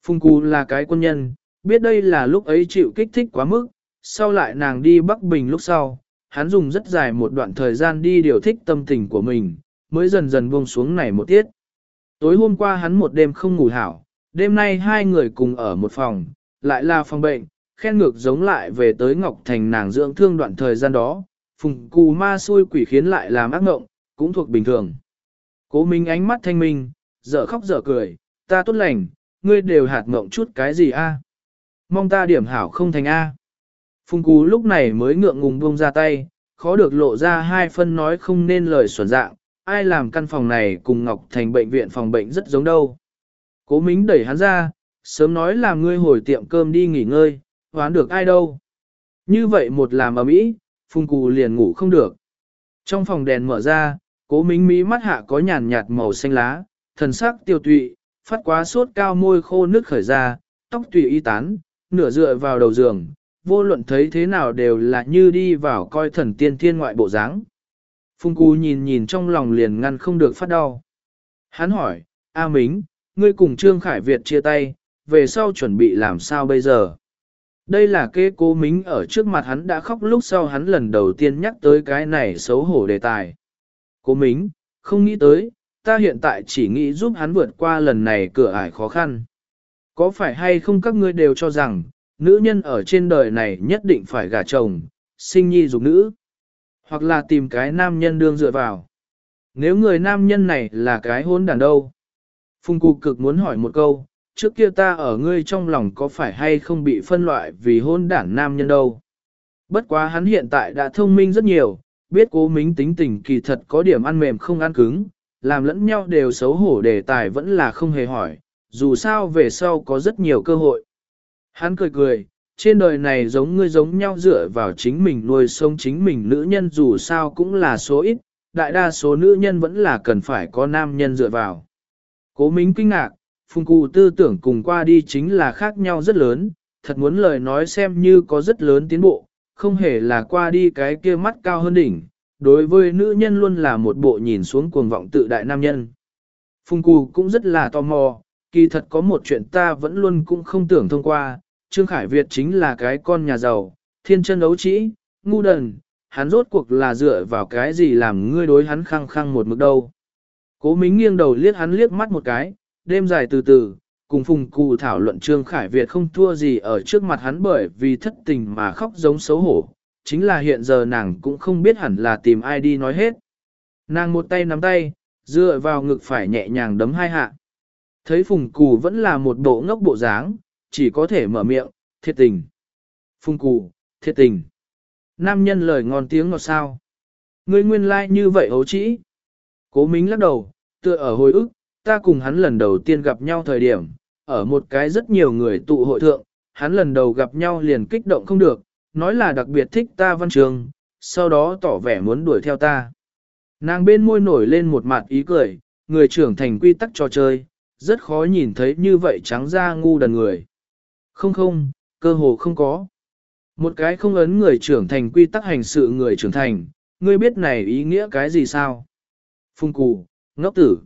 Phung Cú là cái quân nhân, biết đây là lúc ấy chịu kích thích quá mức, sau lại nàng đi Bắc Bình lúc sau, hắn dùng rất dài một đoạn thời gian đi điều thích tâm tình của mình, mới dần dần buông xuống này một tiết. Tối hôm qua hắn một đêm không ngủ hảo, đêm nay hai người cùng ở một phòng, lại là phòng bệnh, khen ngược giống lại về tới Ngọc Thành nàng dưỡng thương đoạn thời gian đó, phùng cù ma xui quỷ khiến lại làm ác ngộng, cũng thuộc bình thường. Cố Minh ánh mắt thanh minh, dở khóc dở cười, ta tốt lành, ngươi đều hạt ngộng chút cái gì a? Mong ta điểm hảo không thành A. Phùng cú lúc này mới ngượng ngùng buông ra tay, khó được lộ ra hai phân nói không nên lời xuẩn dạng, ai làm căn phòng này cùng Ngọc Thành bệnh viện phòng bệnh rất giống đâu. Cố Mính đẩy hắn ra, sớm nói làm ngươi hồi tiệm cơm đi nghỉ ngơi, hoán được ai đâu. Như vậy một làm ở mỹ, Phùng Cù liền ngủ không được. Trong phòng đèn mở ra, cố Mính mí mắt hạ có nhàn nhạt màu xanh lá, thần sắc tiêu tụy, phát quá sốt cao môi khô nước khởi ra, tóc tùy y tán, nửa dựa vào đầu giường, vô luận thấy thế nào đều là như đi vào coi thần tiên thiên ngoại bộ dáng. Phung Cú nhìn nhìn trong lòng liền ngăn không được phát đau. Hắn hỏi, A Mính, ngươi cùng Trương Khải Việt chia tay, về sau chuẩn bị làm sao bây giờ? Đây là kế cố Mính ở trước mặt hắn đã khóc lúc sau hắn lần đầu tiên nhắc tới cái này xấu hổ đề tài. Cố Mính, không nghĩ tới, ta hiện tại chỉ nghĩ giúp hắn vượt qua lần này cửa ải khó khăn. Có phải hay không các ngươi đều cho rằng, nữ nhân ở trên đời này nhất định phải gả chồng, sinh nhi dục nữ, hoặc là tìm cái nam nhân đương dựa vào. Nếu người nam nhân này là cái hôn đàn đâu? Phùng Cụ cực muốn hỏi một câu, trước kia ta ở ngươi trong lòng có phải hay không bị phân loại vì hôn đản nam nhân đâu? Bất quá hắn hiện tại đã thông minh rất nhiều, biết cố mính tính tình kỳ thật có điểm ăn mềm không ăn cứng, làm lẫn nhau đều xấu hổ đề tài vẫn là không hề hỏi, dù sao về sau có rất nhiều cơ hội. Hắn cười cười, trên đời này giống ngươi giống nhau dựa vào chính mình nuôi sống chính mình nữ nhân dù sao cũng là số ít, đại đa số nữ nhân vẫn là cần phải có nam nhân dựa vào. Cố Mính kinh ngạc, phùng cụ tư tưởng cùng qua đi chính là khác nhau rất lớn, thật muốn lời nói xem như có rất lớn tiến bộ, không hề là qua đi cái kia mắt cao hơn đỉnh, đối với nữ nhân luôn là một bộ nhìn xuống cuồng vọng tự đại nam nhân. Phùng cụ cũng rất là tò mò, kỳ thật có một chuyện ta vẫn luôn cũng không tưởng thông qua, Trương Khải Việt chính là cái con nhà giàu, thiên chân đấu trĩ, ngu đần, hắn rốt cuộc là dựa vào cái gì làm ngươi đối hắn khăng khăng một mực đâu. Cố Mính nghiêng đầu liếc hắn liếc mắt một cái, đêm dài từ từ, cùng phùng cụ thảo luận Trương Khải Việt không thua gì ở trước mặt hắn bởi vì thất tình mà khóc giống xấu hổ, chính là hiện giờ nàng cũng không biết hẳn là tìm ai đi nói hết. Nàng một tay nắm tay, dựa vào ngực phải nhẹ nhàng đấm hai hạ. Thấy phùng cụ vẫn là một bộ ngốc bộ dáng, chỉ có thể mở miệng, thiệt tình. phung cụ, thiệt tình. Nam nhân lời ngon tiếng ngọt sao. Ngươi nguyên lai like như vậy hấu trĩ. Cố Mính lắc đầu, tựa ở hồi ức, ta cùng hắn lần đầu tiên gặp nhau thời điểm, ở một cái rất nhiều người tụ hội thượng, hắn lần đầu gặp nhau liền kích động không được, nói là đặc biệt thích ta văn trường, sau đó tỏ vẻ muốn đuổi theo ta. Nàng bên môi nổi lên một mặt ý cười, người trưởng thành quy tắc trò chơi, rất khó nhìn thấy như vậy trắng ra ngu đần người. Không không, cơ hồ không có. Một cái không ấn người trưởng thành quy tắc hành sự người trưởng thành, ngươi biết này ý nghĩa cái gì sao? Phung cù, ngốc tử.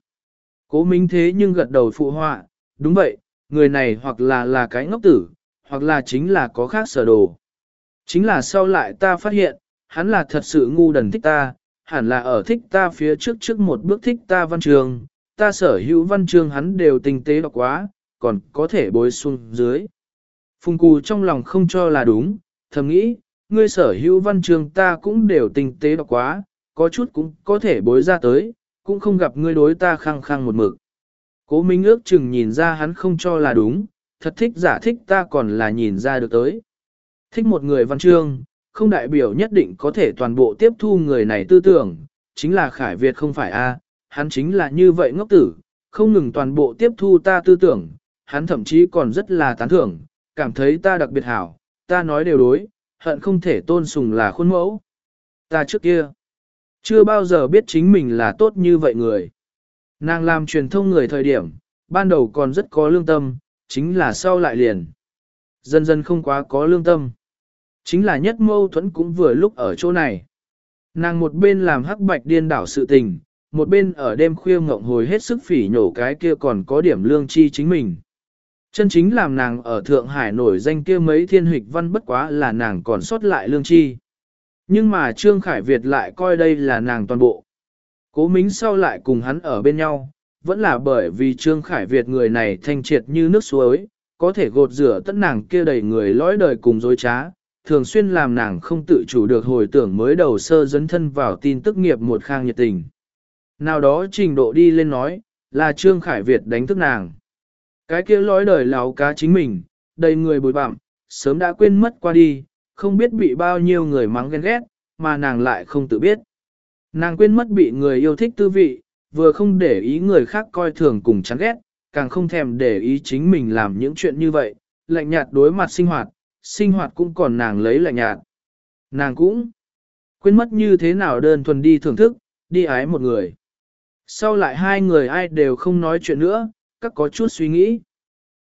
Cố minh thế nhưng gật đầu phụ họa, đúng vậy, người này hoặc là là cái ngốc tử, hoặc là chính là có khác sở đồ. Chính là sau lại ta phát hiện, hắn là thật sự ngu đần thích ta, hẳn là ở thích ta phía trước trước một bước thích ta văn trường, ta sở hữu văn chương hắn đều tinh tế đọc quá, còn có thể bối xuống dưới. Phùng cù trong lòng không cho là đúng, thầm nghĩ, ngươi sở hữu văn chương ta cũng đều tinh tế đọc quá, có chút cũng có thể bối ra tới, cũng không gặp ngươi đối ta khăng khăng một mực. Cố Minh ước chừng nhìn ra hắn không cho là đúng, thật thích giả thích ta còn là nhìn ra được tới. Thích một người văn chương, không đại biểu nhất định có thể toàn bộ tiếp thu người này tư tưởng, chính là Khải Việt không phải a, hắn chính là như vậy ngốc tử, không ngừng toàn bộ tiếp thu ta tư tưởng, hắn thậm chí còn rất là tán thưởng, cảm thấy ta đặc biệt hảo, ta nói đều đối, hận không thể tôn sùng là khuôn mẫu. Ta trước kia, chưa bao giờ biết chính mình là tốt như vậy người. Nàng làm truyền thông người thời điểm, ban đầu còn rất có lương tâm, chính là sau lại liền. Dần dần không quá có lương tâm. Chính là nhất mâu thuẫn cũng vừa lúc ở chỗ này. Nàng một bên làm hắc bạch điên đảo sự tình, một bên ở đêm khuya ngộng hồi hết sức phỉ nhổ cái kia còn có điểm lương chi chính mình. Chân chính làm nàng ở Thượng Hải nổi danh kia mấy thiên hịch văn bất quá là nàng còn sót lại lương chi. Nhưng mà Trương Khải Việt lại coi đây là nàng toàn bộ. Cố Mính sau lại cùng hắn ở bên nhau, vẫn là bởi vì Trương Khải Việt người này thanh triệt như nước suối, có thể gột rửa tất nàng kia đầy người lõi đời cùng dối trá, thường xuyên làm nàng không tự chủ được hồi tưởng mới đầu sơ dấn thân vào tin tức nghiệp một khang nhiệt tình. Nào đó trình độ đi lên nói, là Trương Khải Việt đánh thức nàng. Cái kia lói đời láo cá chính mình, đầy người bồi bặm, sớm đã quên mất qua đi, không biết bị bao nhiêu người mắng ghen ghét, mà nàng lại không tự biết. Nàng quên mất bị người yêu thích tư vị, vừa không để ý người khác coi thường cùng chán ghét, càng không thèm để ý chính mình làm những chuyện như vậy, lạnh nhạt đối mặt sinh hoạt, sinh hoạt cũng còn nàng lấy lạnh nhạt. Nàng cũng quên mất như thế nào đơn thuần đi thưởng thức, đi ái một người. Sau lại hai người ai đều không nói chuyện nữa, các có chút suy nghĩ.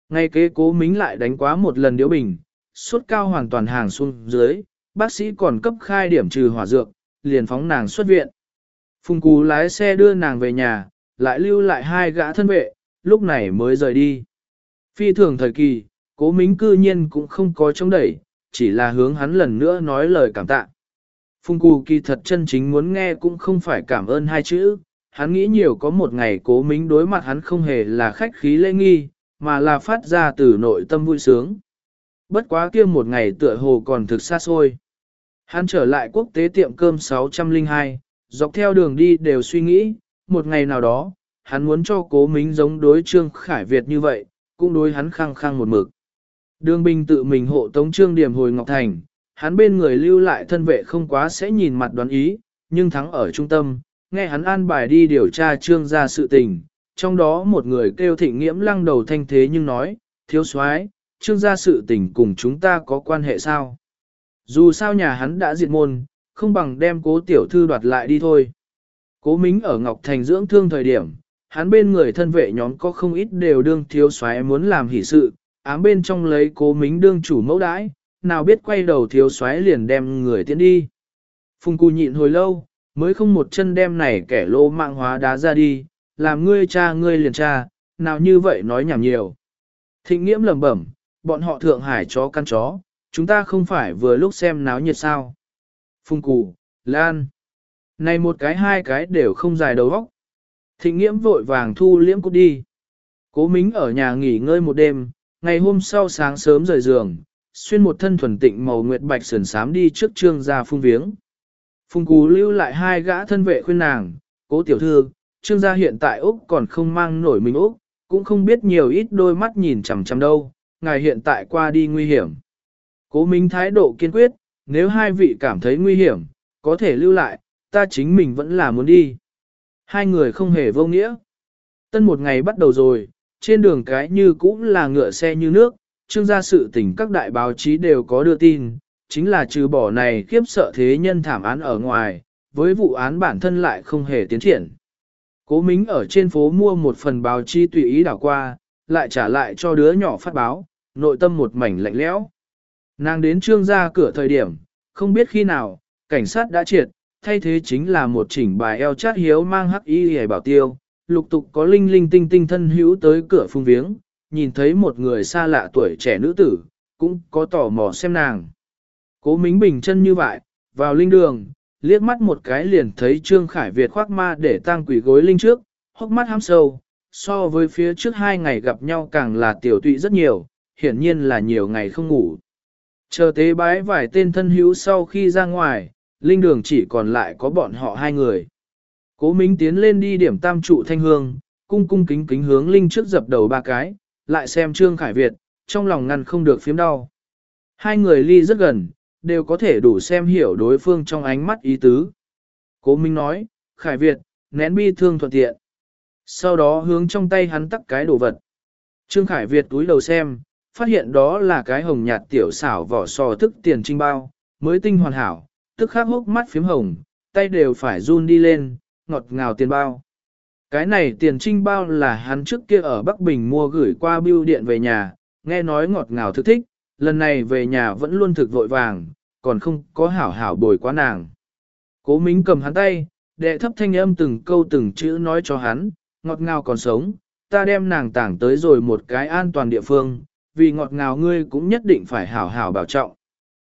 Ngay kế cố mính lại đánh quá một lần điếu bình, suốt cao hoàn toàn hàng xuống dưới, bác sĩ còn cấp khai điểm trừ hỏa dược, liền phóng nàng xuất viện. Phùng Cú lái xe đưa nàng về nhà, lại lưu lại hai gã thân vệ, lúc này mới rời đi. Phi thường thời kỳ, cố mính cư nhiên cũng không có chống đẩy, chỉ là hướng hắn lần nữa nói lời cảm tạ. Phùng cù kỳ thật chân chính muốn nghe cũng không phải cảm ơn hai chữ, hắn nghĩ nhiều có một ngày cố mính đối mặt hắn không hề là khách khí lễ nghi, mà là phát ra từ nội tâm vui sướng. Bất quá kia một ngày tựa hồ còn thực xa xôi. Hắn trở lại quốc tế tiệm cơm 602, dọc theo đường đi đều suy nghĩ, một ngày nào đó, hắn muốn cho cố mính giống đối Trương Khải Việt như vậy, cũng đối hắn khăng khăng một mực. Đường Bình tự mình hộ tống Trương Điểm hồi Ngọc Thành, hắn bên người lưu lại thân vệ không quá sẽ nhìn mặt đoán ý, nhưng thắng ở trung tâm, nghe hắn an bài đi điều tra Trương gia sự tình, trong đó một người kêu thịnh nghiễm lăng đầu thanh thế nhưng nói, thiếu soái Trương gia sự tình cùng chúng ta có quan hệ sao? Dù sao nhà hắn đã diệt môn, không bằng đem cố tiểu thư đoạt lại đi thôi. Cố Mính ở Ngọc Thành dưỡng thương thời điểm, hắn bên người thân vệ nhóm có không ít đều đương thiếu soái muốn làm hỷ sự, ám bên trong lấy cố Mính đương chủ mẫu đãi, nào biết quay đầu thiếu soái liền đem người tiến đi. Phùng Cù nhịn hồi lâu, mới không một chân đem này kẻ lô mạng hóa đá ra đi, làm ngươi cha ngươi liền cha, nào như vậy nói nhảm nhiều. Thịnh nghiễm lẩm bẩm, bọn họ thượng hải chó căn chó, chúng ta không phải vừa lúc xem náo nhiệt sao. Phung cù, lan. Này một cái hai cái đều không dài đầu óc. Thịnh nghiễm vội vàng thu liễm cút đi. Cố mính ở nhà nghỉ ngơi một đêm, ngày hôm sau sáng sớm rời giường, xuyên một thân thuần tịnh màu nguyệt bạch sườn sám đi trước trương ra phung viếng. Phùng cú lưu lại hai gã thân vệ khuyên nàng, cố tiểu thư, trương gia hiện tại Úc còn không mang nổi mình Úc, cũng không biết nhiều ít đôi mắt nhìn chằm chằm đâu, ngài hiện tại qua đi nguy hiểm. Cố Minh thái độ kiên quyết, nếu hai vị cảm thấy nguy hiểm, có thể lưu lại, ta chính mình vẫn là muốn đi. Hai người không hề vô nghĩa. Tân một ngày bắt đầu rồi, trên đường cái như cũng là ngựa xe như nước, trương gia sự tình các đại báo chí đều có đưa tin, chính là trừ bỏ này khiếp sợ thế nhân thảm án ở ngoài, với vụ án bản thân lại không hề tiến triển. Cố Mính ở trên phố mua một phần báo chí tùy ý đảo qua, lại trả lại cho đứa nhỏ phát báo, nội tâm một mảnh lạnh lẽo. Nàng đến trương ra cửa thời điểm, không biết khi nào, cảnh sát đã triệt, thay thế chính là một chỉnh bài eo chát hiếu mang hắc y hề bảo tiêu, lục tục có linh linh tinh tinh thân hữu tới cửa phung viếng, nhìn thấy một người xa lạ tuổi trẻ nữ tử, cũng có tò mò xem nàng. Cố Mính bình chân như vậy, vào linh đường, liếc mắt một cái liền thấy Trương Khải Việt khoác ma để tang quỷ gối linh trước, hốc mắt hám sâu, so với phía trước hai ngày gặp nhau càng là tiểu tụy rất nhiều, hiển nhiên là nhiều ngày không ngủ. Chờ tế bái vài tên thân hữu sau khi ra ngoài, linh đường chỉ còn lại có bọn họ hai người. Cố Minh tiến lên đi điểm tam trụ thanh hương, cung cung kính kính hướng linh trước dập đầu ba cái, lại xem Trương Khải Việt, trong lòng ngăn không được phiếm đau. Hai người ly rất gần, đều có thể đủ xem hiểu đối phương trong ánh mắt ý tứ. Cố Minh nói, Khải Việt, nén bi thương thuận tiện. Sau đó hướng trong tay hắn tắt cái đồ vật. Trương Khải Việt túi đầu xem, phát hiện đó là cái hồng nhạt tiểu xảo vỏ sò thức tiền trinh bao, mới tinh hoàn hảo, tức khắc hốc mắt phím hồng, tay đều phải run đi lên, ngọt ngào tiền bao. Cái này tiền trinh bao là hắn trước kia ở Bắc Bình mua gửi qua bưu điện về nhà, nghe nói ngọt ngào thức thích, lần này về nhà vẫn luôn thực vội vàng, còn không có hảo hảo bồi quá nàng. Cố Mính cầm hắn tay, đệ thấp thanh âm từng câu từng chữ nói cho hắn, ngọt ngào còn sống, ta đem nàng tảng tới rồi một cái an toàn địa phương, vì ngọt ngào ngươi cũng nhất định phải hảo hảo bảo trọng.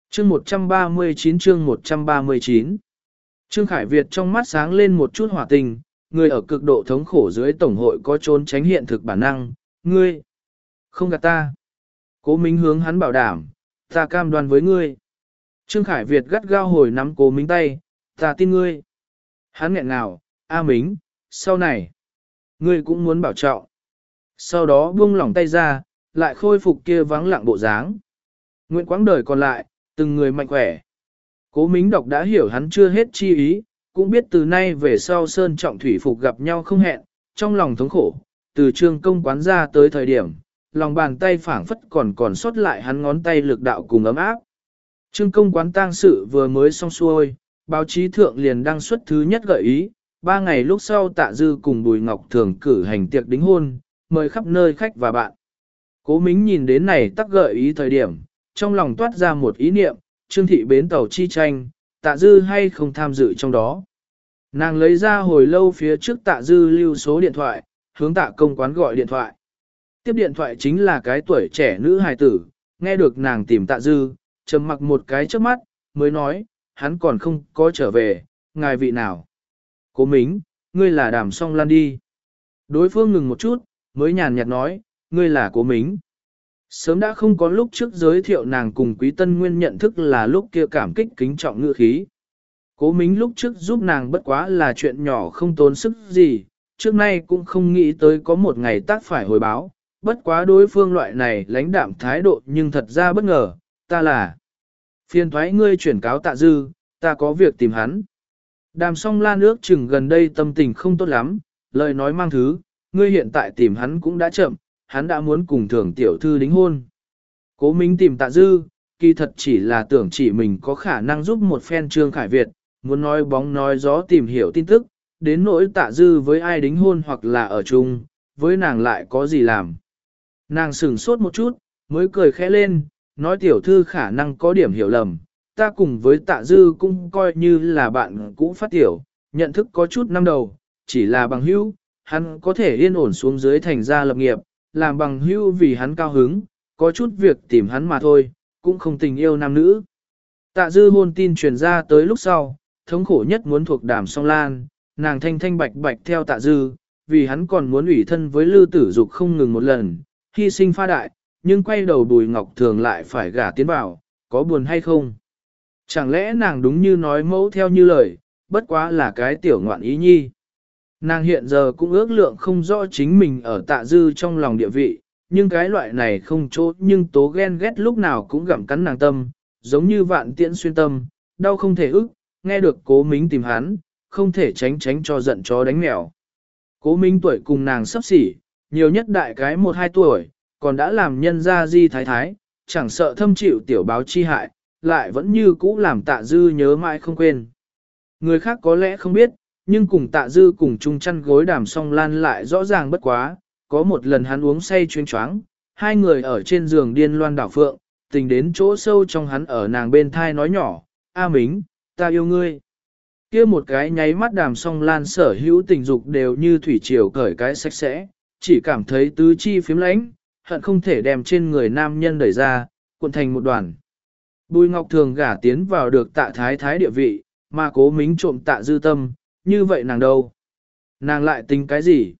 Chương 139 chương 139 Trương Khải Việt trong mắt sáng lên một chút hỏa tình, người ở cực độ thống khổ dưới Tổng hội có trốn tránh hiện thực bản năng, ngươi, không gạt ta. Cố Minh hướng hắn bảo đảm, ta cam đoan với ngươi. Trương Khải Việt gắt gao hồi nắm cố Minh tay, ta tin ngươi. Hắn nghẹn ngào, A Mính, sau này, ngươi cũng muốn bảo trọng. Sau đó buông lỏng tay ra, lại khôi phục kia vắng lặng bộ dáng. Nguyện quãng đời còn lại, từng người mạnh khỏe. Cố Mính đọc đã hiểu hắn chưa hết chi ý, cũng biết từ nay về sau Sơn Trọng Thủy Phục gặp nhau không hẹn, trong lòng thống khổ, từ trương công quán ra tới thời điểm, lòng bàn tay phảng phất còn còn sót lại hắn ngón tay lực đạo cùng ấm áp. Trương công quán tang sự vừa mới xong xuôi, báo chí thượng liền đăng xuất thứ nhất gợi ý, ba ngày lúc sau tạ dư cùng Bùi Ngọc thường cử hành tiệc đính hôn, mời khắp nơi khách và bạn. Cố Mính nhìn đến này tắc gợi ý thời điểm, trong lòng toát ra một ý niệm, trương thị bến tàu chi tranh, tạ dư hay không tham dự trong đó. Nàng lấy ra hồi lâu phía trước tạ dư lưu số điện thoại, hướng tạ công quán gọi điện thoại. Tiếp điện thoại chính là cái tuổi trẻ nữ hài tử, nghe được nàng tìm tạ dư, trầm mặc một cái trước mắt, mới nói, hắn còn không có trở về, ngài vị nào. Cố Mính, ngươi là đàm song lan đi. Đối phương ngừng một chút, mới nhàn nhạt nói, ngươi là cố Mính. Sớm đã không có lúc trước giới thiệu nàng cùng quý tân nguyên nhận thức là lúc kia cảm kích kính trọng ngựa khí. Cố Mính lúc trước giúp nàng bất quá là chuyện nhỏ không tốn sức gì, trước nay cũng không nghĩ tới có một ngày tác phải hồi báo, bất quá đối phương loại này lãnh đạm thái độ nhưng thật ra bất ngờ, ta là phiền thoái ngươi chuyển cáo tạ dư, ta có việc tìm hắn. Đàm song lan ước chừng gần đây tâm tình không tốt lắm, lời nói mang thứ, ngươi hiện tại tìm hắn cũng đã chậm, hắn đã muốn cùng thưởng tiểu thư đính hôn. Cố Minh tìm tạ dư, kỳ thật chỉ là tưởng chỉ mình có khả năng giúp một phen trương khải Việt, muốn nói bóng nói gió tìm hiểu tin tức, đến nỗi tạ dư với ai đính hôn hoặc là ở chung, với nàng lại có gì làm. Nàng sửng sốt một chút, mới cười khẽ lên, nói tiểu thư khả năng có điểm hiểu lầm, ta cùng với tạ dư cũng coi như là bạn cũ phát tiểu, nhận thức có chút năm đầu, chỉ là bằng hữu, hắn có thể yên ổn xuống dưới thành gia lập nghiệp, làm bằng hữu vì hắn cao hứng, có chút việc tìm hắn mà thôi, cũng không tình yêu nam nữ. Tạ dư hôn tin truyền ra tới lúc sau, thống khổ nhất muốn thuộc đàm song lan, nàng thanh thanh bạch bạch theo tạ dư, vì hắn còn muốn ủy thân với lư tử dục không ngừng một lần, hy sinh pha đại, nhưng quay đầu bùi ngọc thường lại phải gả tiến vào, có buồn hay không? Chẳng lẽ nàng đúng như nói mẫu theo như lời, bất quá là cái tiểu ngoạn ý nhi. Nàng hiện giờ cũng ước lượng không rõ chính mình ở tạ dư trong lòng địa vị, nhưng cái loại này không chỗ nhưng tố ghen ghét lúc nào cũng gặm cắn nàng tâm, giống như vạn tiễn xuyên tâm, đau không thể ức, nghe được cố mính tìm hắn, không thể tránh tránh cho giận chó đánh mèo. Cố Minh tuổi cùng nàng sắp xỉ, nhiều nhất đại cái một hai tuổi, còn đã làm nhân gia di thái thái, chẳng sợ thâm chịu tiểu báo chi hại, lại vẫn như cũ làm tạ dư nhớ mãi không quên. Người khác có lẽ không biết, nhưng cùng tạ dư cùng chung chăn gối đàm song lan lại rõ ràng bất quá, có một lần hắn uống say chuyên choáng, hai người ở trên giường điên loan đảo phượng, tình đến chỗ sâu trong hắn ở nàng bên thai nói nhỏ, A Mính, ta yêu ngươi kia một cái nháy mắt đàm song lan sở hữu tình dục đều như thủy triều cởi cái sạch sẽ, chỉ cảm thấy tứ chi phiếm lãnh, hận không thể đem trên người nam nhân đẩy ra, cuộn thành một đoàn. Bùi Ngọc Thường gả tiến vào được tạ thái thái địa vị, mà cố mính trộm tạ dư tâm, như vậy nàng đâu? Nàng lại tính cái gì?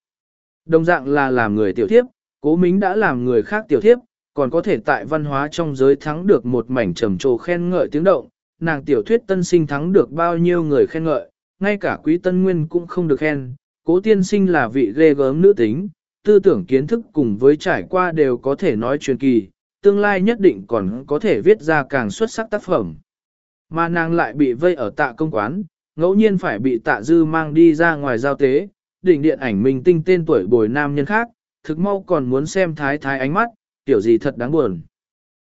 Đồng dạng là làm người tiểu thiếp, cố mính đã làm người khác tiểu thiếp, còn có thể tại văn hóa trong giới thắng được một mảnh trầm trồ khen ngợi tiếng động, nàng tiểu thuyết tân sinh thắng được bao nhiêu người khen ngợi, ngay cả quý tân nguyên cũng không được khen, cố tiên sinh là vị ghê gớm nữ tính, tư tưởng kiến thức cùng với trải qua đều có thể nói truyền kỳ, tương lai nhất định còn có thể viết ra càng xuất sắc tác phẩm. Mà nàng lại bị vây ở tạ công quán, ngẫu nhiên phải bị tạ dư mang đi ra ngoài giao tế, đỉnh điện ảnh mình tinh tên tuổi bồi nam nhân khác, thực mau còn muốn xem thái thái ánh mắt, kiểu gì thật đáng buồn.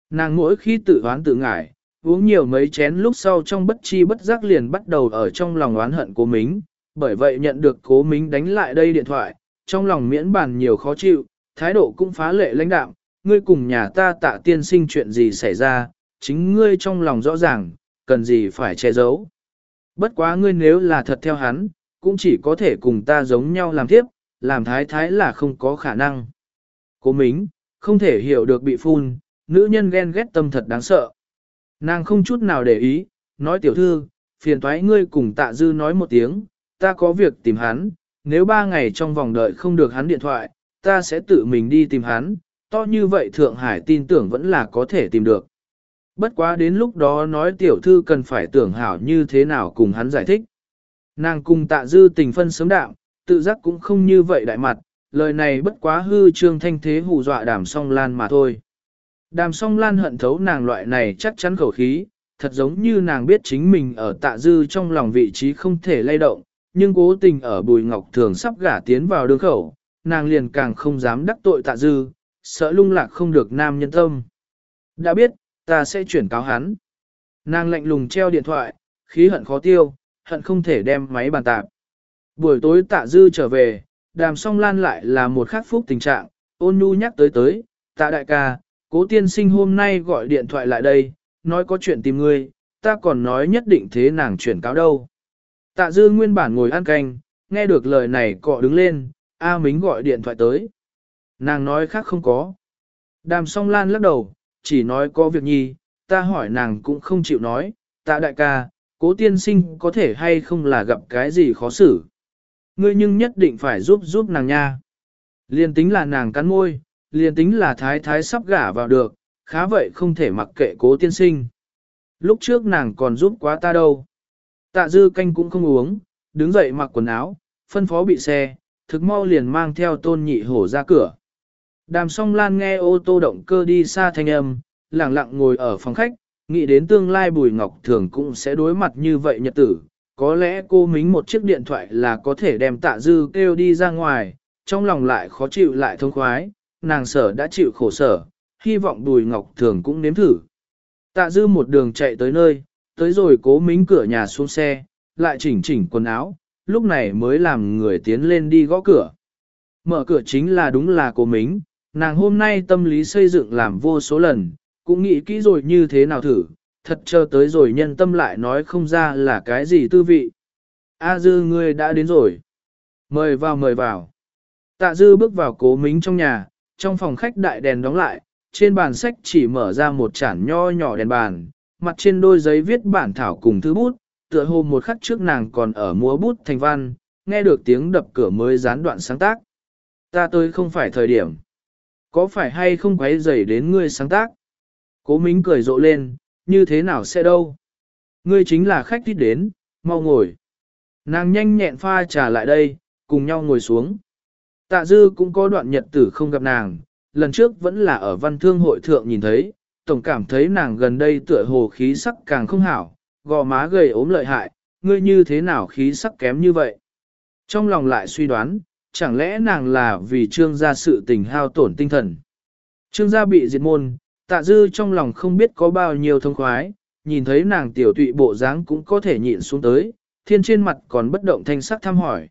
Nàng mỗi khi tự hoán tự ngại, uống nhiều mấy chén lúc sau trong bất chi bất giác liền bắt đầu ở trong lòng oán hận cố mính, bởi vậy nhận được cố mính đánh lại đây điện thoại, trong lòng miễn bàn nhiều khó chịu, thái độ cũng phá lệ lãnh đạo, ngươi cùng nhà ta tạ tiên sinh chuyện gì xảy ra, chính ngươi trong lòng rõ ràng, cần gì phải che giấu. Bất quá ngươi nếu là thật theo hắn, cũng chỉ có thể cùng ta giống nhau làm tiếp, làm thái thái là không có khả năng. Cố mính, không thể hiểu được bị phun, nữ nhân ghen ghét tâm thật đáng sợ. Nàng không chút nào để ý, nói tiểu thư, phiền thoái ngươi cùng tạ dư nói một tiếng, ta có việc tìm hắn, nếu ba ngày trong vòng đợi không được hắn điện thoại, ta sẽ tự mình đi tìm hắn, to như vậy Thượng Hải tin tưởng vẫn là có thể tìm được. Bất quá đến lúc đó nói tiểu thư cần phải tưởng hảo như thế nào cùng hắn giải thích. Nàng cùng tạ dư tình phân sớm đạm, tự giác cũng không như vậy đại mặt, lời này bất quá hư trương thanh thế hù dọa đàm song lan mà thôi. Đàm song lan hận thấu nàng loại này chắc chắn khẩu khí, thật giống như nàng biết chính mình ở tạ dư trong lòng vị trí không thể lay động, nhưng cố tình ở bùi ngọc thường sắp gả tiến vào đường khẩu, nàng liền càng không dám đắc tội tạ dư, sợ lung lạc không được nam nhân tâm. Đã biết, ta sẽ chuyển cáo hắn. Nàng lạnh lùng treo điện thoại, khí hận khó tiêu, hận không thể đem máy bàn tạp. Buổi tối tạ dư trở về, đàm song lan lại là một khắc phúc tình trạng, ôn nhu nhắc tới tới, tạ đại ca, cố tiên sinh hôm nay gọi điện thoại lại đây, nói có chuyện tìm ngươi, ta còn nói nhất định thế nàng chuyển cáo đâu. Tạ dư nguyên bản ngồi ăn canh, nghe được lời này cọ đứng lên, A Mính gọi điện thoại tới. Nàng nói khác không có. Đàm song lan lắc đầu, chỉ nói có việc nhi, ta hỏi nàng cũng không chịu nói, tạ đại ca, cố tiên sinh có thể hay không là gặp cái gì khó xử. Ngươi nhưng nhất định phải giúp giúp nàng nha. Liên tính là nàng cắn môi, liên tính là thái thái sắp gả vào được, khá vậy không thể mặc kệ cố tiên sinh. Lúc trước nàng còn giúp quá ta đâu. Tạ dư canh cũng không uống, đứng dậy mặc quần áo, phân phó bị xe, thực mau liền mang theo tôn nhị hổ ra cửa. Đàm song lan nghe ô tô động cơ đi xa thanh âm, lặng lặng ngồi ở phòng khách, nghĩ đến tương lai Bùi Ngọc Thường cũng sẽ đối mặt như vậy nhật tử. Có lẽ cô mính một chiếc điện thoại là có thể đem tạ dư kêu đi ra ngoài, trong lòng lại khó chịu lại thông khoái, nàng sở đã chịu khổ sở, hy vọng Bùi Ngọc Thường cũng nếm thử. Tạ dư một đường chạy tới nơi, tới rồi cố mính cửa nhà xuống xe, lại chỉnh chỉnh quần áo, lúc này mới làm người tiến lên đi gõ cửa. Mở cửa chính là đúng là cố mính, nàng hôm nay tâm lý xây dựng làm vô số lần, cũng nghĩ kỹ rồi như thế nào thử, thật chờ tới rồi nhân tâm lại nói không ra là cái gì tư vị. A dư ngươi đã đến rồi. Mời vào mời vào. Tạ dư bước vào cố mính trong nhà, trong phòng khách đại đèn đóng lại, trên bàn sách chỉ mở ra một chản nho nhỏ đèn bàn, mặt trên đôi giấy viết bản thảo cùng thư bút, tựa hồ một khắc trước nàng còn ở múa bút thành văn, nghe được tiếng đập cửa mới gián đoạn sáng tác. Ta tới không phải thời điểm. Có phải hay không quấy rầy đến ngươi sáng tác? Cố Mính cười rộ lên, như thế nào sẽ đâu? Ngươi chính là khách thích đến, mau ngồi. Nàng nhanh nhẹn pha trà lại đây, cùng nhau ngồi xuống. Tạ dư cũng có đoạn nhật tử không gặp nàng, lần trước vẫn là ở văn thương hội thượng nhìn thấy, tổng cảm thấy nàng gần đây tựa hồ khí sắc càng không hảo, gò má gầy ốm lợi hại, ngươi như thế nào khí sắc kém như vậy? Trong lòng lại suy đoán, chẳng lẽ nàng là vì trương gia sự tình hao tổn tinh thần? Trương gia bị diệt môn, tạ dư trong lòng không biết có bao nhiêu thông khoái, nhìn thấy nàng tiểu tụy bộ dáng cũng có thể nhịn xuống tới, thiên trên mặt còn bất động thanh sắc thăm hỏi.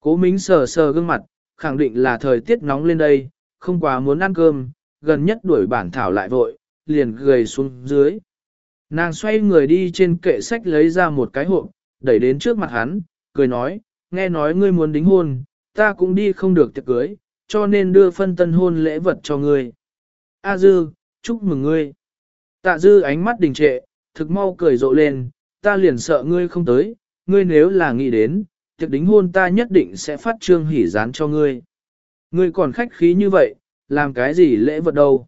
Cố Mính sờ sờ gương mặt, khẳng định là thời tiết nóng lên đây, không quá muốn ăn cơm, gần nhất đuổi bản thảo lại vội, liền gầy xuống dưới. Nàng xoay người đi trên kệ sách lấy ra một cái hộp, đẩy đến trước mặt hắn, cười nói, nghe nói ngươi muốn đính hôn, ta cũng đi không được tiệc cưới, cho nên đưa phân tân hôn lễ vật cho ngươi. A Dư, chúc mừng ngươi. Tạ Dư ánh mắt đình trệ, thực mau cười rộ lên, ta liền sợ ngươi không tới, ngươi nếu là nghĩ đến, tiệc đính hôn ta nhất định sẽ phát trương hỉ rán cho ngươi. Ngươi còn khách khí như vậy, làm cái gì lễ vật đâu.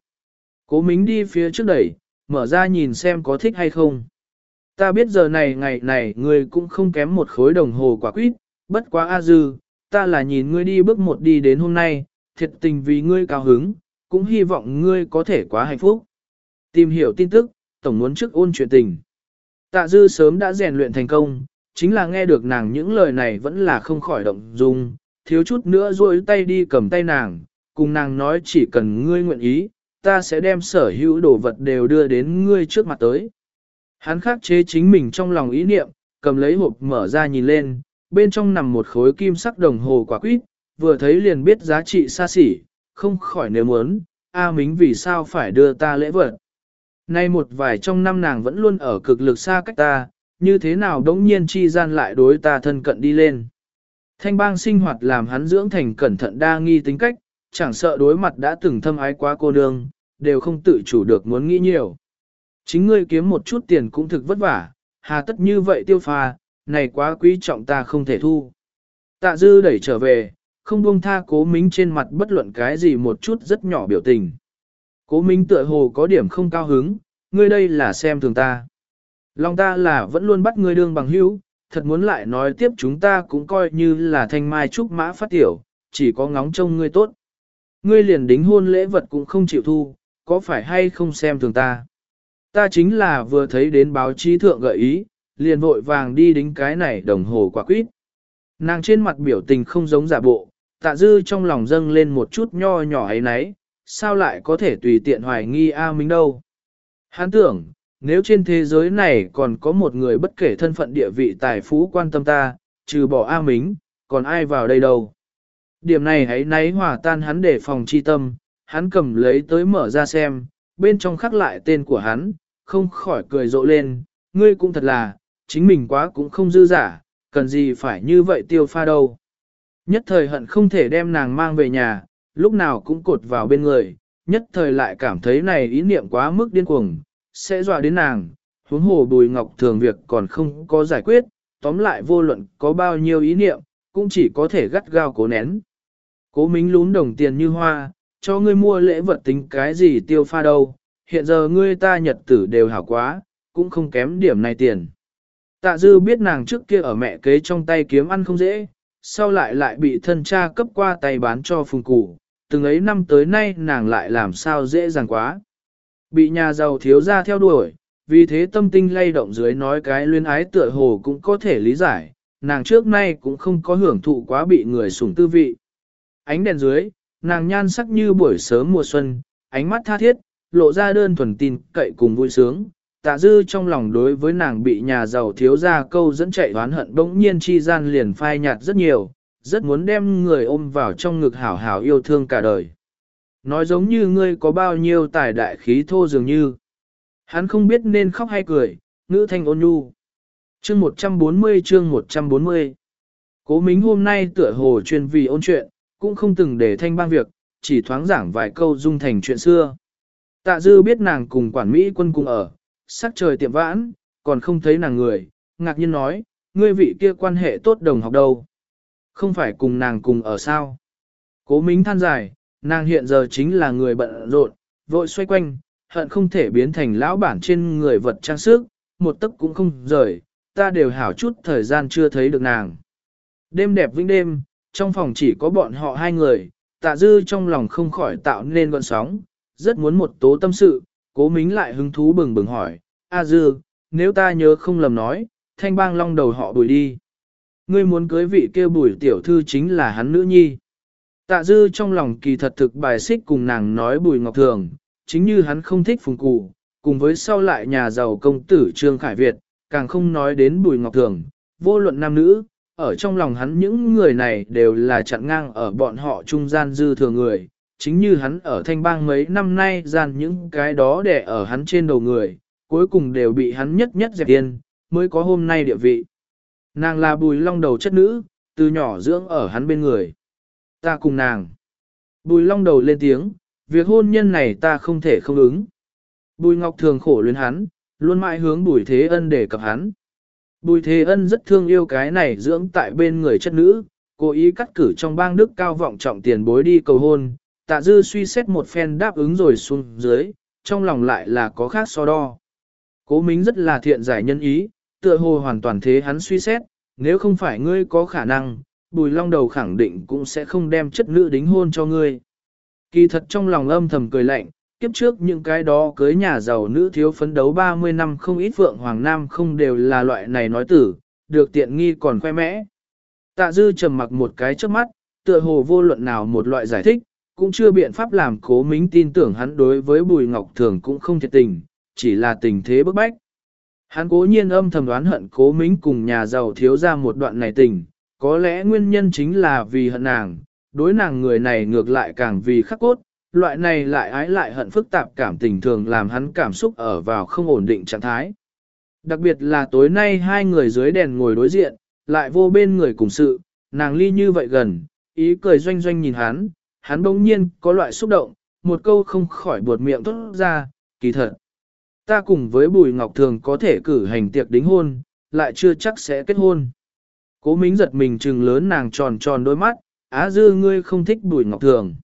Cố Mính đi phía trước đẩy, mở ra nhìn xem có thích hay không. Ta biết giờ này ngày này ngươi cũng không kém một khối đồng hồ quả quýt, bất quá A Dư, ta là nhìn ngươi đi bước một đi đến hôm nay, thiệt tình vì ngươi cao hứng, cũng hy vọng ngươi có thể quá hạnh phúc. Tìm hiểu tin tức, tổng muốn trước ôn chuyện tình. Tạ Dư sớm đã rèn luyện thành công, chính là nghe được nàng những lời này vẫn là không khỏi động dung, thiếu chút nữa rôi tay đi cầm tay nàng, cùng nàng nói chỉ cần ngươi nguyện ý, ta sẽ đem sở hữu đồ vật đều đưa đến ngươi trước mặt tới. Hắn khắc chế chính mình trong lòng ý niệm, cầm lấy hộp mở ra nhìn lên, bên trong nằm một khối kim sắc đồng hồ quả quýt, vừa thấy liền biết giá trị xa xỉ, không khỏi nếu muốn, A Mính vì sao phải đưa ta lễ vật. Nay một vài trong năm nàng vẫn luôn ở cực lực xa cách ta, như thế nào đống nhiên chi gian lại đối ta thân cận đi lên. Thanh bang sinh hoạt làm hắn dưỡng thành cẩn thận đa nghi tính cách, chẳng sợ đối mặt đã từng thâm ái quá cô nương, đều không tự chủ được muốn nghĩ nhiều. Chính ngươi kiếm một chút tiền cũng thực vất vả, hà tất như vậy tiêu pha, này quá quý trọng ta không thể thu. Tạ dư đẩy trở về, không buông tha cố mính trên mặt bất luận cái gì một chút rất nhỏ biểu tình. Cố mính tựa hồ có điểm không cao hứng, ngươi đây là xem thường ta. Lòng ta là vẫn luôn bắt ngươi đương bằng hữu, thật muốn lại nói tiếp chúng ta cũng coi như là thanh mai trúc mã phát tiểu, chỉ có ngóng trông ngươi tốt. Ngươi liền đính hôn lễ vật cũng không chịu thu, có phải hay không xem thường ta. Ta chính là vừa thấy đến báo chí thượng gợi ý, liền vội vàng đi đính cái này đồng hồ quả quýt. Nàng trên mặt biểu tình không giống giả bộ, tạ dư trong lòng dâng lên một chút nho nhỏ ấy nấy, sao lại có thể tùy tiện hoài nghi A Minh đâu. Hắn tưởng, nếu trên thế giới này còn có một người bất kể thân phận địa vị tài phú quan tâm ta, trừ bỏ A Mính, còn ai vào đây đâu. Điểm này hãy náy hòa tan hắn để phòng chi tâm, hắn cầm lấy tới mở ra xem, bên trong khắc lại tên của hắn, không khỏi cười rộ lên, ngươi cũng thật là, chính mình quá cũng không dư giả, cần gì phải như vậy tiêu pha đâu. Nhất thời hận không thể đem nàng mang về nhà, lúc nào cũng cột vào bên người, nhất thời lại cảm thấy này ý niệm quá mức điên cuồng, sẽ dọa đến nàng, huống hồ bùi ngọc thường việc còn không có giải quyết, tóm lại vô luận có bao nhiêu ý niệm, cũng chỉ có thể gắt gao cố nén. Cố mính lún đồng tiền như hoa, cho ngươi mua lễ vật tính cái gì tiêu pha đâu, hiện giờ ngươi ta nhật tử đều hảo quá, cũng không kém điểm này tiền. Tạ dư biết nàng trước kia ở mẹ kế trong tay kiếm ăn không dễ, sau lại lại bị thân cha cấp qua tay bán cho phùng cụ, từng ấy năm tới nay nàng lại làm sao dễ dàng quá. Bị nhà giàu thiếu ra theo đuổi, vì thế tâm tinh lay động dưới nói cái luyến ái tựa hồ cũng có thể lý giải, nàng trước nay cũng không có hưởng thụ quá bị người sủng tư vị. Ánh đèn dưới, nàng nhan sắc như buổi sớm mùa xuân, ánh mắt tha thiết, lộ ra đơn thuần tin cậy cùng vui sướng. Tạ dư trong lòng đối với nàng bị nhà giàu thiếu ra câu dẫn chạy oán hận bỗng nhiên chi gian liền phai nhạt rất nhiều, rất muốn đem người ôm vào trong ngực hảo hảo yêu thương cả đời. Nói giống như ngươi có bao nhiêu tài đại khí thô dường như. Hắn không biết nên khóc hay cười, ngữ thanh ôn nhu. Chương 140 chương 140 Cố Mính hôm nay tựa hồ chuyên vì ôn chuyện, cũng không từng để thanh bang việc, chỉ thoáng giảng vài câu dung thành chuyện xưa. Tạ dư biết nàng cùng quản Mỹ quân cùng ở, sắc trời tiệm vãn, còn không thấy nàng người, ngạc nhiên nói, ngươi vị kia quan hệ tốt đồng học đâu. Không phải cùng nàng cùng ở sao. Cố Mính than dài, nàng hiện giờ chính là người bận rộn, vội xoay quanh, hận không thể biến thành lão bản trên người vật trang sức, một tấc cũng không rời, ta đều hảo chút thời gian chưa thấy được nàng. Đêm đẹp vĩnh đêm, trong phòng chỉ có bọn họ hai người, tạ dư trong lòng không khỏi tạo nên gọn sóng, rất muốn một tố tâm sự, cố mính lại hứng thú bừng bừng hỏi, A dư, nếu ta nhớ không lầm nói, thanh bang long đầu họ bùi đi. Ngươi muốn cưới vị kia bùi tiểu thư chính là hắn nữ nhi. Tạ dư trong lòng kỳ thật thực bài xích cùng nàng nói bùi ngọc thường, chính như hắn không thích phùng cụ, cùng với sau lại nhà giàu công tử Trương Khải Việt, càng không nói đến bùi ngọc thường, vô luận nam nữ, ở trong lòng hắn những người này đều là chặn ngang ở bọn họ trung gian dư thừa người, chính như hắn ở thanh bang mấy năm nay gian những cái đó để ở hắn trên đầu người, cuối cùng đều bị hắn nhất nhất dẹp yên, mới có hôm nay địa vị. Nàng là bùi long đầu chất nữ, từ nhỏ dưỡng ở hắn bên người. Ta cùng nàng. Bùi long đầu lên tiếng, việc hôn nhân này ta không thể không ứng. Bùi ngọc thường khổ luyến hắn, luôn mãi hướng bùi thế ân để cập hắn. Bùi Thế Ân rất thương yêu cái này dưỡng tại bên người chất nữ, cố ý cắt cử trong bang đức cao vọng trọng tiền bối đi cầu hôn, tạ dư suy xét một phen đáp ứng rồi xuống dưới, trong lòng lại là có khác so đo. Cố Mính rất là thiện giải nhân ý, tựa hồ hoàn toàn thế hắn suy xét, nếu không phải ngươi có khả năng, bùi long đầu khẳng định cũng sẽ không đem chất nữ đính hôn cho ngươi. Kỳ thật trong lòng âm thầm cười lạnh, kiếp trước những cái đó cưới nhà giàu nữ thiếu phấn đấu 30 năm không ít vượng hoàng nam không đều là loại này nói tử, được tiện nghi còn khoe mẽ. Tạ dư trầm mặc một cái trước mắt, tựa hồ vô luận nào một loại giải thích, cũng chưa biện pháp làm cố mính tin tưởng hắn đối với bùi ngọc thường cũng không thiệt tình, chỉ là tình thế bức bách. Hắn cố nhiên âm thầm đoán hận cố mính cùng nhà giàu thiếu ra một đoạn này tình, có lẽ nguyên nhân chính là vì hận nàng, đối nàng người này ngược lại càng vì khắc cốt, loại này lại ái lại hận phức tạp cảm tình thường làm hắn cảm xúc ở vào không ổn định trạng thái. Đặc biệt là tối nay hai người dưới đèn ngồi đối diện, lại vô bên người cùng sự, nàng ly như vậy gần, ý cười doanh doanh nhìn hắn, hắn bỗng nhiên có loại xúc động, một câu không khỏi buột miệng thốt ra, kỳ thật. Ta cùng với Bùi Ngọc Thường có thể cử hành tiệc đính hôn, lại chưa chắc sẽ kết hôn. Cố Mính giật mình trừng lớn nàng tròn tròn đôi mắt, á dư ngươi không thích Bùi Ngọc Thường.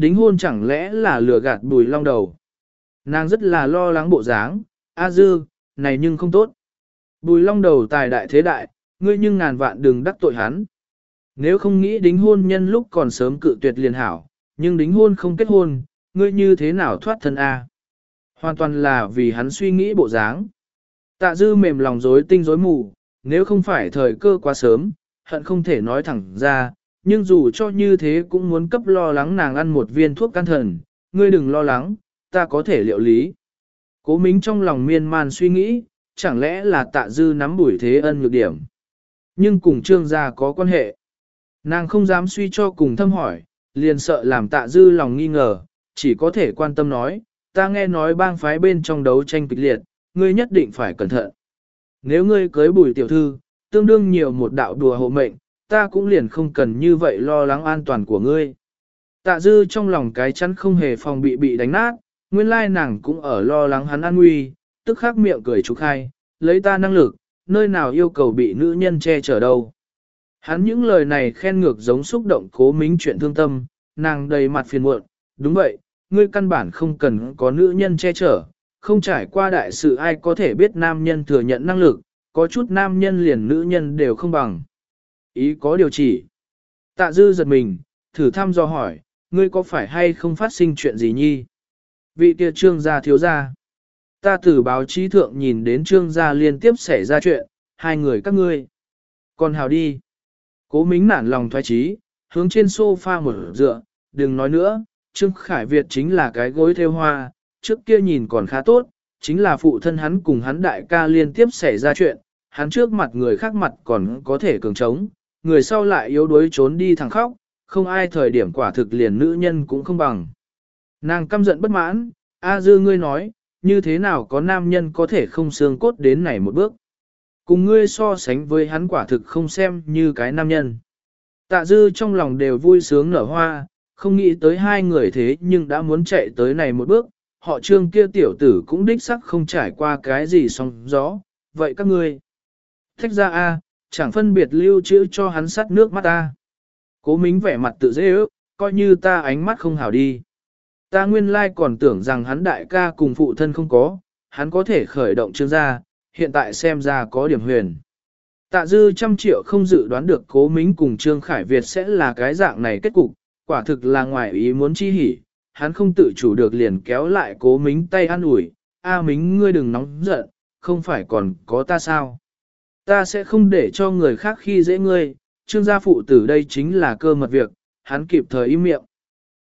Đính hôn chẳng lẽ là lừa gạt bùi long đầu. Nàng rất là lo lắng bộ dáng, A dư, này nhưng không tốt. Bùi long đầu tài đại thế đại, ngươi nhưng ngàn vạn đừng đắc tội hắn. Nếu không nghĩ đính hôn nhân lúc còn sớm cự tuyệt liền hảo, nhưng đính hôn không kết hôn, ngươi như thế nào thoát thân A. Hoàn toàn là vì hắn suy nghĩ bộ dáng. Tạ dư mềm lòng rối tinh rối mù, nếu không phải thời cơ quá sớm, hận không thể nói thẳng ra, nhưng dù cho như thế cũng muốn cấp lo lắng nàng ăn một viên thuốc can thần, ngươi đừng lo lắng, ta có thể liệu lý. Cố mính trong lòng miên man suy nghĩ, chẳng lẽ là tạ dư nắm bùi thế ân nhược điểm. Nhưng cùng trương gia có quan hệ. Nàng không dám suy cho cùng thâm hỏi, liền sợ làm tạ dư lòng nghi ngờ, chỉ có thể quan tâm nói, ta nghe nói bang phái bên trong đấu tranh kịch liệt, ngươi nhất định phải cẩn thận. Nếu ngươi cưới bùi tiểu thư, tương đương nhiều một đạo đùa hộ mệnh, ta cũng liền không cần như vậy lo lắng an toàn của ngươi. Tạ dư trong lòng cái chắn không hề phòng bị bị đánh nát, nguyên lai nàng cũng ở lo lắng hắn an nguy, tức khắc miệng cười trục khai, lấy ta năng lực, nơi nào yêu cầu bị nữ nhân che chở đâu. Hắn những lời này khen ngược giống xúc động cố mính chuyện thương tâm, nàng đầy mặt phiền muộn, đúng vậy, ngươi căn bản không cần có nữ nhân che chở, không trải qua đại sự ai có thể biết nam nhân thừa nhận năng lực, có chút nam nhân liền nữ nhân đều không bằng. Ý có điều chỉ. Tạ dư giật mình, thử thăm do hỏi, ngươi có phải hay không phát sinh chuyện gì nhi? Vị kia trương gia thiếu gia. Ta từ báo chí thượng nhìn đến trương gia liên tiếp xảy ra chuyện, hai người các ngươi. Còn hào đi. Cố mính nản lòng thoái trí, hướng trên sofa một dựa, đừng nói nữa, Trương Khải Việt chính là cái gối theo hoa, trước kia nhìn còn khá tốt, chính là phụ thân hắn cùng hắn đại ca liên tiếp xảy ra chuyện, hắn trước mặt người khác mặt còn có thể cường trống, người sau lại yếu đuối trốn đi thẳng khóc, không ai thời điểm quả thực liền nữ nhân cũng không bằng. Nàng căm giận bất mãn, A dư ngươi nói, như thế nào có nam nhân có thể không xương cốt đến này một bước. Cùng ngươi so sánh với hắn quả thực không xem như cái nam nhân. Tạ dư trong lòng đều vui sướng nở hoa, không nghĩ tới hai người thế nhưng đã muốn chạy tới này một bước, họ trương kia tiểu tử cũng đích sắc không trải qua cái gì song gió, vậy các ngươi. Thách ra A, chẳng phân biệt lưu trữ cho hắn sắt nước mắt ta. Cố mính vẻ mặt tự dễ ước, coi như ta ánh mắt không hảo đi. Ta nguyên lai còn tưởng rằng hắn đại ca cùng phụ thân không có, hắn có thể khởi động chương gia, hiện tại xem ra có điểm huyền. Tạ dư trăm triệu không dự đoán được cố mính cùng Trương Khải Việt sẽ là cái dạng này kết cục, quả thực là ngoài ý muốn chi hỉ, hắn không tự chủ được liền kéo lại cố mính tay an ủi, a mính ngươi đừng nóng giận, không phải còn có ta sao. Ta sẽ không để cho người khác khi dễ ngươi, trương gia phụ tử đây chính là cơ mật việc, hắn kịp thời im miệng.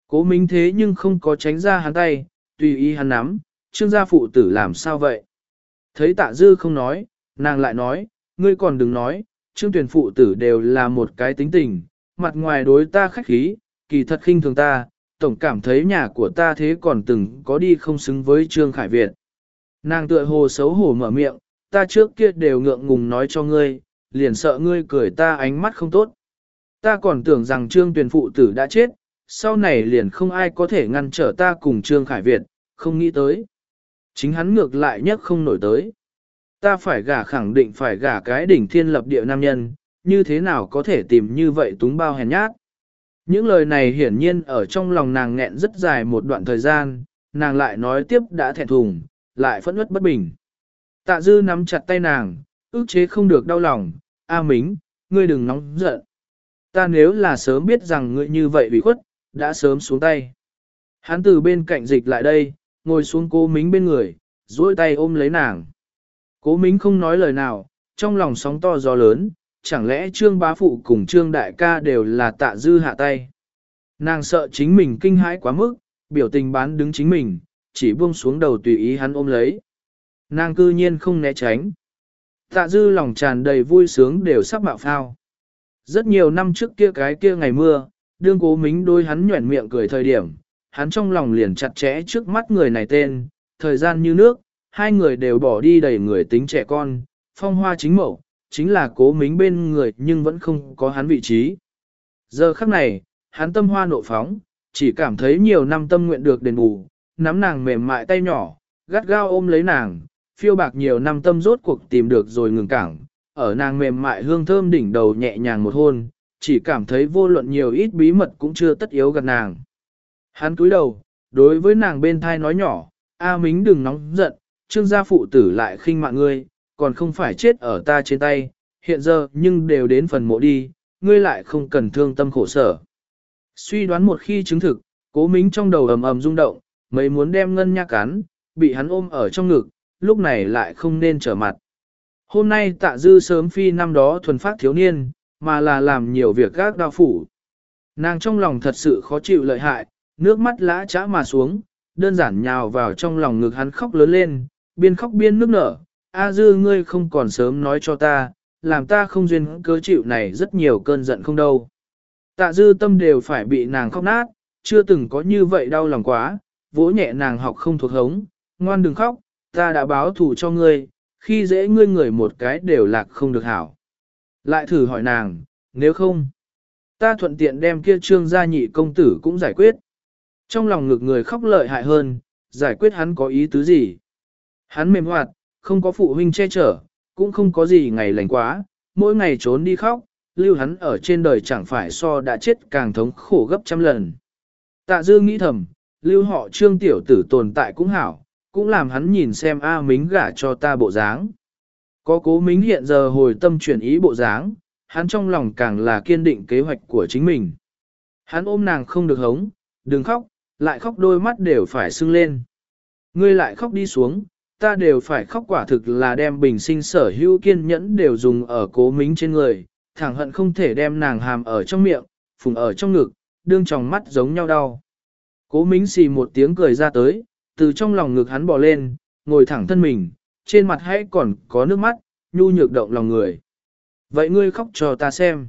Cố minh thế nhưng không có tránh ra hắn tay, tùy ý hắn nắm, trương gia phụ tử làm sao vậy. Thấy tạ dư không nói, nàng lại nói, ngươi còn đừng nói, trương tuyển phụ tử đều là một cái tính tình, mặt ngoài đối ta khách khí, kỳ thật khinh thường ta, tổng cảm thấy nhà của ta thế còn từng có đi không xứng với Trương Khải Việt. Nàng tựa hồ xấu hổ mở miệng, ta trước kia đều ngượng ngùng nói cho ngươi, liền sợ ngươi cười ta ánh mắt không tốt. Ta còn tưởng rằng Trương tuyền phụ tử đã chết, sau này liền không ai có thể ngăn trở ta cùng Trương Khải Việt, không nghĩ tới. Chính hắn ngược lại nhất không nổi tới. Ta phải gả khẳng định phải gả cái đỉnh thiên lập địa nam nhân, như thế nào có thể tìm như vậy túng bao hèn nhát. Những lời này hiển nhiên ở trong lòng nàng nghẹn rất dài một đoạn thời gian, nàng lại nói tiếp đã thẹn thùng, lại phẫn uất bất bình. Tạ dư nắm chặt tay nàng, ước chế không được đau lòng, A Mính, ngươi đừng nóng giận. Ta nếu là sớm biết rằng ngươi như vậy bị khuất, đã sớm xuống tay. Hắn từ bên cạnh dịch lại đây, ngồi xuống cố Mính bên người, duỗi tay ôm lấy nàng. Cố Mính không nói lời nào, trong lòng sóng to gió lớn, chẳng lẽ trương bá phụ cùng trương đại ca đều là tạ dư hạ tay. Nàng sợ chính mình kinh hãi quá mức, biểu tình bán đứng chính mình, chỉ buông xuống đầu tùy ý hắn ôm lấy. Nàng cư nhiên không né tránh. Tạ dư lòng tràn đầy vui sướng đều sắp mạo phao. Rất nhiều năm trước kia cái kia ngày mưa, đương cố mính đôi hắn nhuẩn miệng cười thời điểm, hắn trong lòng liền chặt chẽ trước mắt người này tên, thời gian như nước, hai người đều bỏ đi đầy người tính trẻ con, phong hoa chính mẫu, chính là cố mính bên người nhưng vẫn không có hắn vị trí. Giờ khắc này, hắn tâm hoa nộ phóng, chỉ cảm thấy nhiều năm tâm nguyện được đền bù, nắm nàng mềm mại tay nhỏ, gắt gao ôm lấy nàng, phiêu bạc nhiều năm tâm rốt cuộc tìm được rồi ngừng cảng, ở nàng mềm mại hương thơm đỉnh đầu nhẹ nhàng một hôn, chỉ cảm thấy vô luận nhiều ít bí mật cũng chưa tất yếu gần nàng. Hắn cúi đầu, đối với nàng bên thai nói nhỏ, A Mính đừng nóng giận, trương gia phụ tử lại khinh mạng ngươi, còn không phải chết ở ta trên tay, hiện giờ nhưng đều đến phần mộ đi, ngươi lại không cần thương tâm khổ sở. Suy đoán một khi chứng thực, cố mính trong đầu ầm ầm rung động, mấy muốn đem ngân nha cắn, bị hắn ôm ở trong ngực, lúc này lại không nên trở mặt. Hôm nay tạ dư sớm phi năm đó thuần phát thiếu niên, mà là làm nhiều việc gác đao phủ. Nàng trong lòng thật sự khó chịu lợi hại, nước mắt lã chã mà xuống, đơn giản nhào vào trong lòng ngực hắn khóc lớn lên, biên khóc biên nước nở. A dư ngươi không còn sớm nói cho ta, làm ta không duyên cớ chịu này rất nhiều cơn giận không đâu. Tạ dư tâm đều phải bị nàng khóc nát, chưa từng có như vậy đau lòng quá, vỗ nhẹ nàng học không thuộc hống, ngoan đừng khóc, ta đã báo thù cho ngươi, khi dễ ngươi người một cái đều lạc không được hảo. Lại thử hỏi nàng, nếu không, ta thuận tiện đem kia trương gia nhị công tử cũng giải quyết. Trong lòng ngực người khóc lợi hại hơn, giải quyết hắn có ý tứ gì. Hắn mềm hoạt, không có phụ huynh che chở, cũng không có gì ngày lành quá, mỗi ngày trốn đi khóc, lưu hắn ở trên đời chẳng phải so đã chết càng thống khổ gấp trăm lần. Tạ dư nghĩ thầm, lưu họ trương tiểu tử tồn tại cũng hảo, cũng làm hắn nhìn xem A Mính gả cho ta bộ dáng. Có cố Mính hiện giờ hồi tâm chuyển ý bộ dáng, hắn trong lòng càng là kiên định kế hoạch của chính mình. Hắn ôm nàng không được hống, đừng khóc, lại khóc đôi mắt đều phải sưng lên. Ngươi lại khóc đi xuống, ta đều phải khóc quả thực là đem bình sinh sở hữu kiên nhẫn đều dùng ở cố mính trên người, thẳng hận không thể đem nàng hàm ở trong miệng, phùng ở trong ngực, đương trong mắt giống nhau đau. Cố mính xì một tiếng cười ra tới, từ trong lòng ngực hắn bò lên, ngồi thẳng thân mình, trên mặt hãy còn có nước mắt, nhu nhược động lòng người. Vậy ngươi khóc cho ta xem.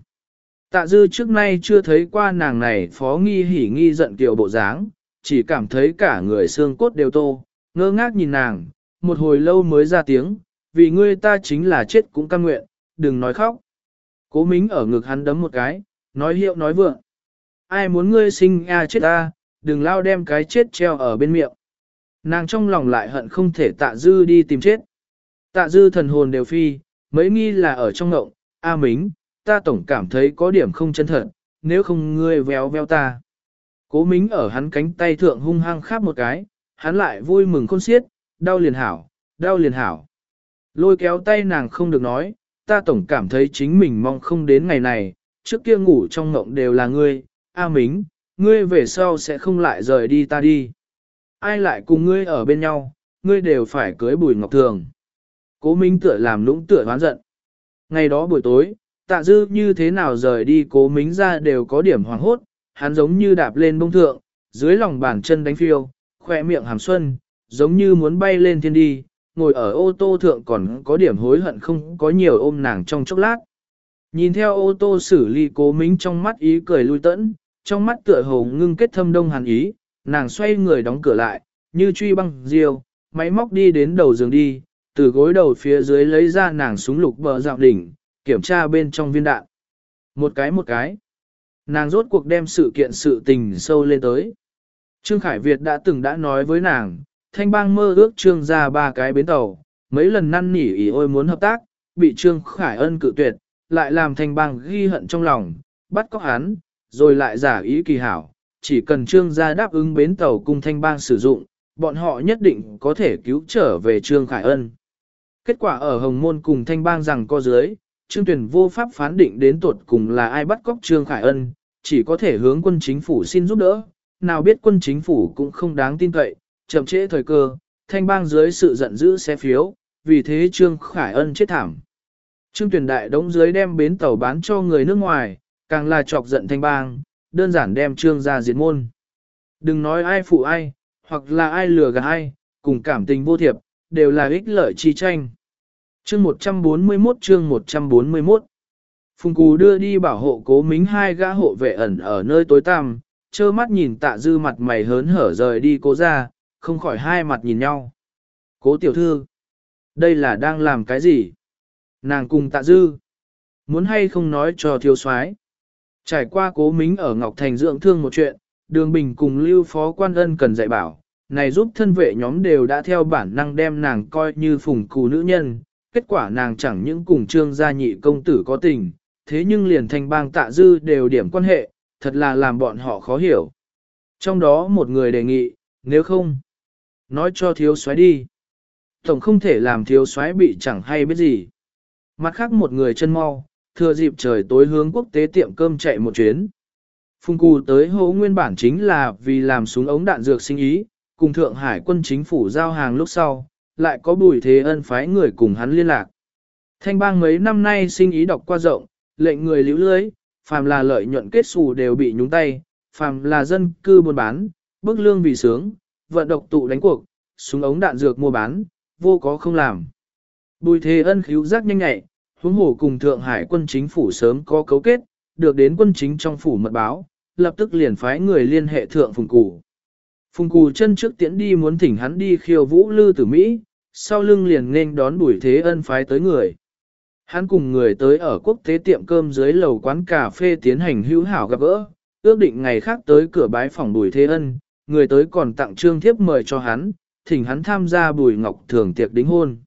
Tạ dư trước nay chưa thấy qua nàng này phó nghi hỉ nghi giận kiểu bộ dáng, chỉ cảm thấy cả người xương cốt đều tô, ngơ ngác nhìn nàng, một hồi lâu mới ra tiếng, vì ngươi ta chính là chết cũng cam nguyện, đừng nói khóc. Cố mính ở ngực hắn đấm một cái, nói hiệu nói vượng. Ai muốn ngươi sinh a chết ta, đừng lao đem cái chết treo ở bên miệng. Nàng trong lòng lại hận không thể tạ dư đi tìm chết. Tạ dư thần hồn đều phi, mấy nghi là ở trong ngộng, A Mính, ta tổng cảm thấy có điểm không chân thật, nếu không ngươi véo véo ta. Cố Mính ở hắn cánh tay thượng hung hăng khắp một cái, hắn lại vui mừng khôn xiết, đau liền hảo, đau liền hảo. Lôi kéo tay nàng không được nói, ta tổng cảm thấy chính mình mong không đến ngày này, trước kia ngủ trong ngộng đều là ngươi, A Mính, ngươi về sau sẽ không lại rời đi ta đi. Ai lại cùng ngươi ở bên nhau, ngươi đều phải cưới bùi ngọc thường. Cố Minh tựa làm lũng tựa hoán giận. Ngày đó buổi tối, tạ dư như thế nào rời đi cố minh ra đều có điểm hoàng hốt, hắn giống như đạp lên bông thượng, dưới lòng bàn chân đánh phiêu, khỏe miệng hàm xuân, giống như muốn bay lên thiên đi, ngồi ở ô tô thượng còn có điểm hối hận không có nhiều ôm nàng trong chốc lát. Nhìn theo ô tô xử lý cố minh trong mắt ý cười lui tẫn, trong mắt tựa hồ ngưng kết thâm đông hàn ý, nàng xoay người đóng cửa lại, như truy băng diêu, máy móc đi đến đầu giường đi, từ gối đầu phía dưới lấy ra nàng súng lục bờ dạo đỉnh, kiểm tra bên trong viên đạn. Một cái một cái. Nàng rốt cuộc đem sự kiện sự tình sâu lên tới. Trương Khải Việt đã từng đã nói với nàng, thanh bang mơ ước trương ra ba cái bến tàu, mấy lần năn nỉ ý ôi muốn hợp tác, bị trương Khải ân cự tuyệt, lại làm thanh bang ghi hận trong lòng, bắt cóc hắn, rồi lại giả ý kỳ hảo, chỉ cần trương gia đáp ứng bến tàu cung thanh bang sử dụng, bọn họ nhất định có thể cứu trở về trương Khải ân. Kết quả ở Hồng Môn cùng thanh bang rằng co dưới, Trương Tuyền vô pháp phán định đến tuột cùng là ai bắt cóc Trương Khải Ân, chỉ có thể hướng quân chính phủ xin giúp đỡ, nào biết quân chính phủ cũng không đáng tin cậy, chậm trễ thời cơ, thanh bang dưới sự giận dữ xe phiếu, vì thế Trương Khải Ân chết thảm. Trương Tuyền đại đống dưới đem bến tàu bán cho người nước ngoài, càng là chọc giận thanh bang, đơn giản đem Trương ra diệt môn. Đừng nói ai phụ ai, hoặc là ai lừa gạt ai, cùng cảm tình vô thiệp, đều là ích lợi chi tranh. Chương 141 chương 141 Phùng Cù đưa đi bảo hộ cố mính hai gã hộ vệ ẩn ở nơi tối tăm, trơ mắt nhìn tạ dư mặt mày hớn hở rời đi cố ra, không khỏi hai mặt nhìn nhau. Cố tiểu thư, đây là đang làm cái gì? Nàng cùng tạ dư, muốn hay không nói cho thiếu soái Trải qua cố mính ở Ngọc Thành dưỡng thương một chuyện, đường bình cùng lưu phó quan ân cần dạy bảo, này giúp thân vệ nhóm đều đã theo bản năng đem nàng coi như phùng cù nữ nhân, kết quả nàng chẳng những cùng trương gia nhị công tử có tình, thế nhưng liền thành bang tạ dư đều điểm quan hệ, thật là làm bọn họ khó hiểu. Trong đó một người đề nghị, nếu không, Nói cho thiếu soái đi. Tổng không thể làm thiếu soái bị chẳng hay biết gì. Mặt khác một người chân mau, thừa dịp trời tối hướng quốc tế tiệm cơm chạy một chuyến. Phùng Cù tới hố nguyên bản chính là vì làm súng ống đạn dược sinh ý, cùng Thượng Hải quân chính phủ giao hàng lúc sau, lại có bùi thế ân phái người cùng hắn liên lạc. Thanh bang mấy năm nay sinh ý đọc qua rộng, lệnh người liễu lưới, phàm là lợi nhuận kết xù đều bị nhúng tay, phàm là dân cư buôn bán, bức lương vì sướng, vận độc tụ đánh cuộc, súng ống đạn dược mua bán, vô có không làm. Bùi thế ân khíu giác nhanh nhạy, huống hồ cùng Thượng Hải quân chính phủ sớm có cấu kết, được đến quân chính trong phủ mật báo, lập tức liền phái người liên hệ thượng phùng Cù. Phùng cù chân trước tiễn đi muốn thỉnh hắn đi khiêu vũ lư tử Mỹ, sau lưng liền nên đón bùi thế ân phái tới người. Hắn cùng người tới ở quốc tế tiệm cơm dưới lầu quán cà phê tiến hành hữu hảo gặp gỡ, ước định ngày khác tới cửa bái phòng bùi thế ân, người tới còn tặng trương thiếp mời cho hắn, thỉnh hắn tham gia bùi ngọc thường tiệc đính hôn.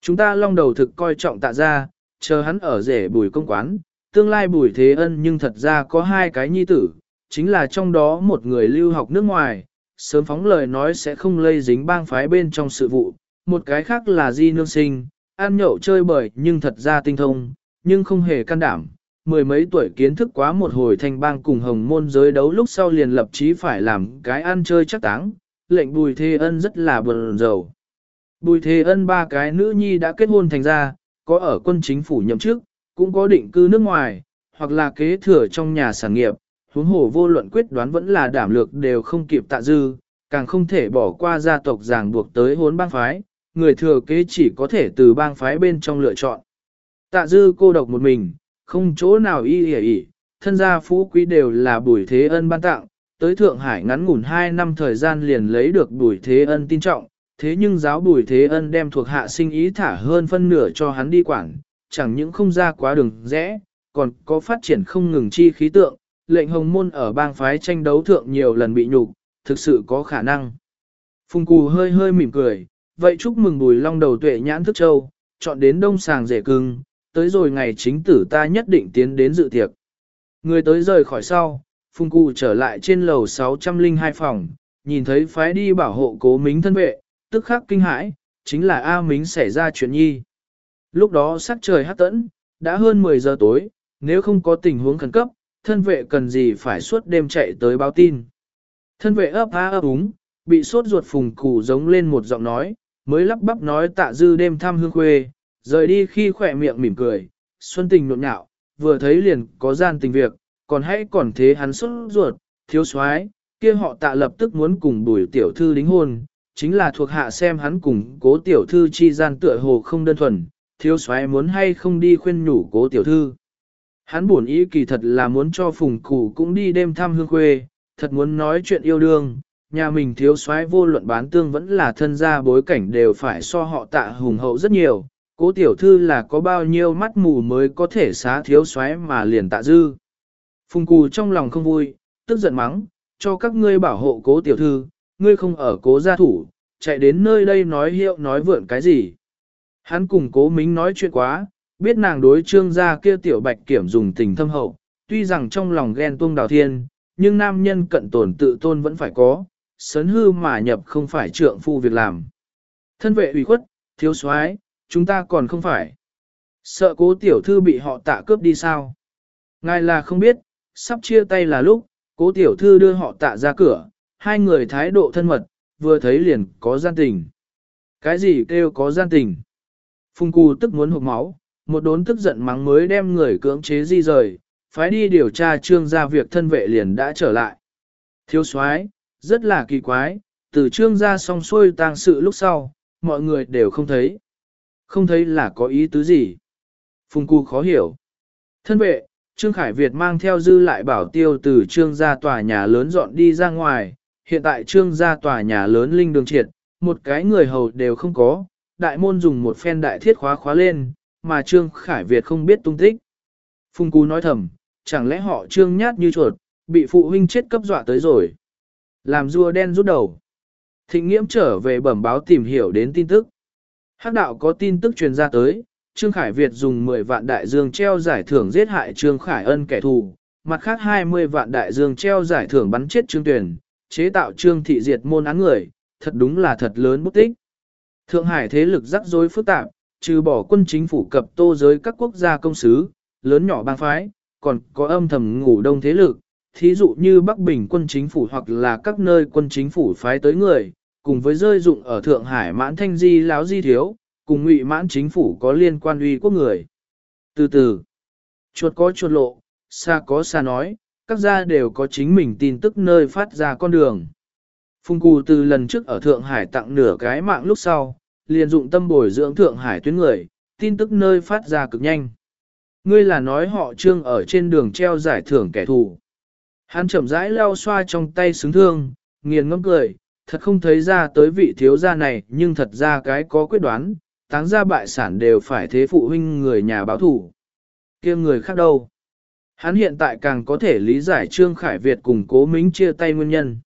Chúng ta long đầu thực coi trọng tạ ra, chờ hắn ở rể bùi công quán, tương lai bùi thế ân nhưng thật ra có hai cái nhi tử, chính là trong đó một người lưu học nước ngoài, sớm phóng lời nói sẽ không lây dính bang phái bên trong sự vụ, một cái khác là di nương sinh, ăn nhậu chơi bời nhưng thật ra tinh thông, nhưng không hề can đảm. Mười mấy tuổi kiến thức quá một hồi thành bang cùng hồng môn giới đấu lúc sau liền lập chí phải làm cái ăn chơi chắc táng, lệnh bùi thế ân rất là buồn rầu. Bùi thế ân ba cái nữ nhi đã kết hôn thành ra, có ở quân chính phủ nhậm chức, cũng có định cư nước ngoài, hoặc là kế thừa trong nhà sản nghiệp, huống hồ vô luận quyết đoán vẫn là đảm lược đều không kịp tạ dư, càng không thể bỏ qua gia tộc ràng buộc tới hốn bang phái, người thừa kế chỉ có thể từ bang phái bên trong lựa chọn. Tạ dư cô độc một mình, không chỗ nào y hề ỉ, thân gia phú quý đều là bùi thế ân ban tặng, tới Thượng Hải ngắn ngủn 2 năm thời gian liền lấy được bùi thế ân tin trọng, thế nhưng giáo bùi thế ân đem thuộc hạ sinh ý thả hơn phân nửa cho hắn đi quản, chẳng những không ra quá đường rẽ, còn có phát triển không ngừng chi khí tượng, lệnh hồng môn ở bang phái tranh đấu thượng nhiều lần bị nhục, thực sự có khả năng. Phùng cù hơi hơi mỉm cười, vậy chúc mừng bùi long đầu tuệ nhãn thức châu, chọn đến đông sàng rể cưng, tới rồi ngày chính tử ta nhất định tiến đến dự tiệc. Người tới rời khỏi sau, Phùng Cụ trở lại trên lầu 602 phòng, nhìn thấy phái đi bảo hộ cố mính thân vệ, tức khắc kinh hãi, chính là A Mính xảy ra chuyện nhi. Lúc đó sắc trời hát tẫn, đã hơn 10 giờ tối, nếu không có tình huống khẩn cấp, thân vệ cần gì phải suốt đêm chạy tới báo tin. Thân vệ ấp á ấp úng, bị sốt ruột phùng củ giống lên một giọng nói, mới lắp bắp nói tạ dư đêm thăm hương khuê, rời đi khi khỏe miệng mỉm cười, xuân tình nộn nhạo, vừa thấy liền có gian tình việc, còn hãy còn thế hắn sốt ruột, thiếu soái kia họ tạ lập tức muốn cùng bùi tiểu thư đính hôn, chính là thuộc hạ xem hắn cùng cố tiểu thư chi gian tựa hồ không đơn thuần, thiếu soái muốn hay không đi khuyên nhủ cố tiểu thư. Hắn buồn ý kỳ thật là muốn cho phùng cụ cũng đi đêm thăm hương quê, thật muốn nói chuyện yêu đương, nhà mình thiếu soái vô luận bán tương vẫn là thân gia bối cảnh đều phải so họ tạ hùng hậu rất nhiều, cố tiểu thư là có bao nhiêu mắt mù mới có thể xá thiếu soái mà liền tạ dư. Phùng cù trong lòng không vui, tức giận mắng, cho các ngươi bảo hộ cố tiểu thư, ngươi không ở cố gia thủ, chạy đến nơi đây nói hiệu nói vượn cái gì. Hắn cùng cố mính nói chuyện quá, biết nàng đối trương gia kia tiểu bạch kiểm dùng tình thâm hậu, tuy rằng trong lòng ghen tuông đào thiên, nhưng nam nhân cận tổn tự tôn vẫn phải có, sấn hư mà nhập không phải trượng phu việc làm. Thân vệ ủy khuất, thiếu soái, chúng ta còn không phải. Sợ cố tiểu thư bị họ tạ cướp đi sao? Ngài là không biết, sắp chia tay là lúc, cố tiểu thư đưa họ tạ ra cửa, hai người thái độ thân mật, vừa thấy liền có gian tình. Cái gì kêu có gian tình? Phùng cù tức muốn hụt máu, một đốn tức giận mắng mới đem người cưỡng chế di rời, phái đi điều tra trương gia việc thân vệ liền đã trở lại. Thiếu soái rất là kỳ quái, từ trương gia xong xuôi tang sự lúc sau, mọi người đều không thấy. Không thấy là có ý tứ gì. Phùng Cù khó hiểu. Thân vệ, Trương Khải Việt mang theo dư lại bảo tiêu từ trương gia tòa nhà lớn dọn đi ra ngoài, hiện tại trương gia tòa nhà lớn linh đường triệt, một cái người hầu đều không có, đại môn dùng một phen đại thiết khóa khóa lên, mà trương Khải Việt không biết tung tích. Phùng Cú nói thầm, chẳng lẽ họ trương nhát như chuột, bị phụ huynh chết cấp dọa tới rồi. Làm rua đen rút đầu. Thịnh nghiễm trở về bẩm báo tìm hiểu đến tin tức. Hắc đạo có tin tức truyền ra tới, Trương Khải Việt dùng 10 vạn đại dương treo giải thưởng giết hại Trương Khải Ân kẻ thù, mặt khác 20 vạn đại dương treo giải thưởng bắn chết Trương tuyền chế tạo Trương Thị diệt môn án người, thật đúng là thật lớn bút tích. Thượng Hải thế lực rắc rối phức tạp, trừ bỏ quân chính phủ cập tô giới các quốc gia công sứ, lớn nhỏ bang phái, còn có âm thầm ngủ đông thế lực, thí dụ như Bắc Bình quân chính phủ hoặc là các nơi quân chính phủ phái tới người, cùng với rơi dụng ở Thượng Hải mãn thanh di láo di thiếu, cùng ngụy mãn chính phủ có liên quan uy quốc người. Từ từ, chuột có chuột lộ, xa có xa nói, các gia đều có chính mình tin tức nơi phát ra con đường. Phùng Cù từ lần trước ở Thượng Hải tặng nửa cái mạng lúc sau, liền dụng tâm bồi dưỡng Thượng Hải tuyến người, tin tức nơi phát ra cực nhanh. Ngươi là nói họ trương ở trên đường treo giải thưởng kẻ thù. Hắn chậm rãi lau xoa trong tay xứng thương, nghiền ngâm cười, thật không thấy ra tới vị thiếu gia này nhưng thật ra cái có quyết đoán, táng ra bại sản đều phải thế phụ huynh người nhà báo thủ. kia người khác đâu? Hắn hiện tại càng có thể lý giải Trương Khải Việt cùng cố mính chia tay nguyên nhân.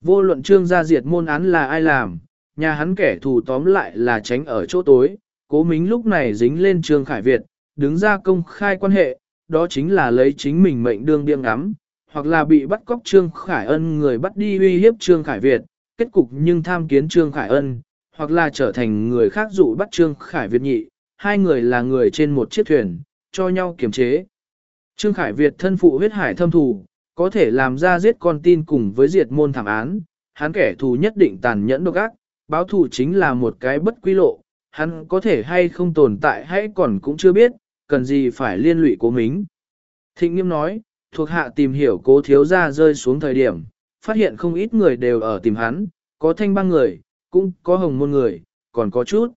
Vô luận Trương gia diệt môn án là ai làm, nhà hắn kẻ thù tóm lại là tránh ở chỗ tối, cố mính lúc này dính lên Trương Khải Việt, đứng ra công khai quan hệ, đó chính là lấy chính mình mệnh đương điên ngắm, hoặc là bị bắt cóc Trương Khải Ân người bắt đi uy hiếp Trương Khải Việt, kết cục nhưng tham kiến Trương Khải Ân, hoặc là trở thành người khác dụ bắt Trương Khải Việt nhị, hai người là người trên một chiếc thuyền, cho nhau kiềm chế. Trương Khải Việt thân phụ huyết hải thâm thù, có thể làm ra giết con tin cùng với diệt môn thảm án, hắn kẻ thù nhất định tàn nhẫn độc ác, báo thù chính là một cái bất quy lộ, hắn có thể hay không tồn tại hay còn cũng chưa biết, cần gì phải liên lụy cố mính. Thịnh nghiêm nói, thuộc hạ tìm hiểu cố thiếu gia rơi xuống thời điểm, phát hiện không ít người đều ở tìm hắn, có thanh băng người, cũng có hồng môn người, còn có chút.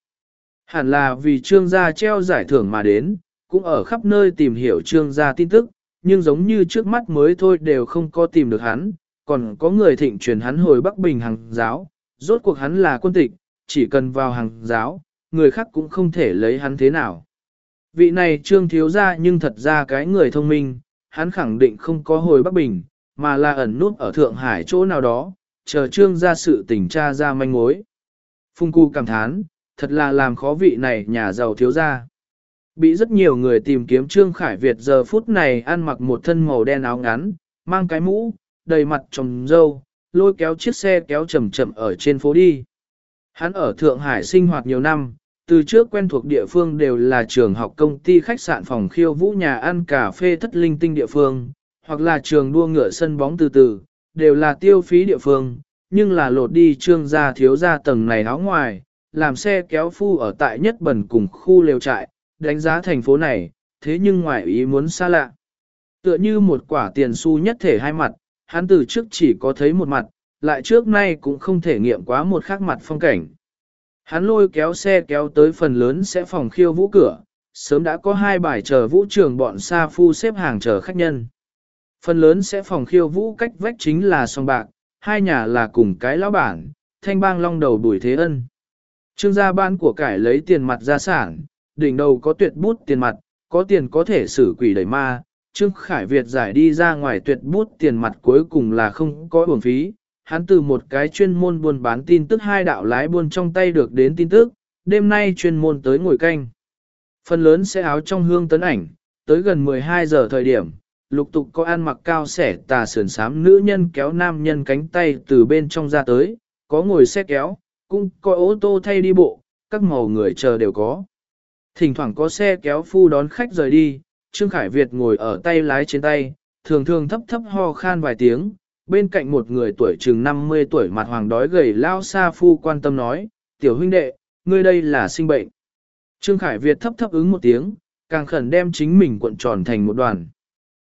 Hẳn là vì trương gia treo giải thưởng mà đến, cũng ở khắp nơi tìm hiểu trương gia tin tức, nhưng giống như trước mắt mới thôi đều không có tìm được hắn, còn có người thịnh truyền hắn hồi Bắc Bình hàng giáo, rốt cuộc hắn là quân tịch, chỉ cần vào hàng giáo, người khác cũng không thể lấy hắn thế nào. Vị này trương thiếu ra nhưng thật ra cái người thông minh, hắn khẳng định không có hồi Bắc Bình, mà là ẩn nút ở Thượng Hải chỗ nào đó, chờ trương ra sự tình tra ra manh mối. Phung cu cảm thán, thật là làm khó vị này nhà giàu thiếu ra. Bị rất nhiều người tìm kiếm Trương Khải Việt giờ phút này ăn mặc một thân màu đen áo ngắn, mang cái mũ, đầy mặt trồng dâu, lôi kéo chiếc xe kéo chậm chậm ở trên phố đi. Hắn ở Thượng Hải sinh hoạt nhiều năm, từ trước quen thuộc địa phương đều là trường học công ty khách sạn phòng khiêu vũ nhà ăn cà phê thất linh tinh địa phương, hoặc là trường đua ngựa sân bóng từ từ, đều là tiêu phí địa phương, nhưng là lột đi trương gia thiếu gia tầng này áo ngoài, làm xe kéo phu ở tại nhất bẩn cùng khu lều trại, đánh giá thành phố này, thế nhưng ngoài ý muốn xa lạ. Tựa như một quả tiền xu nhất thể hai mặt, hắn từ trước chỉ có thấy một mặt, lại trước nay cũng không thể nghiệm quá một khác mặt phong cảnh. Hắn lôi kéo xe kéo tới phần lớn sẽ phòng khiêu vũ cửa, sớm đã có hai bài chờ vũ trường bọn xa phu xếp hàng chờ khách nhân. Phần lớn sẽ phòng khiêu vũ cách vách chính là song bạc, hai nhà là cùng cái lão bản, thanh bang long đầu bùi thế ân. Trương gia ban của cải lấy tiền mặt gia sản, đỉnh đầu có tuyệt bút tiền mặt, có tiền có thể xử quỷ đẩy ma. Trương Khải Việt giải đi ra ngoài tuyệt bút tiền mặt cuối cùng là không có uổng phí. Hắn từ một cái chuyên môn buôn bán tin tức hai đạo lái buôn trong tay được đến tin tức, đêm nay chuyên môn tới ngồi canh. Phần lớn sẽ áo trong hương tấn ảnh, tới gần 12 giờ thời điểm, lục tục có ăn mặc cao sẻ tà sườn xám nữ nhân kéo nam nhân cánh tay từ bên trong ra tới, có ngồi xe kéo, cũng có ô tô thay đi bộ, các màu người chờ đều có. Thỉnh thoảng có xe kéo phu đón khách rời đi, Trương Khải Việt ngồi ở tay lái trên tay, thường thường thấp thấp ho khan vài tiếng, bên cạnh một người tuổi chừng 50 tuổi mặt hoàng đói gầy lao xa phu quan tâm nói, tiểu huynh đệ, ngươi đây là sinh bệnh. Trương Khải Việt thấp thấp ứng một tiếng, càng khẩn đem chính mình cuộn tròn thành một đoàn.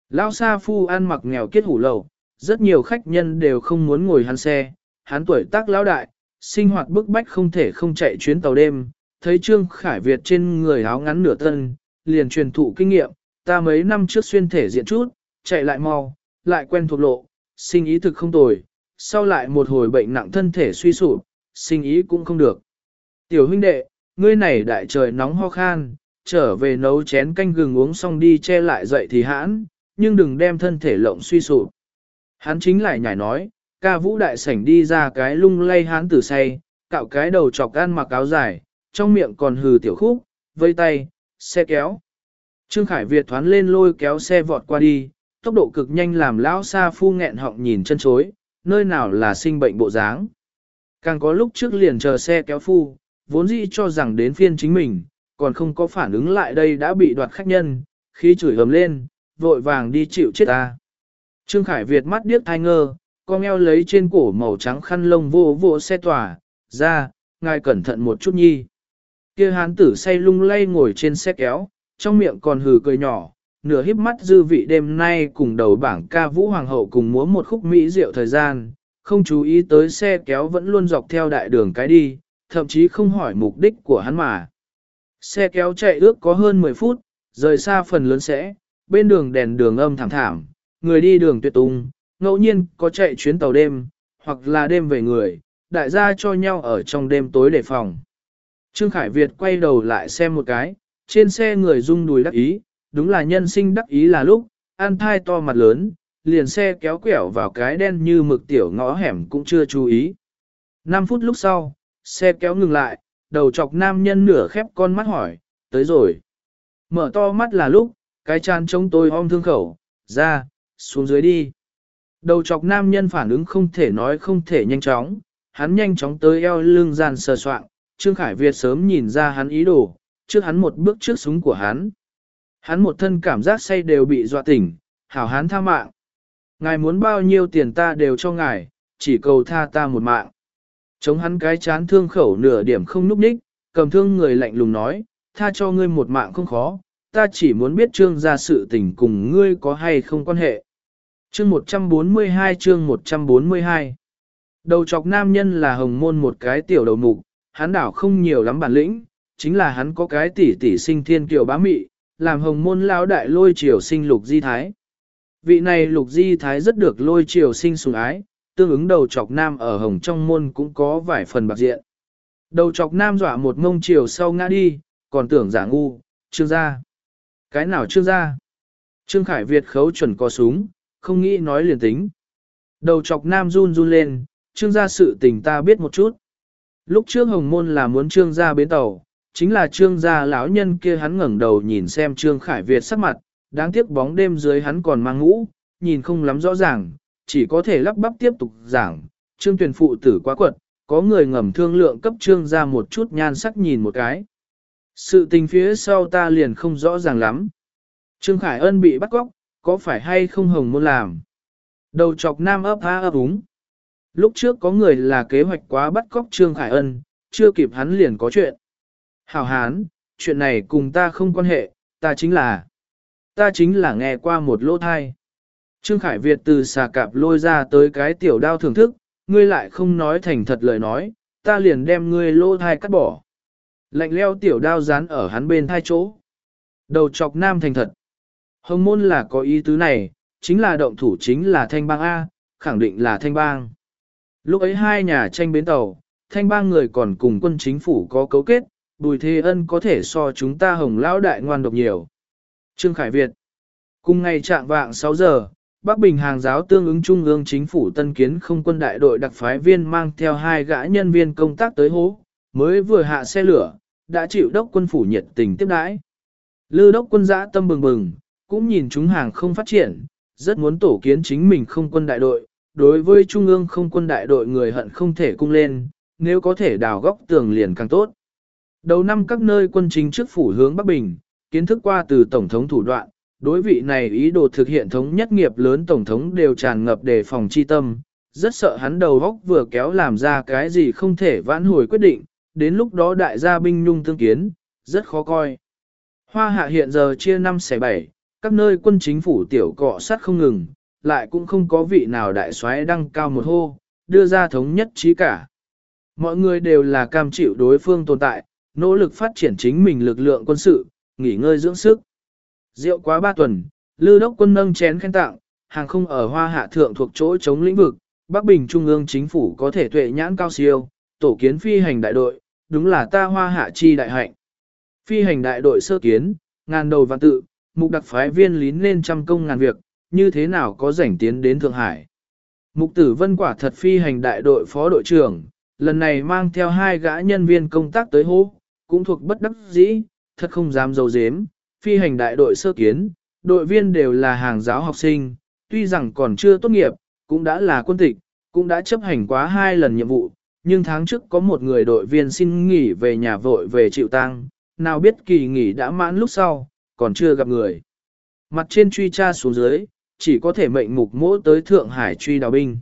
Lao xa phu ăn mặc nghèo kiết hủ lậu, rất nhiều khách nhân đều không muốn ngồi hắn xe, hắn tuổi tác lão đại, sinh hoạt bức bách không thể không chạy chuyến tàu đêm, thấy Trương Khải Việt trên người áo ngắn nửa thân, liền truyền thụ kinh nghiệm, ta mấy năm trước xuyên thể diện chút, chạy lại mau, lại quen thuộc lộ, sinh ý thực không tồi, sau lại một hồi bệnh nặng thân thể suy sụp, sinh ý cũng không được. Tiểu huynh đệ, ngươi này đại trời nóng ho khan, trở về nấu chén canh gừng uống xong đi che lại dậy thì hãn, nhưng đừng đem thân thể lộng suy sụp. Hắn chính lại nhảy nói, ca vũ đại sảnh đi ra cái lung lay hán tử say, cạo cái đầu chọc ăn mặc áo dài, trong miệng còn hừ tiểu khúc, vây tay, xe kéo. Trương Khải Việt thoán lên lôi kéo xe vọt qua đi, tốc độ cực nhanh làm lão xa phu nghẹn họng nhìn chân chối, nơi nào là sinh bệnh bộ dáng. Càng có lúc trước liền chờ xe kéo phu, vốn dĩ cho rằng đến phiên chính mình, còn không có phản ứng lại đây đã bị đoạt khách nhân, khi chửi ầm lên, vội vàng đi chịu chết ta. Trương Khải Việt mắt điếc thai ngơ, con eo lấy trên cổ màu trắng khăn lông vô vô xe tỏa, ra, ngài cẩn thận một chút nhi. Kia hán tử say lung lay ngồi trên xe kéo, trong miệng còn hừ cười nhỏ, nửa híp mắt dư vị đêm nay cùng đầu bảng ca vũ hoàng hậu cùng múa một khúc mỹ rượu thời gian, không chú ý tới xe kéo vẫn luôn dọc theo đại đường cái đi, thậm chí không hỏi mục đích của hắn mà. Xe kéo chạy ước có hơn 10 phút, rời xa phần lớn sẽ, bên đường đèn đường âm thảm thảm, người đi đường tuyệt tung, ngẫu nhiên có chạy chuyến tàu đêm, hoặc là đêm về người, đại gia cho nhau ở trong đêm tối đề phòng. Trương Khải Việt quay đầu lại xem một cái, trên xe người rung đùi đắc ý, đúng là nhân sinh đắc ý là lúc, an thai to mặt lớn, liền xe kéo quẹo vào cái đen như mực tiểu ngõ hẻm cũng chưa chú ý. 5 phút lúc sau, xe kéo ngừng lại, đầu chọc nam nhân nửa khép con mắt hỏi, tới rồi. Mở to mắt là lúc, cái chan trông tôi om thương khẩu, ra, xuống dưới đi. Đầu chọc nam nhân phản ứng không thể nói không thể nhanh chóng, hắn nhanh chóng tới eo lưng gian sờ soạn, Trương Khải Việt sớm nhìn ra hắn ý đồ, trước hắn một bước trước súng của hắn. Hắn một thân cảm giác say đều bị dọa tỉnh, hảo hắn tha mạng. Ngài muốn bao nhiêu tiền ta đều cho ngài, chỉ cầu tha ta một mạng. Chống hắn cái chán thương khẩu nửa điểm không núp ních, cầm thương người lạnh lùng nói, tha cho ngươi một mạng không khó, ta chỉ muốn biết trương gia sự tình cùng ngươi có hay không quan hệ. Chương 142 chương 142 Đầu chọc nam nhân là hồng môn một cái tiểu đầu mục, hắn đảo không nhiều lắm bản lĩnh, chính là hắn có cái tỷ tỷ sinh thiên kiều bá mị, làm hồng môn lão đại lôi triều sinh lục di thái. Vị này lục di thái rất được lôi triều sinh sủng ái, tương ứng đầu chọc nam ở hồng trong môn cũng có vài phần bạc diện. Đầu chọc nam dọa một ngông triều sau ngã đi, còn tưởng giả ngu, trương gia. Cái nào trương gia? Trương Khải Việt khấu chuẩn có súng, không nghĩ nói liền tính. Đầu chọc nam run run lên, trương gia sự tình ta biết một chút. Lúc trước hồng môn là muốn trương gia bến tàu, chính là trương gia lão nhân kia hắn ngẩng đầu nhìn xem trương khải Việt sắc mặt, đáng tiếc bóng đêm dưới hắn còn mang ngũ, nhìn không lắm rõ ràng, chỉ có thể lắp bắp tiếp tục giảng, trương tuyển phụ tử quá quật, có người ngầm thương lượng cấp trương ra một chút nhan sắc nhìn một cái. Sự tình phía sau ta liền không rõ ràng lắm. Trương Khải Ân bị bắt cóc, có phải hay không hồng môn làm? Đầu chọc nam ấp há ấp úng. Lúc trước có người là kế hoạch quá bắt cóc Trương Khải Ân, chưa kịp hắn liền có chuyện. Hảo hán, chuyện này cùng ta không quan hệ, ta chính là... Ta chính là nghe qua một lỗ thai. Trương Khải Việt từ xà cạp lôi ra tới cái tiểu đao thưởng thức, ngươi lại không nói thành thật lời nói, ta liền đem ngươi lỗ thai cắt bỏ. Lạnh leo tiểu đao dán ở hắn bên thai chỗ. Đầu chọc nam thành thật. Hồng môn là có ý tứ này, chính là động thủ chính là thanh bang A, khẳng định là thanh bang. Lúc ấy hai nhà tranh bến tàu, thanh bang người còn cùng quân chính phủ có cấu kết, bùi thế ân có thể so chúng ta hồng lão đại ngoan độc nhiều. Trương Khải Việt Cùng ngày trạng vạng 6 giờ, Bắc Bình hàng giáo tương ứng trung ương chính phủ tân kiến không quân đại đội đặc phái viên mang theo hai gã nhân viên công tác tới hố, mới vừa hạ xe lửa, đã chịu đốc quân phủ nhiệt tình tiếp đãi. Lư đốc quân giã tâm bừng bừng, cũng nhìn chúng hàng không phát triển, rất muốn tổ kiến chính mình không quân đại đội, đối với trung ương không quân đại đội người hận không thể cung lên, nếu có thể đào góc tường liền càng tốt. Đầu năm các nơi quân chính trước phủ hướng Bắc Bình, kiến thức qua từ Tổng thống thủ đoạn, đối vị này ý đồ thực hiện thống nhất nghiệp lớn Tổng thống đều tràn ngập đề phòng chi tâm, rất sợ hắn đầu góc vừa kéo làm ra cái gì không thể vãn hồi quyết định, đến lúc đó đại gia binh nhung tương kiến, rất khó coi. Hoa hạ hiện giờ chia 5 xẻ 7, các nơi quân chính phủ tiểu cọ sát không ngừng, lại cũng không có vị nào đại soái đăng cao một hô, đưa ra thống nhất trí cả. Mọi người đều là cam chịu đối phương tồn tại, nỗ lực phát triển chính mình lực lượng quân sự, nghỉ ngơi dưỡng sức. Rượu quá ba tuần, Lư Đốc quân nâng chén khen tặng, hàng không ở hoa hạ thượng thuộc chỗ chống lĩnh vực, Bắc Bình Trung ương chính phủ có thể tuệ nhãn cao siêu, tổ kiến phi hành đại đội, đúng là ta hoa hạ chi đại hạnh. Phi hành đại đội sơ kiến, ngàn đầu văn tự, mục đặc phái viên lín lên trăm công ngàn việc, như thế nào có rảnh tiến đến Thượng Hải. Mục tử vân quả thật phi hành đại đội phó đội trưởng, lần này mang theo hai gã nhân viên công tác tới hô, cũng thuộc bất đắc dĩ, thật không dám dấu dếm, phi hành đại đội sơ kiến, đội viên đều là hàng giáo học sinh, tuy rằng còn chưa tốt nghiệp, cũng đã là quân tịch, cũng đã chấp hành quá hai lần nhiệm vụ, nhưng tháng trước có một người đội viên xin nghỉ về nhà vội về chịu tang, nào biết kỳ nghỉ đã mãn lúc sau, còn chưa gặp người. Mặt trên truy tra xuống dưới, chỉ có thể mệnh mục mỗ tới Thượng Hải truy đào binh.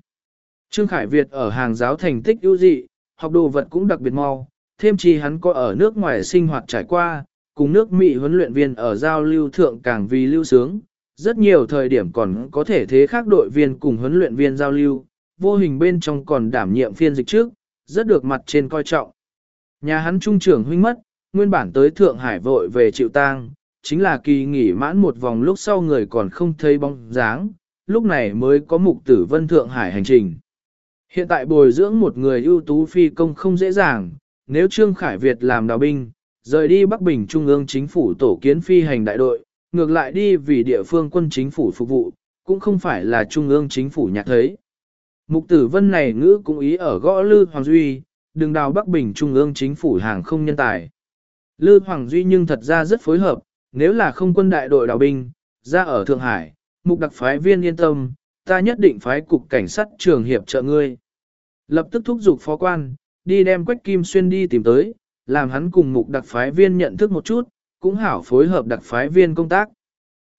Trương Khải Việt ở hàng giáo thành tích ưu dị, học đồ vật cũng đặc biệt mau, thêm chi hắn có ở nước ngoài sinh hoạt trải qua, cùng nước Mỹ huấn luyện viên ở giao lưu thượng càng vì lưu sướng, rất nhiều thời điểm còn có thể thế khác đội viên cùng huấn luyện viên giao lưu, vô hình bên trong còn đảm nhiệm phiên dịch trước, rất được mặt trên coi trọng. Nhà hắn trung trưởng huynh mất, nguyên bản tới Thượng Hải vội về chịu tang, chính là kỳ nghỉ mãn một vòng lúc sau người còn không thấy bóng dáng, lúc này mới có mục tử vân Thượng Hải hành trình. Hiện tại bồi dưỡng một người ưu tú phi công không dễ dàng, nếu Trương Khải Việt làm đào binh, rời đi Bắc Bình Trung ương chính phủ tổ kiến phi hành đại đội, ngược lại đi vì địa phương quân chính phủ phục vụ, cũng không phải là Trung ương chính phủ nhạc thấy. Mục tử vân này ngữ cũng ý ở gõ Lư Hoàng Duy, đừng đào Bắc Bình Trung ương chính phủ hàng không nhân tài. Lư Hoàng Duy nhưng thật ra rất phối hợp, nếu là không quân đại đội đào binh, ra ở Thượng Hải, mục đặc phái viên yên tâm, ta nhất định phái cục cảnh sát trường hiệp trợ ngươi. Lập tức thúc giục phó quan, đi đem Quách Kim Xuyên đi tìm tới, làm hắn cùng mục đặc phái viên nhận thức một chút, cũng hảo phối hợp đặc phái viên công tác.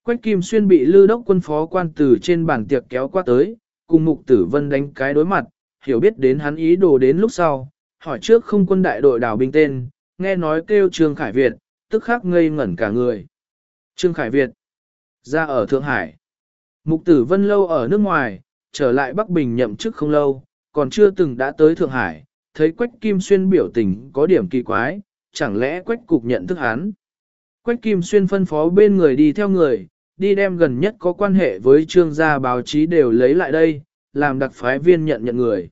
Quách Kim Xuyên bị lưu đốc quân phó quan từ trên bàn tiệc kéo qua tới, cùng mục tử vân đánh cái đối mặt, hiểu biết đến hắn ý đồ đến lúc sau, hỏi trước không quân đại đội đảo binh tên, nghe nói kêu Trương Khải Việt, tức khắc ngây ngẩn cả người. Trương Khải Việt, ra ở Thượng Hải. Mục tử vân lâu ở nước ngoài, trở lại Bắc Bình nhậm chức không lâu, còn chưa từng đã tới Thượng Hải, thấy Quách Kim Xuyên biểu tình có điểm kỳ quái, chẳng lẽ Quách cục nhận thức hắn. Quách Kim Xuyên phân phó bên người đi theo người, đi đem gần nhất có quan hệ với trương gia báo chí đều lấy lại đây, làm đặc phái viên nhận nhận người.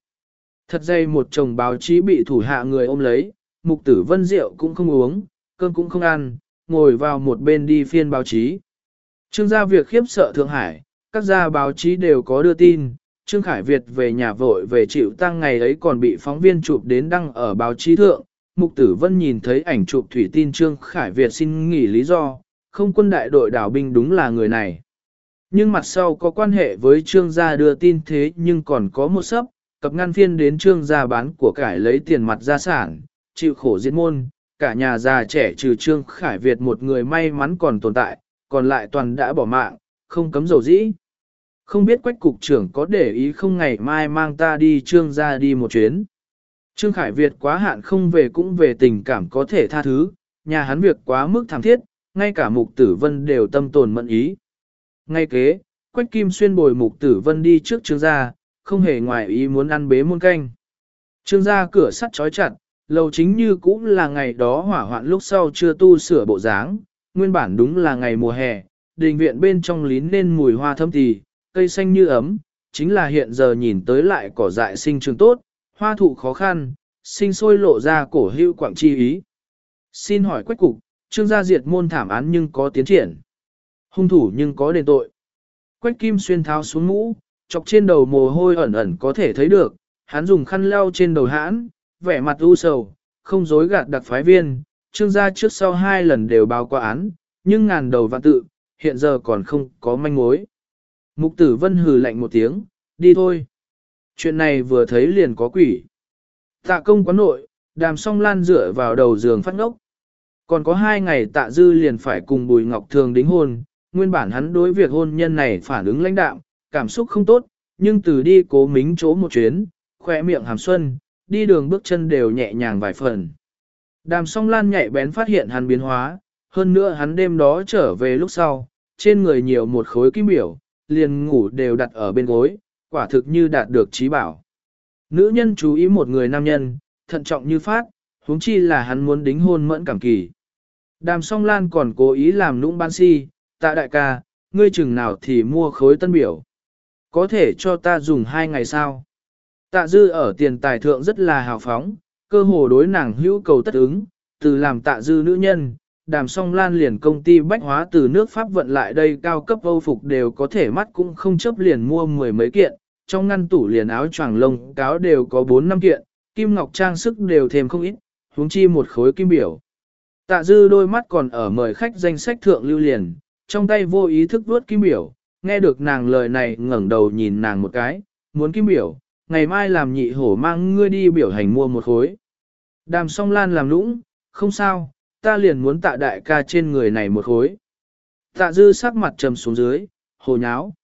Thật dây một chồng báo chí bị thủ hạ người ôm lấy, mục tử vân rượu cũng không uống, cơm cũng không ăn, ngồi vào một bên đi phiên báo chí. Trương gia việc khiếp sợ Thượng Hải, các gia báo chí đều có đưa tin, Trương Khải Việt về nhà vội về chịu tăng ngày ấy còn bị phóng viên chụp đến đăng ở báo chí thượng. Mục Tử Vân nhìn thấy ảnh chụp thủy tin Trương Khải Việt xin nghỉ lý do, không quân đại đội đảo binh đúng là người này. Nhưng mặt sau có quan hệ với Trương gia đưa tin thế nhưng còn có một sấp, cập ngăn phiên đến Trương gia bán của cải lấy tiền mặt gia sản, chịu khổ diễn môn, cả nhà già trẻ trừ Trương Khải Việt một người may mắn còn tồn tại, còn lại toàn đã bỏ mạng, không cấm dầu dĩ. Không biết quách cục trưởng có để ý không ngày mai mang ta đi trương ra đi một chuyến. Trương Khải Việt quá hạn không về cũng về tình cảm có thể tha thứ, nhà hắn việc quá mức thảm thiết, ngay cả mục tử vân đều tâm tồn mẫn ý. Ngay kế, Quách Kim Xuyên bồi mục tử vân đi trước trương gia, không hề ngoài ý muốn ăn bế muôn canh. Trương gia cửa sắt trói chặt, lầu chính như cũng là ngày đó hỏa hoạn lúc sau chưa tu sửa bộ dáng, nguyên bản đúng là ngày mùa hè, đình viện bên trong lín nên mùi hoa thơm thì, cây xanh như ấm, chính là hiện giờ nhìn tới lại cỏ dại sinh trường tốt, hoa thụ khó khăn, sinh sôi lộ ra cổ hữu quảng chi ý. Xin hỏi quách cục, trương gia diệt môn thảm án nhưng có tiến triển. Hung thủ nhưng có đền tội. Quách kim xuyên tháo xuống mũ, chọc trên đầu mồ hôi ẩn ẩn có thể thấy được, hắn dùng khăn lau trên đầu hãn, vẻ mặt u sầu, không dối gạt đặc phái viên, trương gia trước sau hai lần đều báo qua án, nhưng ngàn đầu vạn tự, hiện giờ còn không có manh mối. Mục tử vân hừ lạnh một tiếng, đi thôi. Chuyện này vừa thấy liền có quỷ. Tạ công quán nội, đàm song lan dựa vào đầu giường phát ngốc. Còn có hai ngày tạ dư liền phải cùng Bùi Ngọc Thường đính hôn, nguyên bản hắn đối việc hôn nhân này phản ứng lãnh đạm, cảm xúc không tốt, nhưng từ đi cố mính chỗ một chuyến, khỏe miệng hàm xuân, đi đường bước chân đều nhẹ nhàng vài phần. Đàm song lan nhạy bén phát hiện hắn biến hóa, hơn nữa hắn đêm đó trở về lúc sau, trên người nhiều một khối kim biểu, liền ngủ đều đặt ở bên gối, quả thực như đạt được trí bảo. Nữ nhân chú ý một người nam nhân, thận trọng như phát, huống chi là hắn muốn đính hôn mẫn cảm kỳ. Đàm song lan còn cố ý làm nũng ban si, tạ đại ca, ngươi chừng nào thì mua khối tân biểu. Có thể cho ta dùng hai ngày sau. Tạ dư ở tiền tài thượng rất là hào phóng, cơ hồ đối nàng hữu cầu tất ứng, từ làm tạ dư nữ nhân, đàm song lan liền công ty bách hóa từ nước Pháp vận lại đây cao cấp âu phục đều có thể mắt cũng không chấp liền mua mười mấy kiện, trong ngăn tủ liền áo choàng lông cáo đều có bốn năm kiện, kim ngọc trang sức đều thêm không ít, huống chi một khối kim biểu. Tạ dư đôi mắt còn ở mời khách danh sách thượng lưu liền, trong tay vô ý thức vuốt kim biểu, nghe được nàng lời này ngẩng đầu nhìn nàng một cái, muốn kim biểu, ngày mai làm nhị hổ mang ngươi đi biểu hành mua một khối. Đàm song lan làm lũng, không sao, ta liền muốn tạ đại ca trên người này một khối. Tạ dư sắc mặt trầm xuống dưới, hồ nháo.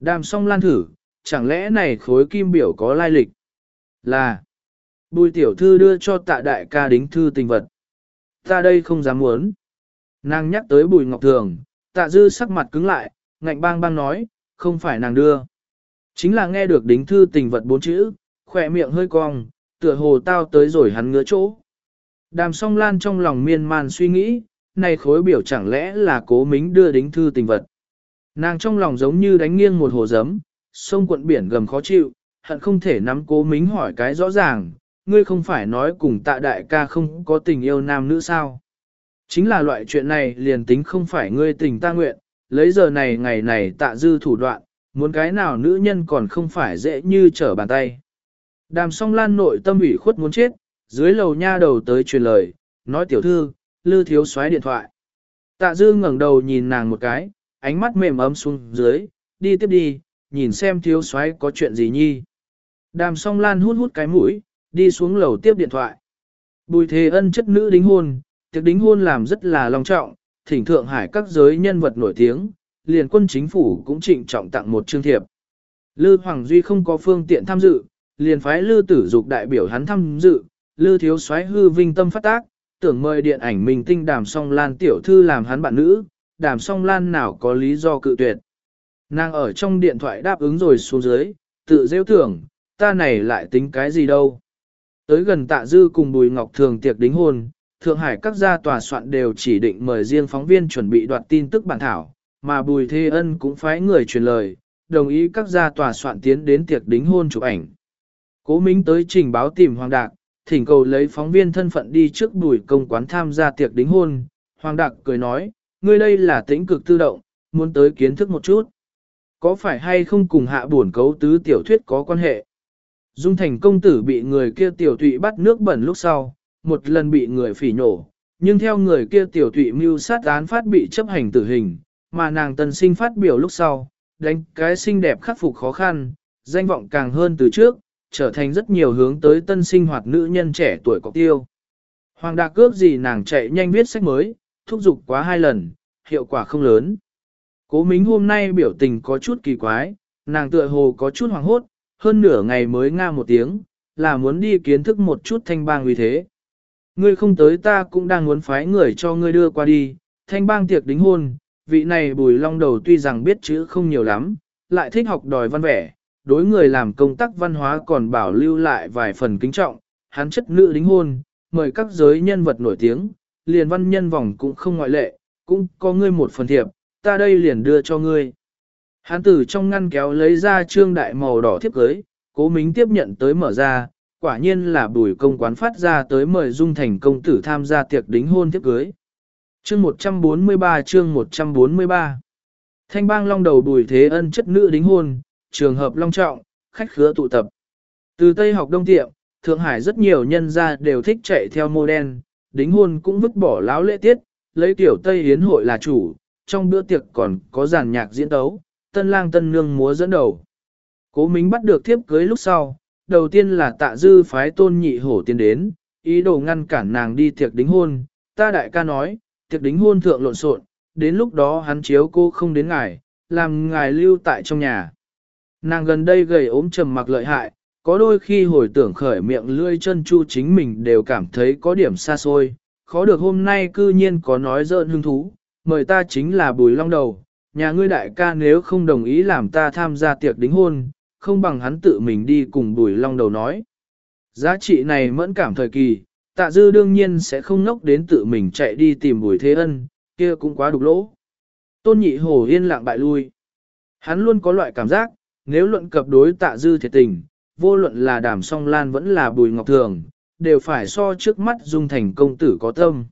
Đàm song lan thử, chẳng lẽ này khối kim biểu có lai lịch? Là, bùi tiểu thư đưa cho tạ đại ca đính thư tình vật. Ta đây không dám muốn. Nàng nhắc tới bùi ngọc thường, tạ dư sắc mặt cứng lại, ngạnh bang bang nói, không phải nàng đưa. Chính là nghe được đính thư tình vật bốn chữ, khỏe miệng hơi cong, tựa hồ tao tới rồi hắn ngứa chỗ. Đàm song lan trong lòng miên man suy nghĩ, này khối biểu chẳng lẽ là cố mính đưa đính thư tình vật. Nàng trong lòng giống như đánh nghiêng một hồ giấm, sông quận biển gầm khó chịu, hận không thể nắm cố mính hỏi cái rõ ràng, ngươi không phải nói cùng tạ đại ca không có tình yêu nam nữ sao. Chính là loại chuyện này liền tính không phải ngươi tình ta nguyện, lấy giờ này ngày này tạ dư thủ đoạn, muốn cái nào nữ nhân còn không phải dễ như trở bàn tay. Đàm song lan nội tâm ủy khuất muốn chết, dưới lầu nha đầu tới truyền lời, nói tiểu thư, lư thiếu xoáy điện thoại. Tạ dư ngẩng đầu nhìn nàng một cái, ánh mắt mềm ấm xuống dưới, đi tiếp đi, nhìn xem thiếu xoáy có chuyện gì nhi. Đàm song lan hút hút cái mũi, đi xuống lầu tiếp điện thoại. Bùi thế ân chất nữ đính hôn, tiệc đính hôn làm rất là long trọng, thỉnh Thượng Hải các giới nhân vật nổi tiếng, liền quân chính phủ cũng trịnh trọng tặng một chương thiệp. Lư Hoàng Duy không có phương tiện tham dự, liền phái Lư Tử Dục đại biểu hắn tham dự, Lư Thiếu soái hư vinh tâm phát tác, tưởng mời điện ảnh mình tinh đàm song lan tiểu thư làm hắn bạn nữ, đàm song lan nào có lý do cự tuyệt. Nàng ở trong điện thoại đáp ứng rồi xuống dưới, tự dễ tưởng, ta này lại tính cái gì đâu. Tới gần tạ dư cùng Bùi Ngọc Thường tiệc đính hôn, Thượng Hải các gia tòa soạn đều chỉ định mời riêng phóng viên chuẩn bị đoạt tin tức bản thảo, mà Bùi Thê Ân cũng phái người truyền lời, đồng ý các gia tòa soạn tiến đến tiệc đính hôn chụp ảnh. Cố Minh tới trình báo tìm Hoàng Đạc, thỉnh cầu lấy phóng viên thân phận đi trước Bùi công quán tham gia tiệc đính hôn. Hoàng Đạc cười nói, ngươi đây là tĩnh cực tự động, muốn tới kiến thức một chút. Có phải hay không cùng hạ buồn cấu tứ tiểu thuyết có quan hệ? Dung thành công tử bị người kia tiểu thụy bắt nước bẩn lúc sau, một lần bị người phỉ nhổ, nhưng theo người kia tiểu thụy mưu sát án phát bị chấp hành tử hình, mà nàng tân sinh phát biểu lúc sau, đánh cái xinh đẹp khắc phục khó khăn, danh vọng càng hơn từ trước, trở thành rất nhiều hướng tới tân sinh hoạt nữ nhân trẻ tuổi có tiêu. Hoàng đạc cước gì nàng chạy nhanh viết sách mới, thúc giục quá hai lần, hiệu quả không lớn. Cố Mính hôm nay biểu tình có chút kỳ quái, nàng tựa hồ có chút hoàng hốt, hơn nửa ngày mới nga một tiếng, là muốn đi kiến thức một chút thanh bang vì thế. Ngươi không tới ta cũng đang muốn phái người cho ngươi đưa qua đi, thanh bang tiệc đính hôn, vị này bùi long đầu tuy rằng biết chữ không nhiều lắm, lại thích học đòi văn vẻ, đối người làm công tác văn hóa còn bảo lưu lại vài phần kính trọng, hắn chất nữ đính hôn, mời các giới nhân vật nổi tiếng, liền văn nhân vòng cũng không ngoại lệ, cũng có ngươi một phần thiệp, ta đây liền đưa cho ngươi. Hắn từ trong ngăn kéo lấy ra trương đại màu đỏ thiếp cưới, cố mính tiếp nhận tới mở ra, quả nhiên là bùi công quán phát ra tới mời Dung Thành công tử tham gia tiệc đính hôn tiếp cưới. Chương 143 chương 143 Thanh bang long đầu bùi thế ân chất nữ đính hôn, trường hợp long trọng, khách khứa tụ tập. Từ Tây học Đông Tiệm, Thượng Hải rất nhiều nhân gia đều thích chạy theo mô đen, đính hôn cũng vứt bỏ láo lễ tiết, lấy tiểu Tây yến hội là chủ, trong bữa tiệc còn có giàn nhạc diễn tấu, tân lang tân nương múa dẫn đầu. Cố Mính bắt được thiếp cưới lúc sau, đầu tiên là tạ dư phái tôn nhị hổ tiến đến, ý đồ ngăn cản nàng đi tiệc đính hôn, ta đại ca nói, tiệc đính hôn thượng lộn xộn, đến lúc đó hắn chiếu cô không đến ngài, làm ngài lưu tại trong nhà. Nàng gần đây gầy ốm trầm mặc lợi hại, có đôi khi hồi tưởng khởi miệng lươi chân chu chính mình đều cảm thấy có điểm xa xôi, khó được hôm nay cư nhiên có nói dợn hứng thú, mời ta chính là bùi long đầu, nhà ngươi đại ca nếu không đồng ý làm ta tham gia tiệc đính hôn, không bằng hắn tự mình đi cùng bùi long đầu nói. Giá trị này mẫn cảm thời kỳ, tạ dư đương nhiên sẽ không ngốc đến tự mình chạy đi tìm bùi thế ân, kia cũng quá đục lỗ. Tôn nhị Hổ yên lặng bại lui. Hắn luôn có loại cảm giác, nếu luận cập đối tạ dư thiệt tình, vô luận là đàm song lan vẫn là bùi ngọc thường, đều phải so trước mắt dung thành công tử có tâm.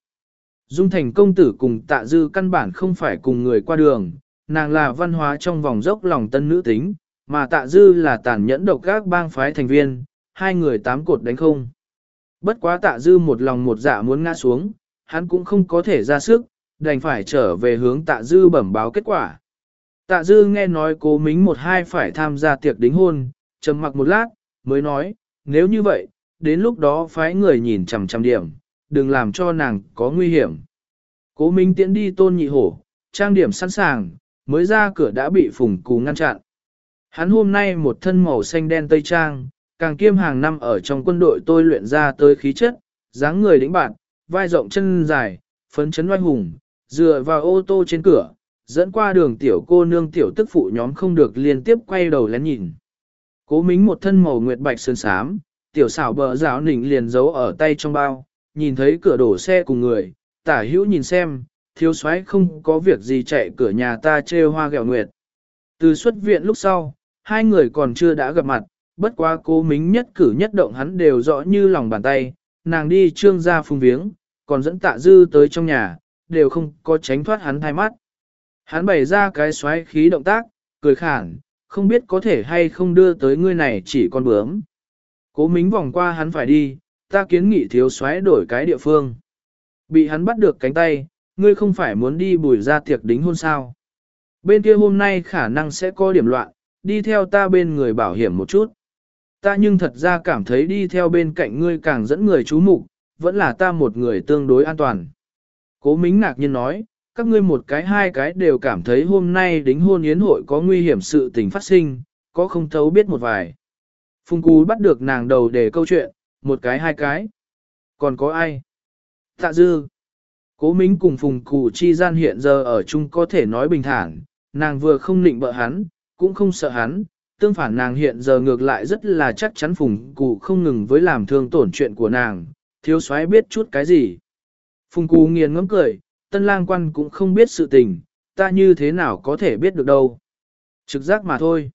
Dung thành công tử cùng tạ dư căn bản không phải cùng người qua đường, nàng là văn hóa trong vòng dốc lòng tân nữ tính, mà tạ dư là tàn nhẫn độc các bang phái thành viên, hai người tám cột đánh không. Bất quá tạ dư một lòng một dạ muốn ngã xuống, hắn cũng không có thể ra sức, đành phải trở về hướng tạ dư bẩm báo kết quả. Tạ dư nghe nói cố mính một hai phải tham gia tiệc đính hôn, trầm mặc một lát, mới nói, nếu như vậy, đến lúc đó phái người nhìn chằm chằm điểm, đừng làm cho nàng có nguy hiểm. Cố Minh tiễn đi tôn nhị hổ, trang điểm sẵn sàng, mới ra cửa đã bị phùng cú ngăn chặn. Hắn hôm nay một thân màu xanh đen tây trang, càng kiêm hàng năm ở trong quân đội tôi luyện ra tới khí chất, dáng người đĩnh bạn, vai rộng chân dài, phấn chấn oai hùng, dựa vào ô tô trên cửa, dẫn qua đường tiểu cô nương tiểu tức phụ nhóm không được liên tiếp quay đầu lén nhìn. Cố mính một thân màu nguyệt bạch sơn sám, tiểu xảo bờ rào nỉnh liền giấu ở tay trong bao, nhìn thấy cửa đổ xe cùng người, tả hữu nhìn xem, thiếu soái không có việc gì chạy cửa nhà ta trêu hoa gẹo nguyệt. Từ xuất viện lúc sau, hai người còn chưa đã gặp mặt, bất quá cố mính nhất cử nhất động hắn đều rõ như lòng bàn tay, nàng đi trương ra phung viếng, còn dẫn tạ dư tới trong nhà, đều không có tránh thoát hắn thay mắt. Hắn bày ra cái xoáy khí động tác, cười khản, không biết có thể hay không đưa tới ngươi này chỉ con bướm. Cố mính vòng qua hắn phải đi, ta kiến nghị thiếu xoáy đổi cái địa phương. Bị hắn bắt được cánh tay, ngươi không phải muốn đi bùi ra tiệc đính hôn sao. Bên kia hôm nay khả năng sẽ có điểm loạn, đi theo ta bên người bảo hiểm một chút. Ta nhưng thật ra cảm thấy đi theo bên cạnh ngươi càng dẫn người chú mục, vẫn là ta một người tương đối an toàn. Cố Mính ngạc nhiên nói, các ngươi một cái hai cái đều cảm thấy hôm nay đính hôn yến hội có nguy hiểm sự tình phát sinh, có không thấu biết một vài. Phùng Cú bắt được nàng đầu để câu chuyện, một cái hai cái. Còn có ai? Tạ Dư. Cố Mính cùng Phùng cù chi gian hiện giờ ở chung có thể nói bình thản, nàng vừa không nịnh bợ hắn, cũng không sợ hắn, tương phản nàng hiện giờ ngược lại rất là chắc chắn Phùng cụ không ngừng với làm thương tổn chuyện của nàng, thiếu soái biết chút cái gì. Phùng cụ nghiền ngẫm cười, tân lang quan cũng không biết sự tình, ta như thế nào có thể biết được đâu. Trực giác mà thôi.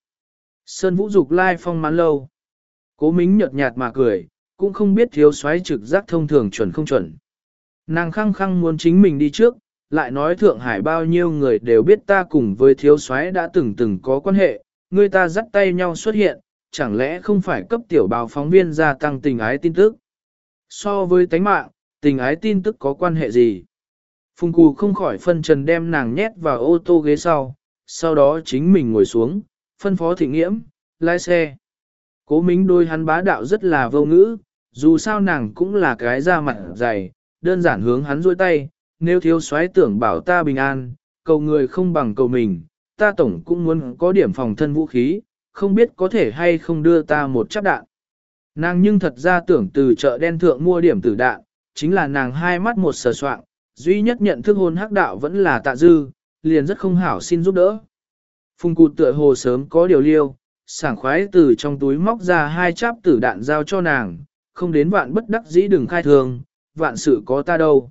Sơn Vũ Dục lai phong mãn lâu. Cố Mính nhợt nhạt mà cười, cũng không biết thiếu soái trực giác thông thường chuẩn không chuẩn. Nàng khăng khăng muốn chính mình đi trước, lại nói Thượng Hải bao nhiêu người đều biết ta cùng với thiếu soái đã từng từng có quan hệ, người ta dắt tay nhau xuất hiện, chẳng lẽ không phải cấp tiểu báo phóng viên gia tăng tình ái tin tức. So với tánh mạng, tình ái tin tức có quan hệ gì? Phùng Cù không khỏi phân trần đem nàng nhét vào ô tô ghế sau, sau đó chính mình ngồi xuống, phân phó thị nghiễm, lái xe. Cố mính đôi hắn bá đạo rất là vô ngữ, dù sao nàng cũng là cái da mặt dày, đơn giản hướng hắn dôi tay, nếu thiếu soái tưởng bảo ta bình an, cầu người không bằng cầu mình, ta tổng cũng muốn có điểm phòng thân vũ khí, không biết có thể hay không đưa ta một chắc đạn. Nàng nhưng thật ra tưởng từ chợ đen thượng mua điểm tử đạn, chính là nàng hai mắt một sờ soạn, duy nhất nhận thức hôn hắc đạo vẫn là tạ dư, liền rất không hảo xin giúp đỡ. Phùng cụt tựa hồ sớm có điều liêu, sảng khoái từ trong túi móc ra hai cháp tử đạn giao cho nàng, không đến vạn bất đắc dĩ đừng khai thường, vạn sự có ta đâu.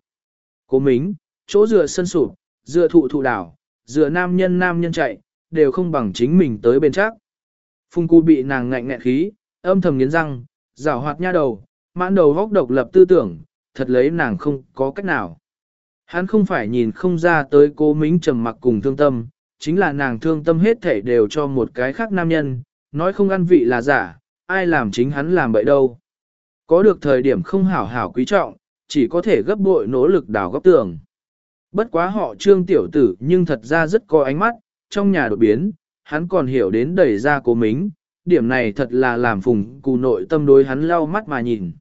Cố mính, chỗ dựa sân sụp, dựa thụ thụ đảo, dựa nam nhân nam nhân chạy, đều không bằng chính mình tới bên chắc. Phùng cu bị nàng ngạnh ngẹn khí, âm thầm nghiến răng, rào hoạt nha đầu, mãn đầu góc độc lập tư tưởng, thật lấy nàng không có cách nào. Hắn không phải nhìn không ra tới cố mính trầm mặc cùng thương tâm, chính là nàng thương tâm hết thể đều cho một cái khác nam nhân, nói không ăn vị là giả, ai làm chính hắn làm bậy đâu. Có được thời điểm không hảo hảo quý trọng, chỉ có thể gấp bội nỗ lực đào góc tường. Bất quá họ trương tiểu tử nhưng thật ra rất có ánh mắt, trong nhà đột biến, hắn còn hiểu đến đẩy ra cố mính, điểm này thật là làm phùng cù nội tâm đối hắn lau mắt mà nhìn.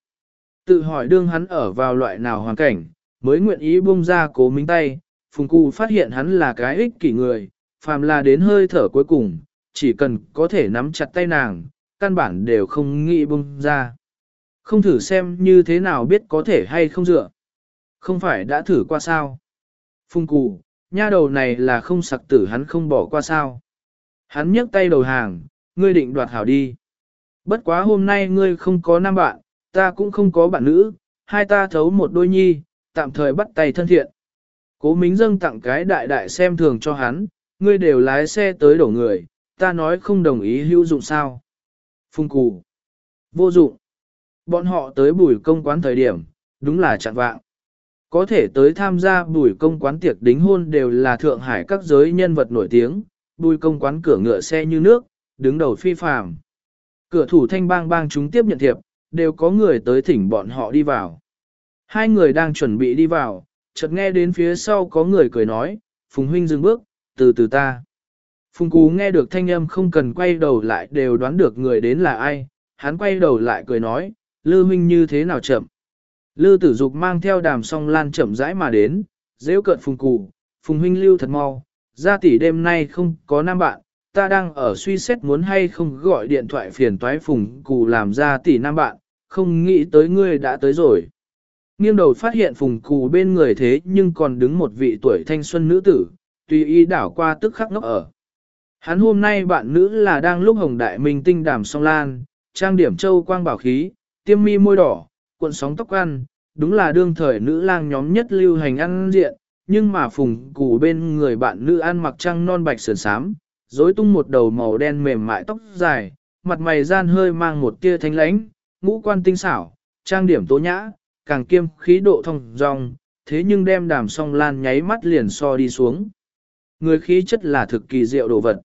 Tự hỏi đương hắn ở vào loại nào hoàn cảnh, mới nguyện ý buông ra cố mính tay, phùng cù phát hiện hắn là cái ích kỷ người, phàm là đến hơi thở cuối cùng, chỉ cần có thể nắm chặt tay nàng, căn bản đều không nghĩ buông ra. Không thử xem như thế nào biết có thể hay không dựa. Không phải đã thử qua sao. Phung cù, nha đầu này là không sặc tử hắn không bỏ qua sao. Hắn nhấc tay đầu hàng, ngươi định đoạt hảo đi. Bất quá hôm nay ngươi không có nam bạn, ta cũng không có bạn nữ, hai ta thấu một đôi nhi, tạm thời bắt tay thân thiện. Cố Mính dâng tặng cái đại đại xem thường cho hắn, ngươi đều lái xe tới đổ người, ta nói không đồng ý hữu dụng sao. Phung cù. Vô dụng. Bọn họ tới bùi công quán thời điểm, đúng là chặn vạng. Có thể tới tham gia bùi công quán tiệc đính hôn đều là Thượng Hải các giới nhân vật nổi tiếng, bùi công quán cửa ngựa xe như nước, đứng đầu phi phàm. Cửa thủ thanh bang bang chúng tiếp nhận thiệp, đều có người tới thỉnh bọn họ đi vào. Hai người đang chuẩn bị đi vào, chợt nghe đến phía sau có người cười nói, Phùng Huynh dừng bước, từ từ ta. Phùng Cú nghe được thanh âm không cần quay đầu lại đều đoán được người đến là ai, hắn quay đầu lại cười nói, Lư huynh như thế nào chậm. Lư tử dục mang theo đàm song lan chậm rãi mà đến, dễ cợt phùng cụ, phùng huynh lưu thật mau, gia tỷ đêm nay không có nam bạn, ta đang ở suy xét muốn hay không gọi điện thoại phiền toái phùng cụ làm gia tỷ nam bạn, không nghĩ tới ngươi đã tới rồi. Nghiêng đầu phát hiện phùng cụ bên người thế nhưng còn đứng một vị tuổi thanh xuân nữ tử, tùy ý đảo qua tức khắc ngốc ở. Hắn hôm nay bạn nữ là đang lúc hồng đại minh tinh đàm song lan, trang điểm châu quang bảo khí, tiêm mi môi đỏ, cuộn sóng tóc ăn, đúng là đương thời nữ lang nhóm nhất lưu hành ăn diện, nhưng mà phùng củ bên người bạn nữ ăn mặc trăng non bạch sườn sám, rối tung một đầu màu đen mềm mại tóc dài, mặt mày gian hơi mang một tia thanh lãnh, ngũ quan tinh xảo, trang điểm tố nhã, càng kiêm khí độ thông dong, thế nhưng đem đàm song lan nháy mắt liền so đi xuống. Người khí chất là thực kỳ diệu đồ vật.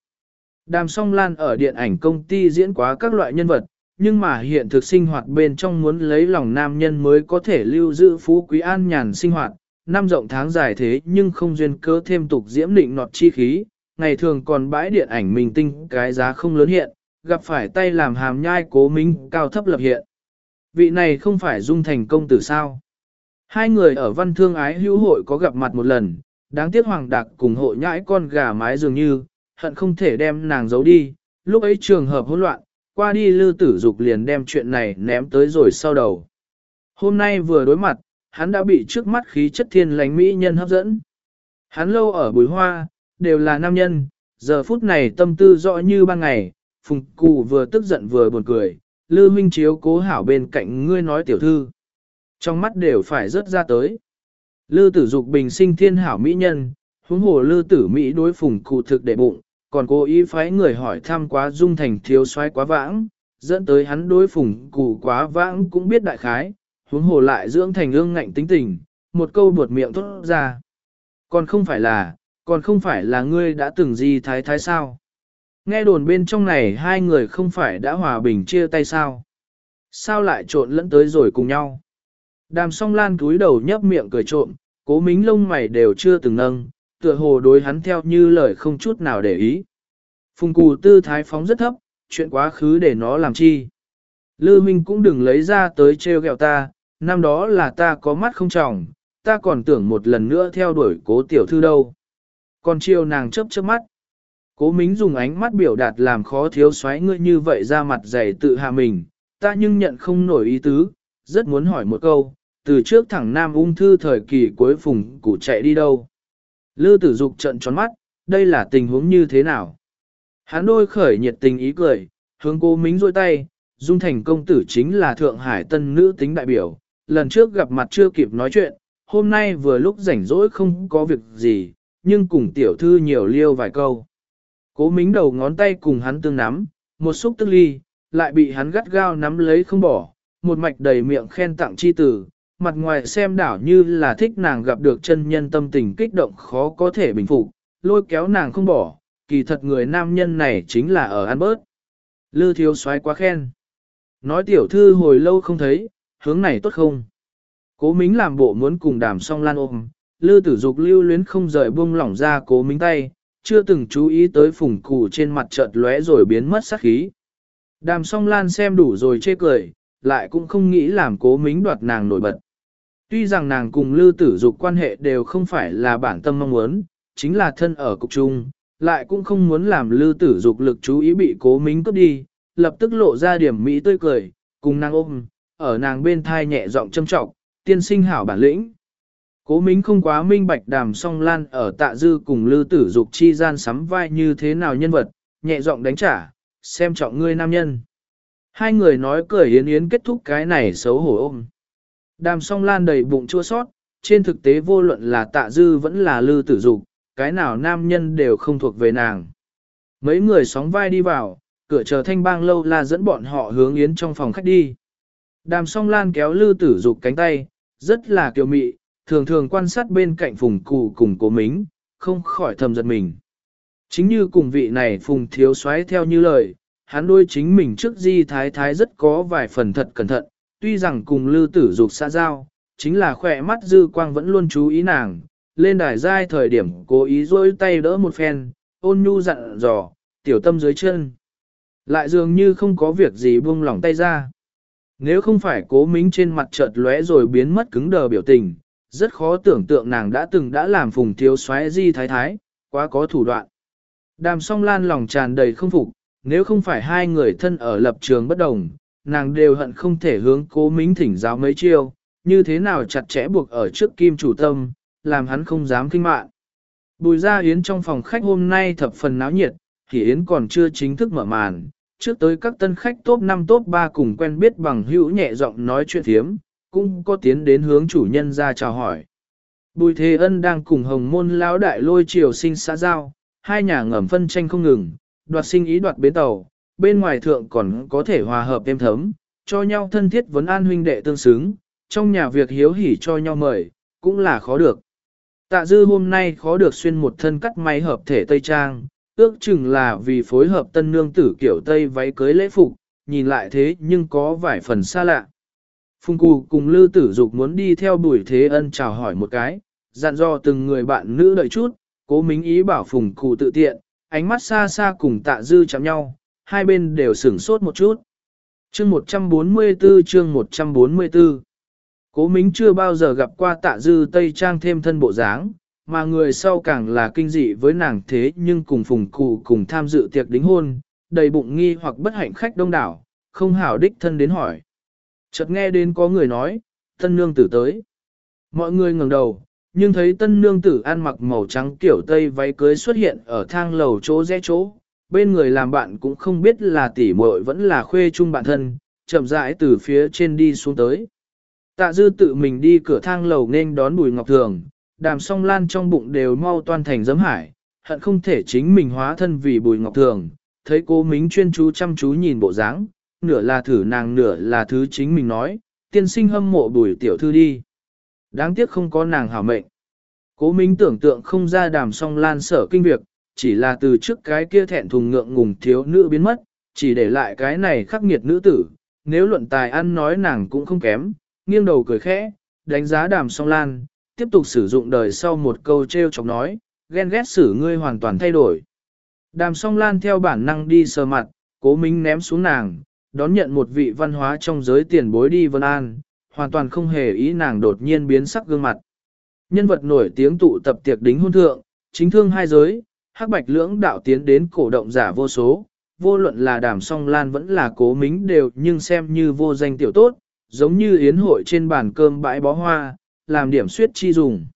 Đàm song lan ở điện ảnh công ty diễn quá các loại nhân vật, nhưng mà hiện thực sinh hoạt bên trong muốn lấy lòng nam nhân mới có thể lưu giữ phú quý an nhàn sinh hoạt, năm rộng tháng dài thế nhưng không duyên cớ thêm tục diễm định nọt chi khí, ngày thường còn bãi điện ảnh mình tinh cái giá không lớn hiện, gặp phải tay làm hàm nhai cố minh cao thấp lập hiện. Vị này không phải dung thành công tử sao. Hai người ở văn thương ái hữu hội có gặp mặt một lần, đáng tiếc hoàng đặc cùng hội nhãi con gà mái dường như, hận không thể đem nàng giấu đi, lúc ấy trường hợp hỗn loạn, qua đi lư tử dục liền đem chuyện này ném tới rồi sau đầu. Hôm nay vừa đối mặt, hắn đã bị trước mắt khí chất thiên lánh mỹ nhân hấp dẫn. Hắn lâu ở bùi hoa, đều là nam nhân, giờ phút này tâm tư rõ như ban ngày, phùng cụ vừa tức giận vừa buồn cười, lư minh chiếu cố hảo bên cạnh ngươi nói tiểu thư. Trong mắt đều phải rớt ra tới. Lư tử dục bình sinh thiên hảo mỹ nhân, huống hồ lư tử mỹ đối phùng cụ thực đệ bụng, còn cố ý phái người hỏi thăm quá dung thành thiếu soái quá vãng, dẫn tới hắn đối phùng cụ quá vãng cũng biết đại khái, huống hồ lại dưỡng thành ương ngạnh tính tình, một câu buột miệng thốt ra. Còn không phải là, còn không phải là ngươi đã từng gì thái thái sao? Nghe đồn bên trong này hai người không phải đã hòa bình chia tay sao? Sao lại trộn lẫn tới rồi cùng nhau? Đàm song lan cúi đầu nhấp miệng cười trộm, cố mính lông mày đều chưa từng nâng, tựa hồ đối hắn theo như lời không chút nào để ý. Phùng cù tư thái phóng rất thấp, chuyện quá khứ để nó làm chi. Lư Minh cũng đừng lấy ra tới treo gẹo ta, năm đó là ta có mắt không trọng, ta còn tưởng một lần nữa theo đuổi cố tiểu thư đâu. Còn chiều nàng chớp chớp mắt. Cố Mính dùng ánh mắt biểu đạt làm khó thiếu xoáy ngươi như vậy ra mặt dày tự hạ mình, ta nhưng nhận không nổi ý tứ, rất muốn hỏi một câu, từ trước thẳng nam ung thư thời kỳ cuối phùng cụ chạy đi đâu. Lư tử dục trận tròn mắt, đây là tình huống như thế nào? Hắn đôi khởi nhiệt tình ý cười, hướng cố mính rôi tay, Dung Thành công tử chính là Thượng Hải tân nữ tính đại biểu, lần trước gặp mặt chưa kịp nói chuyện, hôm nay vừa lúc rảnh rỗi không có việc gì, nhưng cùng tiểu thư nhiều liêu vài câu. Cố mính đầu ngón tay cùng hắn tương nắm, một xúc tức ly, lại bị hắn gắt gao nắm lấy không bỏ, một mạch đầy miệng khen tặng chi tử, mặt ngoài xem đảo như là thích nàng gặp được chân nhân tâm tình kích động khó có thể bình phục, lôi kéo nàng không bỏ, kỳ thật người nam nhân này chính là ở ăn bớt. Lư thiếu soái quá khen. Nói tiểu thư hồi lâu không thấy, hướng này tốt không? Cố mính làm bộ muốn cùng đàm song lan ôm, lư tử dục lưu luyến không rời buông lỏng ra cố mính tay, chưa từng chú ý tới phùng cụ trên mặt chợt lóe rồi biến mất sát khí. Đàm song lan xem đủ rồi chê cười, lại cũng không nghĩ làm cố mính đoạt nàng nổi bật. Tuy rằng nàng cùng lư tử dục quan hệ đều không phải là bản tâm mong muốn, chính là thân ở cục chung, lại cũng không muốn làm lư tử dục lực chú ý bị cố mính cướp đi, lập tức lộ ra điểm mỹ tươi cười, cùng nàng ôm, ở nàng bên thai nhẹ giọng châm trọng, tiên sinh hảo bản lĩnh. Cố mính không quá minh bạch đàm song lan ở tạ dư cùng lư tử dục chi gian sắm vai như thế nào nhân vật, nhẹ giọng đánh trả, xem trọng ngươi nam nhân. Hai người nói cười yến yến kết thúc cái này xấu hổ ôm. Đàm song lan đầy bụng chua sót, trên thực tế vô luận là tạ dư vẫn là lư tử dục, cái nào nam nhân đều không thuộc về nàng. Mấy người sóng vai đi vào, cửa chờ thanh bang lâu la dẫn bọn họ hướng yến trong phòng khách đi. Đàm song lan kéo lư tử dục cánh tay, rất là kiều mị, thường thường quan sát bên cạnh phùng cụ cùng cố mính, không khỏi thầm giật mình. Chính như cùng vị này phùng thiếu soái theo như lời, hắn đôi chính mình trước di thái thái rất có vài phần thật cẩn thận, tuy rằng cùng lư tử dục xa giao, chính là khỏe mắt dư quang vẫn luôn chú ý nàng, lên đài giai thời điểm cố ý rôi tay đỡ một phen, ôn nhu dặn dò, tiểu tâm dưới chân. Lại dường như không có việc gì buông lỏng tay ra. Nếu không phải cố mính trên mặt chợt lóe rồi biến mất cứng đờ biểu tình, rất khó tưởng tượng nàng đã từng đã làm phùng thiếu xoáy di thái thái, quá có thủ đoạn. Đàm song lan lòng tràn đầy không phục, nếu không phải hai người thân ở lập trường bất đồng, nàng đều hận không thể hướng cố mính thỉnh giáo mấy chiêu, như thế nào chặt chẽ buộc ở trước kim chủ tâm, làm hắn không dám kinh mạn. Bùi ra yến trong phòng khách hôm nay thập phần náo nhiệt, thì yến còn chưa chính thức mở màn, trước tới các tân khách top 5 top 3 cùng quen biết bằng hữu nhẹ giọng nói chuyện thiếm, cũng có tiến đến hướng chủ nhân ra chào hỏi. Bùi Thế Ân đang cùng hồng môn lão đại lôi triều sinh xã giao, hai nhà ngầm phân tranh không ngừng, đoạt sinh ý đoạt bến tàu, bên ngoài thượng còn có thể hòa hợp êm thấm, cho nhau thân thiết vấn an huynh đệ tương xứng, trong nhà việc hiếu hỉ cho nhau mời, cũng là khó được. Tạ dư hôm nay khó được xuyên một thân cắt may hợp thể Tây Trang, ước chừng là vì phối hợp tân nương tử kiểu Tây váy cưới lễ phục, nhìn lại thế nhưng có vài phần xa lạ. Phùng Cù cùng Lư Tử Dục muốn đi theo Bùi Thế Ân chào hỏi một cái, dặn dò từng người bạn nữ đợi chút, cố mính ý bảo Phùng Cù tự tiện, ánh mắt xa xa cùng tạ dư chạm nhau, hai bên đều sửng sốt một chút. Chương 144 chương 144 Cố Mính chưa bao giờ gặp qua tạ dư Tây Trang thêm thân bộ dáng, mà người sau càng là kinh dị với nàng thế nhưng cùng phùng cụ cùng tham dự tiệc đính hôn, đầy bụng nghi hoặc bất hạnh khách đông đảo, không hảo đích thân đến hỏi. Chợt nghe đến có người nói, tân nương tử tới. Mọi người ngẩng đầu, nhưng thấy tân nương tử ăn mặc màu trắng kiểu tây váy cưới xuất hiện ở thang lầu chỗ rẽ chỗ. Bên người làm bạn cũng không biết là tỷ muội vẫn là khuê chung bạn thân, chậm rãi từ phía trên đi xuống tới. Tạ dư tự mình đi cửa thang lầu nên đón bùi ngọc thường, đàm song lan trong bụng đều mau toan thành giấm hải, hận không thể chính mình hóa thân vì bùi ngọc thường, thấy cô mính chuyên chú chăm chú nhìn bộ dáng, nửa là thử nàng nửa là thứ chính mình nói, tiên sinh hâm mộ bùi tiểu thư đi. Đáng tiếc không có nàng hảo mệnh. Cố minh tưởng tượng không ra đàm song lan sở kinh việc, chỉ là từ trước cái kia thẹn thùng ngượng ngùng thiếu nữ biến mất, chỉ để lại cái này khắc nghiệt nữ tử, nếu luận tài ăn nói nàng cũng không kém, nghiêng đầu cười khẽ, đánh giá đàm song lan, tiếp tục sử dụng đời sau một câu treo chọc nói, ghen ghét xử ngươi hoàn toàn thay đổi. Đàm song lan theo bản năng đi sờ mặt, cố minh ném xuống nàng, đón nhận một vị văn hóa trong giới tiền bối đi vân an, hoàn toàn không hề ý nàng đột nhiên biến sắc gương mặt. Nhân vật nổi tiếng tụ tập tiệc đính hôn thượng, chính thương hai giới, hắc bạch lưỡng đạo tiến đến cổ động giả vô số, vô luận là đàm song lan vẫn là cố mính đều nhưng xem như vô danh tiểu tốt, giống như yến hội trên bàn cơm bãi bó hoa, làm điểm suyết chi dùng.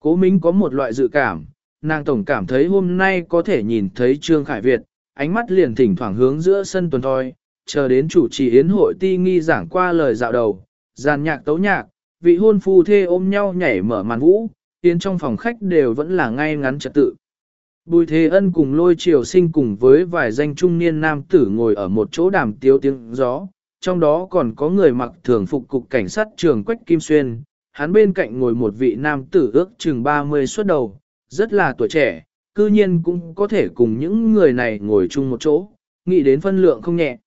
Cố Mính có một loại dự cảm, nàng tổng cảm thấy hôm nay có thể nhìn thấy Trương Khải Việt, ánh mắt liền thỉnh thoảng hướng giữa sân tuần thôi, chờ đến chủ trì yến hội ti nghi giảng qua lời dạo đầu, giàn nhạc tấu nhạc, vị hôn phu thê ôm nhau nhảy mở màn vũ, yến trong phòng khách đều vẫn là ngay ngắn trật tự. Bùi Thế Ân cùng lôi triều sinh cùng với vài danh trung niên nam tử ngồi ở một chỗ đàm tiếu tiếng gió, trong đó còn có người mặc thường phục cục cảnh sát trường Quách Kim Xuyên, hắn bên cạnh ngồi một vị nam tử ước chừng 30 xuất đầu, rất là tuổi trẻ, cư nhiên cũng có thể cùng những người này ngồi chung một chỗ, nghĩ đến phân lượng không nhẹ.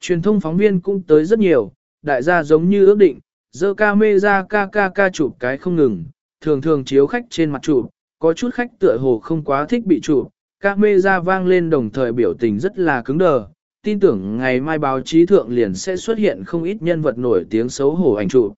Truyền thông phóng viên cũng tới rất nhiều, đại gia giống như ước định, dơ ca mê ra ca ca ca chụp cái không ngừng, thường thường chiếu khách trên mặt chụp, có chút khách tựa hồ không quá thích bị chụp, ca mê ra vang lên đồng thời biểu tình rất là cứng đờ, tin tưởng ngày mai báo chí thượng liền sẽ xuất hiện không ít nhân vật nổi tiếng xấu hổ ảnh chụp.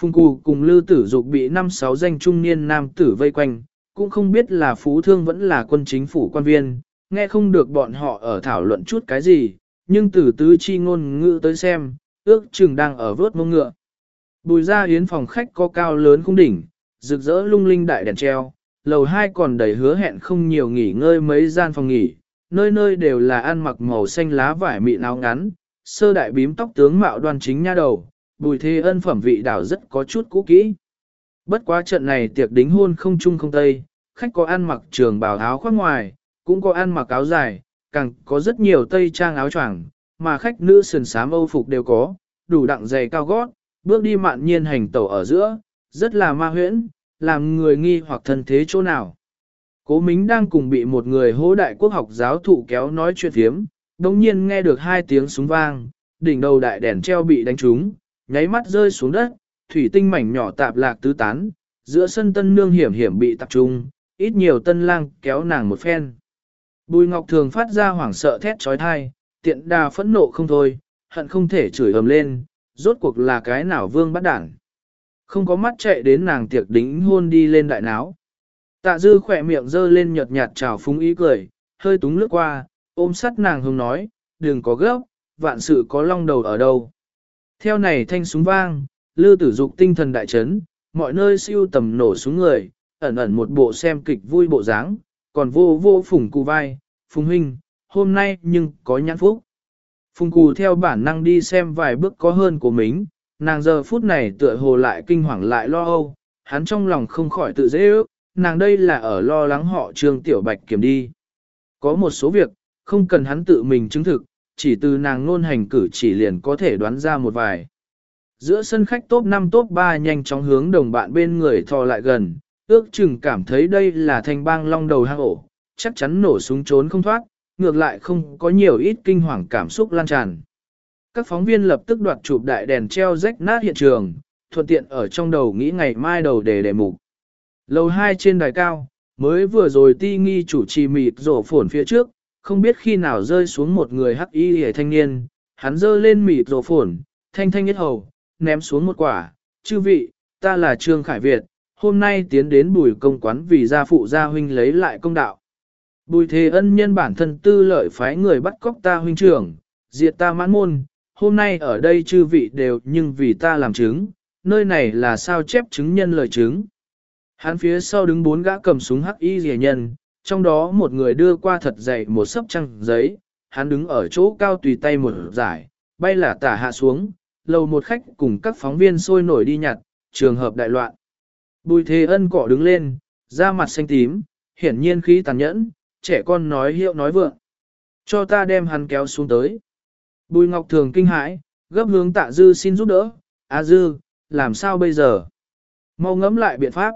Phùng Cù cùng Lư Tử Dục bị năm sáu danh trung niên nam tử vây quanh, cũng không biết là phú thương vẫn là quân chính phủ quan viên, nghe không được bọn họ ở thảo luận chút cái gì, nhưng từ tứ chi ngôn ngữ tới xem, ước chừng đang ở vớt mông ngựa. Bùi ra yến phòng khách có cao lớn khung đỉnh, rực rỡ lung linh đại đèn treo, lầu hai còn đầy hứa hẹn không nhiều nghỉ ngơi mấy gian phòng nghỉ, nơi nơi đều là ăn mặc màu xanh lá vải mịn áo ngắn, sơ đại bím tóc tướng mạo đoan chính nha đầu, bùi thế ân phẩm vị đảo rất có chút cũ kỹ. Bất quá trận này tiệc đính hôn không chung không tây, khách có ăn mặc trường bào áo khoác ngoài, cũng có ăn mặc áo dài, càng có rất nhiều tây trang áo choàng, mà khách nữ sườn xám âu phục đều có, đủ đặng giày cao gót, bước đi mạn nhiên hành tẩu ở giữa, rất là ma huyễn, làm người nghi hoặc thân thế chỗ nào. Cố Mính đang cùng bị một người hỗ đại quốc học giáo thụ kéo nói chuyện thiếm, đồng nhiên nghe được hai tiếng súng vang, đỉnh đầu đại đèn treo bị đánh trúng, nháy mắt rơi xuống đất, thủy tinh mảnh nhỏ tạp lạc tứ tán, giữa sân tân nương hiểm hiểm bị tập trung, ít nhiều tân lang kéo nàng một phen. Bùi Ngọc Thường phát ra hoảng sợ thét trói thai, tiện đà phẫn nộ không thôi, hận không thể chửi ầm lên, rốt cuộc là cái nào vương bắt đảng. Không có mắt chạy đến nàng tiệc đính hôn đi lên đại náo. Tạ dư khỏe miệng dơ lên nhợt nhạt trào phúng ý cười, hơi túng lướt qua, ôm sắt nàng hùng nói, đừng có gấp, vạn sự có long đầu ở đâu. Theo này thanh súng vang, lư tử dục tinh thần đại chấn, mọi nơi siêu tầm nổ súng người, ẩn ẩn một bộ xem kịch vui bộ dáng, còn vô vô phùng cụ vai, phùng huynh, hôm nay nhưng có nhãn phúc. Phùng cụ theo bản năng đi xem vài bước có hơn của mình, nàng giờ phút này tựa hồ lại kinh hoàng lại lo âu, hắn trong lòng không khỏi tự dễ ước, nàng đây là ở lo lắng họ trương tiểu bạch kiểm đi. Có một số việc, không cần hắn tự mình chứng thực, chỉ từ nàng nôn hành cử chỉ liền có thể đoán ra một vài. Giữa sân khách top 5 top 3 nhanh chóng hướng đồng bạn bên người thò lại gần, ước chừng cảm thấy đây là thanh bang long đầu hang ổ, chắc chắn nổ súng trốn không thoát, ngược lại không có nhiều ít kinh hoàng cảm xúc lan tràn. Các phóng viên lập tức đoạt chụp đại đèn treo rách nát hiện trường, thuận tiện ở trong đầu nghĩ ngày mai đầu để đề mục. Lầu 2 trên đài cao, mới vừa rồi ti nghi chủ trì mịt rổ phổn phía trước, không biết khi nào rơi xuống một người hắc y hề thanh niên, hắn dơ lên mịt rổ phổn, thanh thanh nhất hầu, ném xuống một quả, chư vị, ta là Trương Khải Việt, hôm nay tiến đến bùi công quán vì gia phụ gia huynh lấy lại công đạo. Bùi thế ân nhân bản thân tư lợi phái người bắt cóc ta huynh trưởng, diệt ta mãn môn, hôm nay ở đây chư vị đều nhưng vì ta làm chứng, nơi này là sao chép chứng nhân lời chứng. Hắn phía sau đứng bốn gã cầm súng hắc y rìa nhân, trong đó một người đưa qua thật dày một sấp trăng giấy, hắn đứng ở chỗ cao tùy tay một giải, bay là tả hạ xuống, lầu một khách cùng các phóng viên sôi nổi đi nhặt, trường hợp đại loạn. Bùi thế ân cỏ đứng lên, da mặt xanh tím, hiển nhiên khí tàn nhẫn, trẻ con nói hiệu nói vượng. Cho ta đem hắn kéo xuống tới. Bùi Ngọc Thường kinh hãi, gấp hướng tạ dư xin giúp đỡ. A à, dư, làm sao bây giờ? Mau ngẫm lại biện pháp.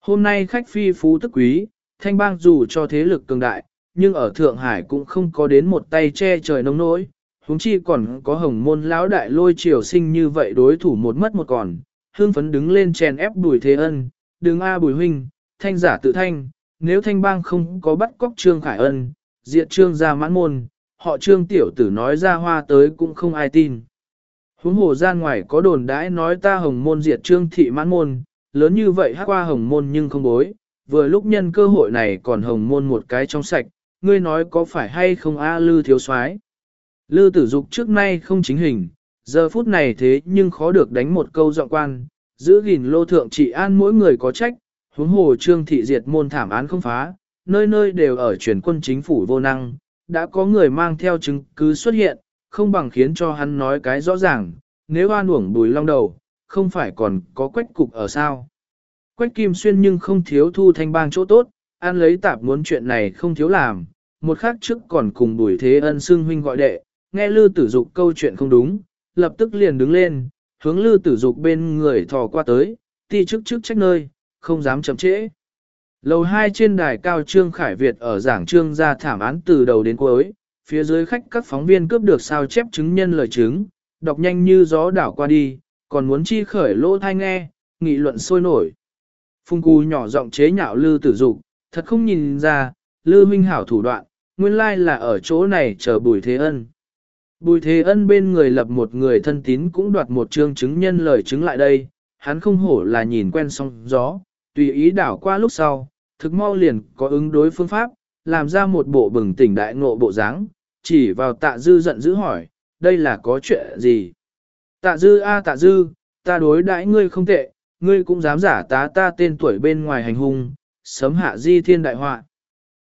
Hôm nay khách phi phú tức quý, thanh bang dù cho thế lực cường đại, nhưng ở Thượng Hải cũng không có đến một tay che trời nông nỗi. Húng chi còn có hồng môn lão đại lôi triều sinh như vậy đối thủ một mất một còn. Hương phấn đứng lên chèn ép bùi thế ân, đừng A à, bùi huynh, thanh giả tự thanh, nếu thanh bang không có bắt cóc trương khải ân, diệt trương ra mãn môn, họ trương tiểu tử nói ra hoa tới cũng không ai tin. Huống hồ gian ngoài có đồn đãi nói ta hồng môn diệt trương thị mãn môn, lớn như vậy hát qua hồng môn nhưng không bối, vừa lúc nhân cơ hội này còn hồng môn một cái trong sạch, ngươi nói có phải hay không a lư thiếu soái Lư tử dục trước nay không chính hình, giờ phút này thế nhưng khó được đánh một câu giọng quan, giữ gìn lô thượng trị an mỗi người có trách, huống hồ trương thị diệt môn thảm án không phá, nơi nơi đều ở truyền quân chính phủ vô năng, đã có người mang theo chứng cứ xuất hiện, không bằng khiến cho hắn nói cái rõ ràng, nếu oan uổng bùi long đầu, không phải còn có quách cục ở sao. Quách kim xuyên nhưng không thiếu thu thanh bang chỗ tốt, an lấy tạp muốn chuyện này không thiếu làm, một khắc trước còn cùng bùi thế ân xưng huynh gọi đệ, nghe lư tử dục câu chuyện không đúng, lập tức liền đứng lên, hướng lư tử dục bên người thò qua tới, ti chức chức trách nơi, không dám chậm trễ. Lầu hai trên đài cao Trương Khải Việt ở giảng trương ra thảm án từ đầu đến cuối, phía dưới khách các phóng viên cướp được sao chép chứng nhân lời chứng, đọc nhanh như gió đảo qua đi, còn muốn chi khởi lỗ thai nghe, nghị luận sôi nổi. Phung cù nhỏ giọng chế nhạo lư tử dục, thật không nhìn ra, lư minh hảo thủ đoạn, nguyên lai là ở chỗ này chờ bùi thế ân. Bùi thế ân bên người lập một người thân tín cũng đoạt một chương chứng nhân lời chứng lại đây, hắn không hổ là nhìn quen song gió, tùy ý đảo qua lúc sau, thực mau liền có ứng đối phương pháp, làm ra một bộ bừng tỉnh đại ngộ bộ dáng, chỉ vào tạ dư giận dữ hỏi, đây là có chuyện gì? Tạ dư a tạ dư, ta đối đãi ngươi không tệ, ngươi cũng dám giả tá ta tên tuổi bên ngoài hành hung, sớm hạ di thiên đại họa.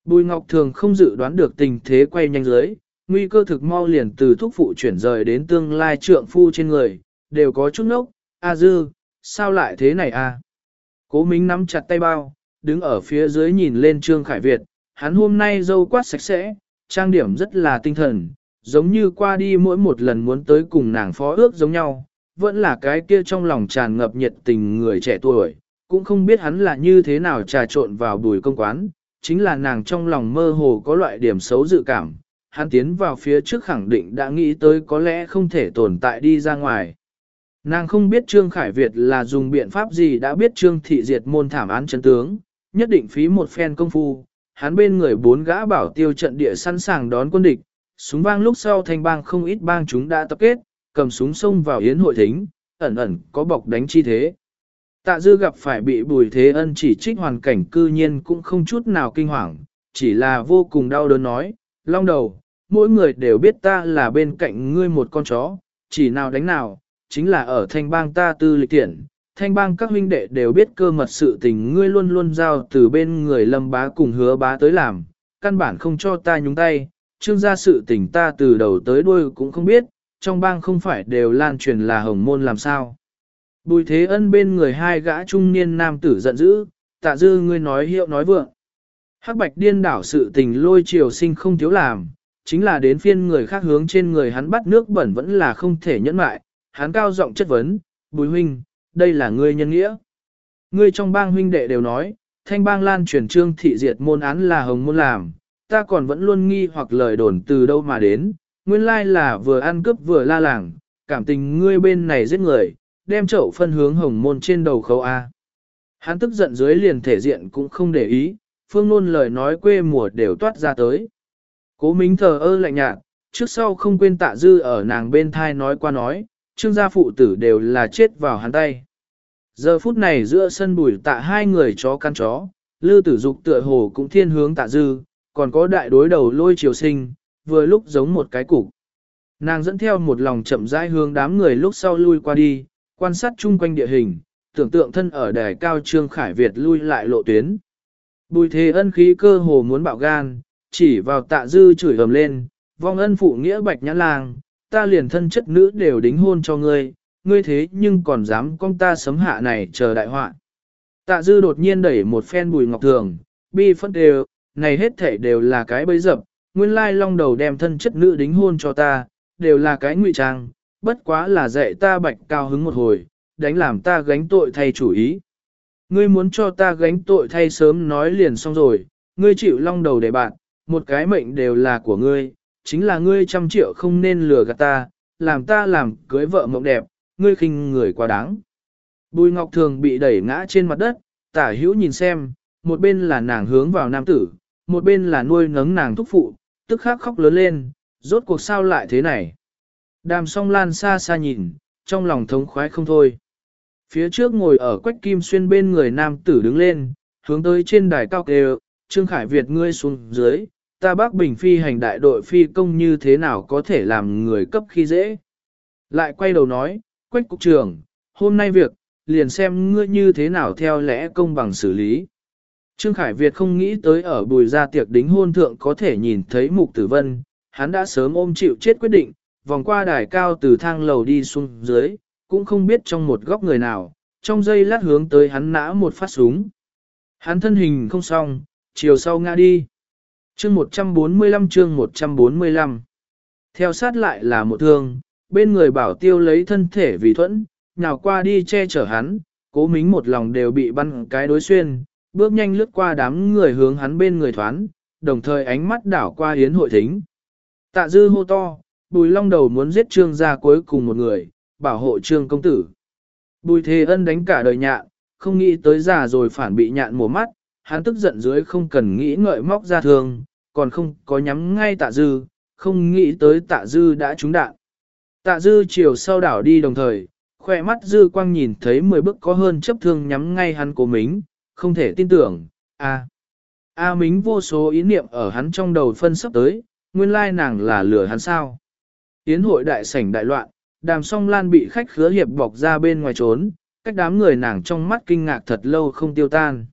Bùi Ngọc Thường không dự đoán được tình thế quay nhanh dưới, nguy cơ thực mau liền từ thuốc phụ chuyển rời đến tương lai trượng phu trên người, đều có chút nốc, a dư, sao lại thế này a? Cố Mính nắm chặt tay bao, đứng ở phía dưới nhìn lên Trương Khải Việt, hắn hôm nay dâu quát sạch sẽ, trang điểm rất là tinh thần, giống như qua đi mỗi một lần muốn tới cùng nàng phó ước giống nhau, vẫn là cái kia trong lòng tràn ngập nhiệt tình người trẻ tuổi, cũng không biết hắn là như thế nào trà trộn vào bùi công quán, chính là nàng trong lòng mơ hồ có loại điểm xấu dự cảm, hắn tiến vào phía trước khẳng định đã nghĩ tới có lẽ không thể tồn tại đi ra ngoài. Nàng không biết Trương Khải Việt là dùng biện pháp gì đã biết Trương Thị Diệt môn thảm án chân tướng, nhất định phí một phen công phu, hắn bên người bốn gã bảo tiêu trận địa sẵn sàng đón quân địch, Súng vang lúc sau thanh bang không ít bang chúng đã tập kết, cầm súng xông vào yến hội thính, ẩn ẩn có bọc đánh chi thế. Tạ dư gặp phải bị bùi thế ân chỉ trích hoàn cảnh cư nhiên cũng không chút nào kinh hoàng, chỉ là vô cùng đau đớn nói, long đầu, mỗi người đều biết ta là bên cạnh ngươi một con chó, chỉ nào đánh nào, chính là ở thanh bang ta tư lịch tiện. Thanh bang các huynh đệ đều biết cơ mật sự tình ngươi luôn luôn giao từ bên người lâm bá cùng hứa bá tới làm, căn bản không cho ta nhúng tay, trương gia sự tình ta từ đầu tới đuôi cũng không biết, trong bang không phải đều lan truyền là hồng môn làm sao. Bùi thế ân bên người hai gã trung niên nam tử giận dữ, tạ dư ngươi nói hiệu nói vượng. Hắc bạch điên đảo sự tình lôi triều sinh không thiếu làm, chính là đến phiên người khác hướng trên người hắn bắt nước bẩn vẫn là không thể nhẫn mại, hắn cao giọng chất vấn, bùi huynh, đây là ngươi nhân nghĩa. Ngươi trong bang huynh đệ đều nói, thanh bang lan truyền trương thị diệt môn án là hồng môn làm, ta còn vẫn luôn nghi hoặc lời đồn từ đâu mà đến, nguyên lai là vừa ăn cướp vừa la làng, cảm tình ngươi bên này giết người, đem chậu phân hướng hồng môn trên đầu khấu A. Hắn tức giận dưới liền thể diện cũng không để ý, phương nôn lời nói quê mùa đều toát ra tới. Cố mính thờ ơ lạnh nhạt, trước sau không quên tạ dư ở nàng bên thai nói qua nói, trương gia phụ tử đều là chết vào hắn tay. Giờ phút này giữa sân bùi tạ hai người chó căn chó, lư tử dục tựa hồ cũng thiên hướng tạ dư, còn có đại đối đầu lôi triều sinh, vừa lúc giống một cái cục. Nàng dẫn theo một lòng chậm rãi hướng đám người lúc sau lui qua đi, quan sát chung quanh địa hình, tưởng tượng thân ở đài cao trương khải Việt lui lại lộ tuyến. Bùi thế ân khí cơ hồ muốn bạo gan, chỉ vào tạ dư chửi ầm lên, vong ân phụ nghĩa bạch nhã lang, ta liền thân chất nữ đều đính hôn cho ngươi, ngươi thế nhưng còn dám con ta sấm hạ này chờ đại họa. Tạ dư đột nhiên đẩy một phen bùi ngọc thường, bi phân đều, này hết thể đều là cái bấy dập, nguyên lai long đầu đem thân chất nữ đính hôn cho ta, đều là cái ngụy trang, bất quá là dạy ta bạch cao hứng một hồi, đánh làm ta gánh tội thay chủ ý. Ngươi muốn cho ta gánh tội thay sớm nói liền xong rồi, ngươi chịu long đầu để bạn, một cái mệnh đều là của ngươi, chính là ngươi trăm triệu không nên lừa gạt ta, làm ta làm cưới vợ mộng đẹp, ngươi khinh người quá đáng. Bùi Ngọc Thường bị đẩy ngã trên mặt đất, tả hữu nhìn xem, một bên là nàng hướng vào nam tử, một bên là nuôi nấng nàng thúc phụ, tức khắc khóc lớn lên, rốt cuộc sao lại thế này. Đàm song lan xa xa nhìn, trong lòng thống khoái không thôi. Phía trước ngồi ở quách kim xuyên bên người nam tử đứng lên, hướng tới trên đài cao kêu, Trương Khải Việt ngươi xuống dưới, ta bác bình phi hành đại đội phi công như thế nào có thể làm người cấp khi dễ. Lại quay đầu nói, quách cục trưởng, hôm nay việc, liền xem ngươi như thế nào theo lẽ công bằng xử lý. Trương Khải Việt không nghĩ tới ở bùi gia tiệc đính hôn thượng có thể nhìn thấy mục tử vân, hắn đã sớm ôm chịu chết quyết định, vòng qua đài cao từ thang lầu đi xuống dưới, cũng không biết trong một góc người nào, trong giây lát hướng tới hắn nã một phát súng. Hắn thân hình không xong, chiều sau ngã đi. Chương 145 chương 145 Theo sát lại là một thương, bên người bảo tiêu lấy thân thể vì thuẫn, nhào qua đi che chở hắn, cố mính một lòng đều bị bắn cái đối xuyên, bước nhanh lướt qua đám người hướng hắn bên người thoán, đồng thời ánh mắt đảo qua hiến hội thính. Tạ dư hô to, bùi long đầu muốn giết trương gia cuối cùng một người, bảo hộ trương công tử. Bùi thế ân đánh cả đời nhạn, không nghĩ tới già rồi phản bị nhạn mổ mắt, hắn tức giận dưới không cần nghĩ ngợi móc ra thương, còn không có nhắm ngay tạ dư, không nghĩ tới tạ dư đã trúng đạn. Tạ dư chiều sau đảo đi đồng thời, khỏe mắt dư quang nhìn thấy 10 bước có hơn chấp thương nhắm ngay hắn của mình, không thể tin tưởng, a A Mính vô số ý niệm ở hắn trong đầu phân sắp tới, nguyên lai nàng là lừa hắn sao. Yến hội đại sảnh đại loạn, đàm song lan bị khách khứa hiệp bọc ra bên ngoài trốn, cách đám người nàng trong mắt kinh ngạc thật lâu không tiêu tan.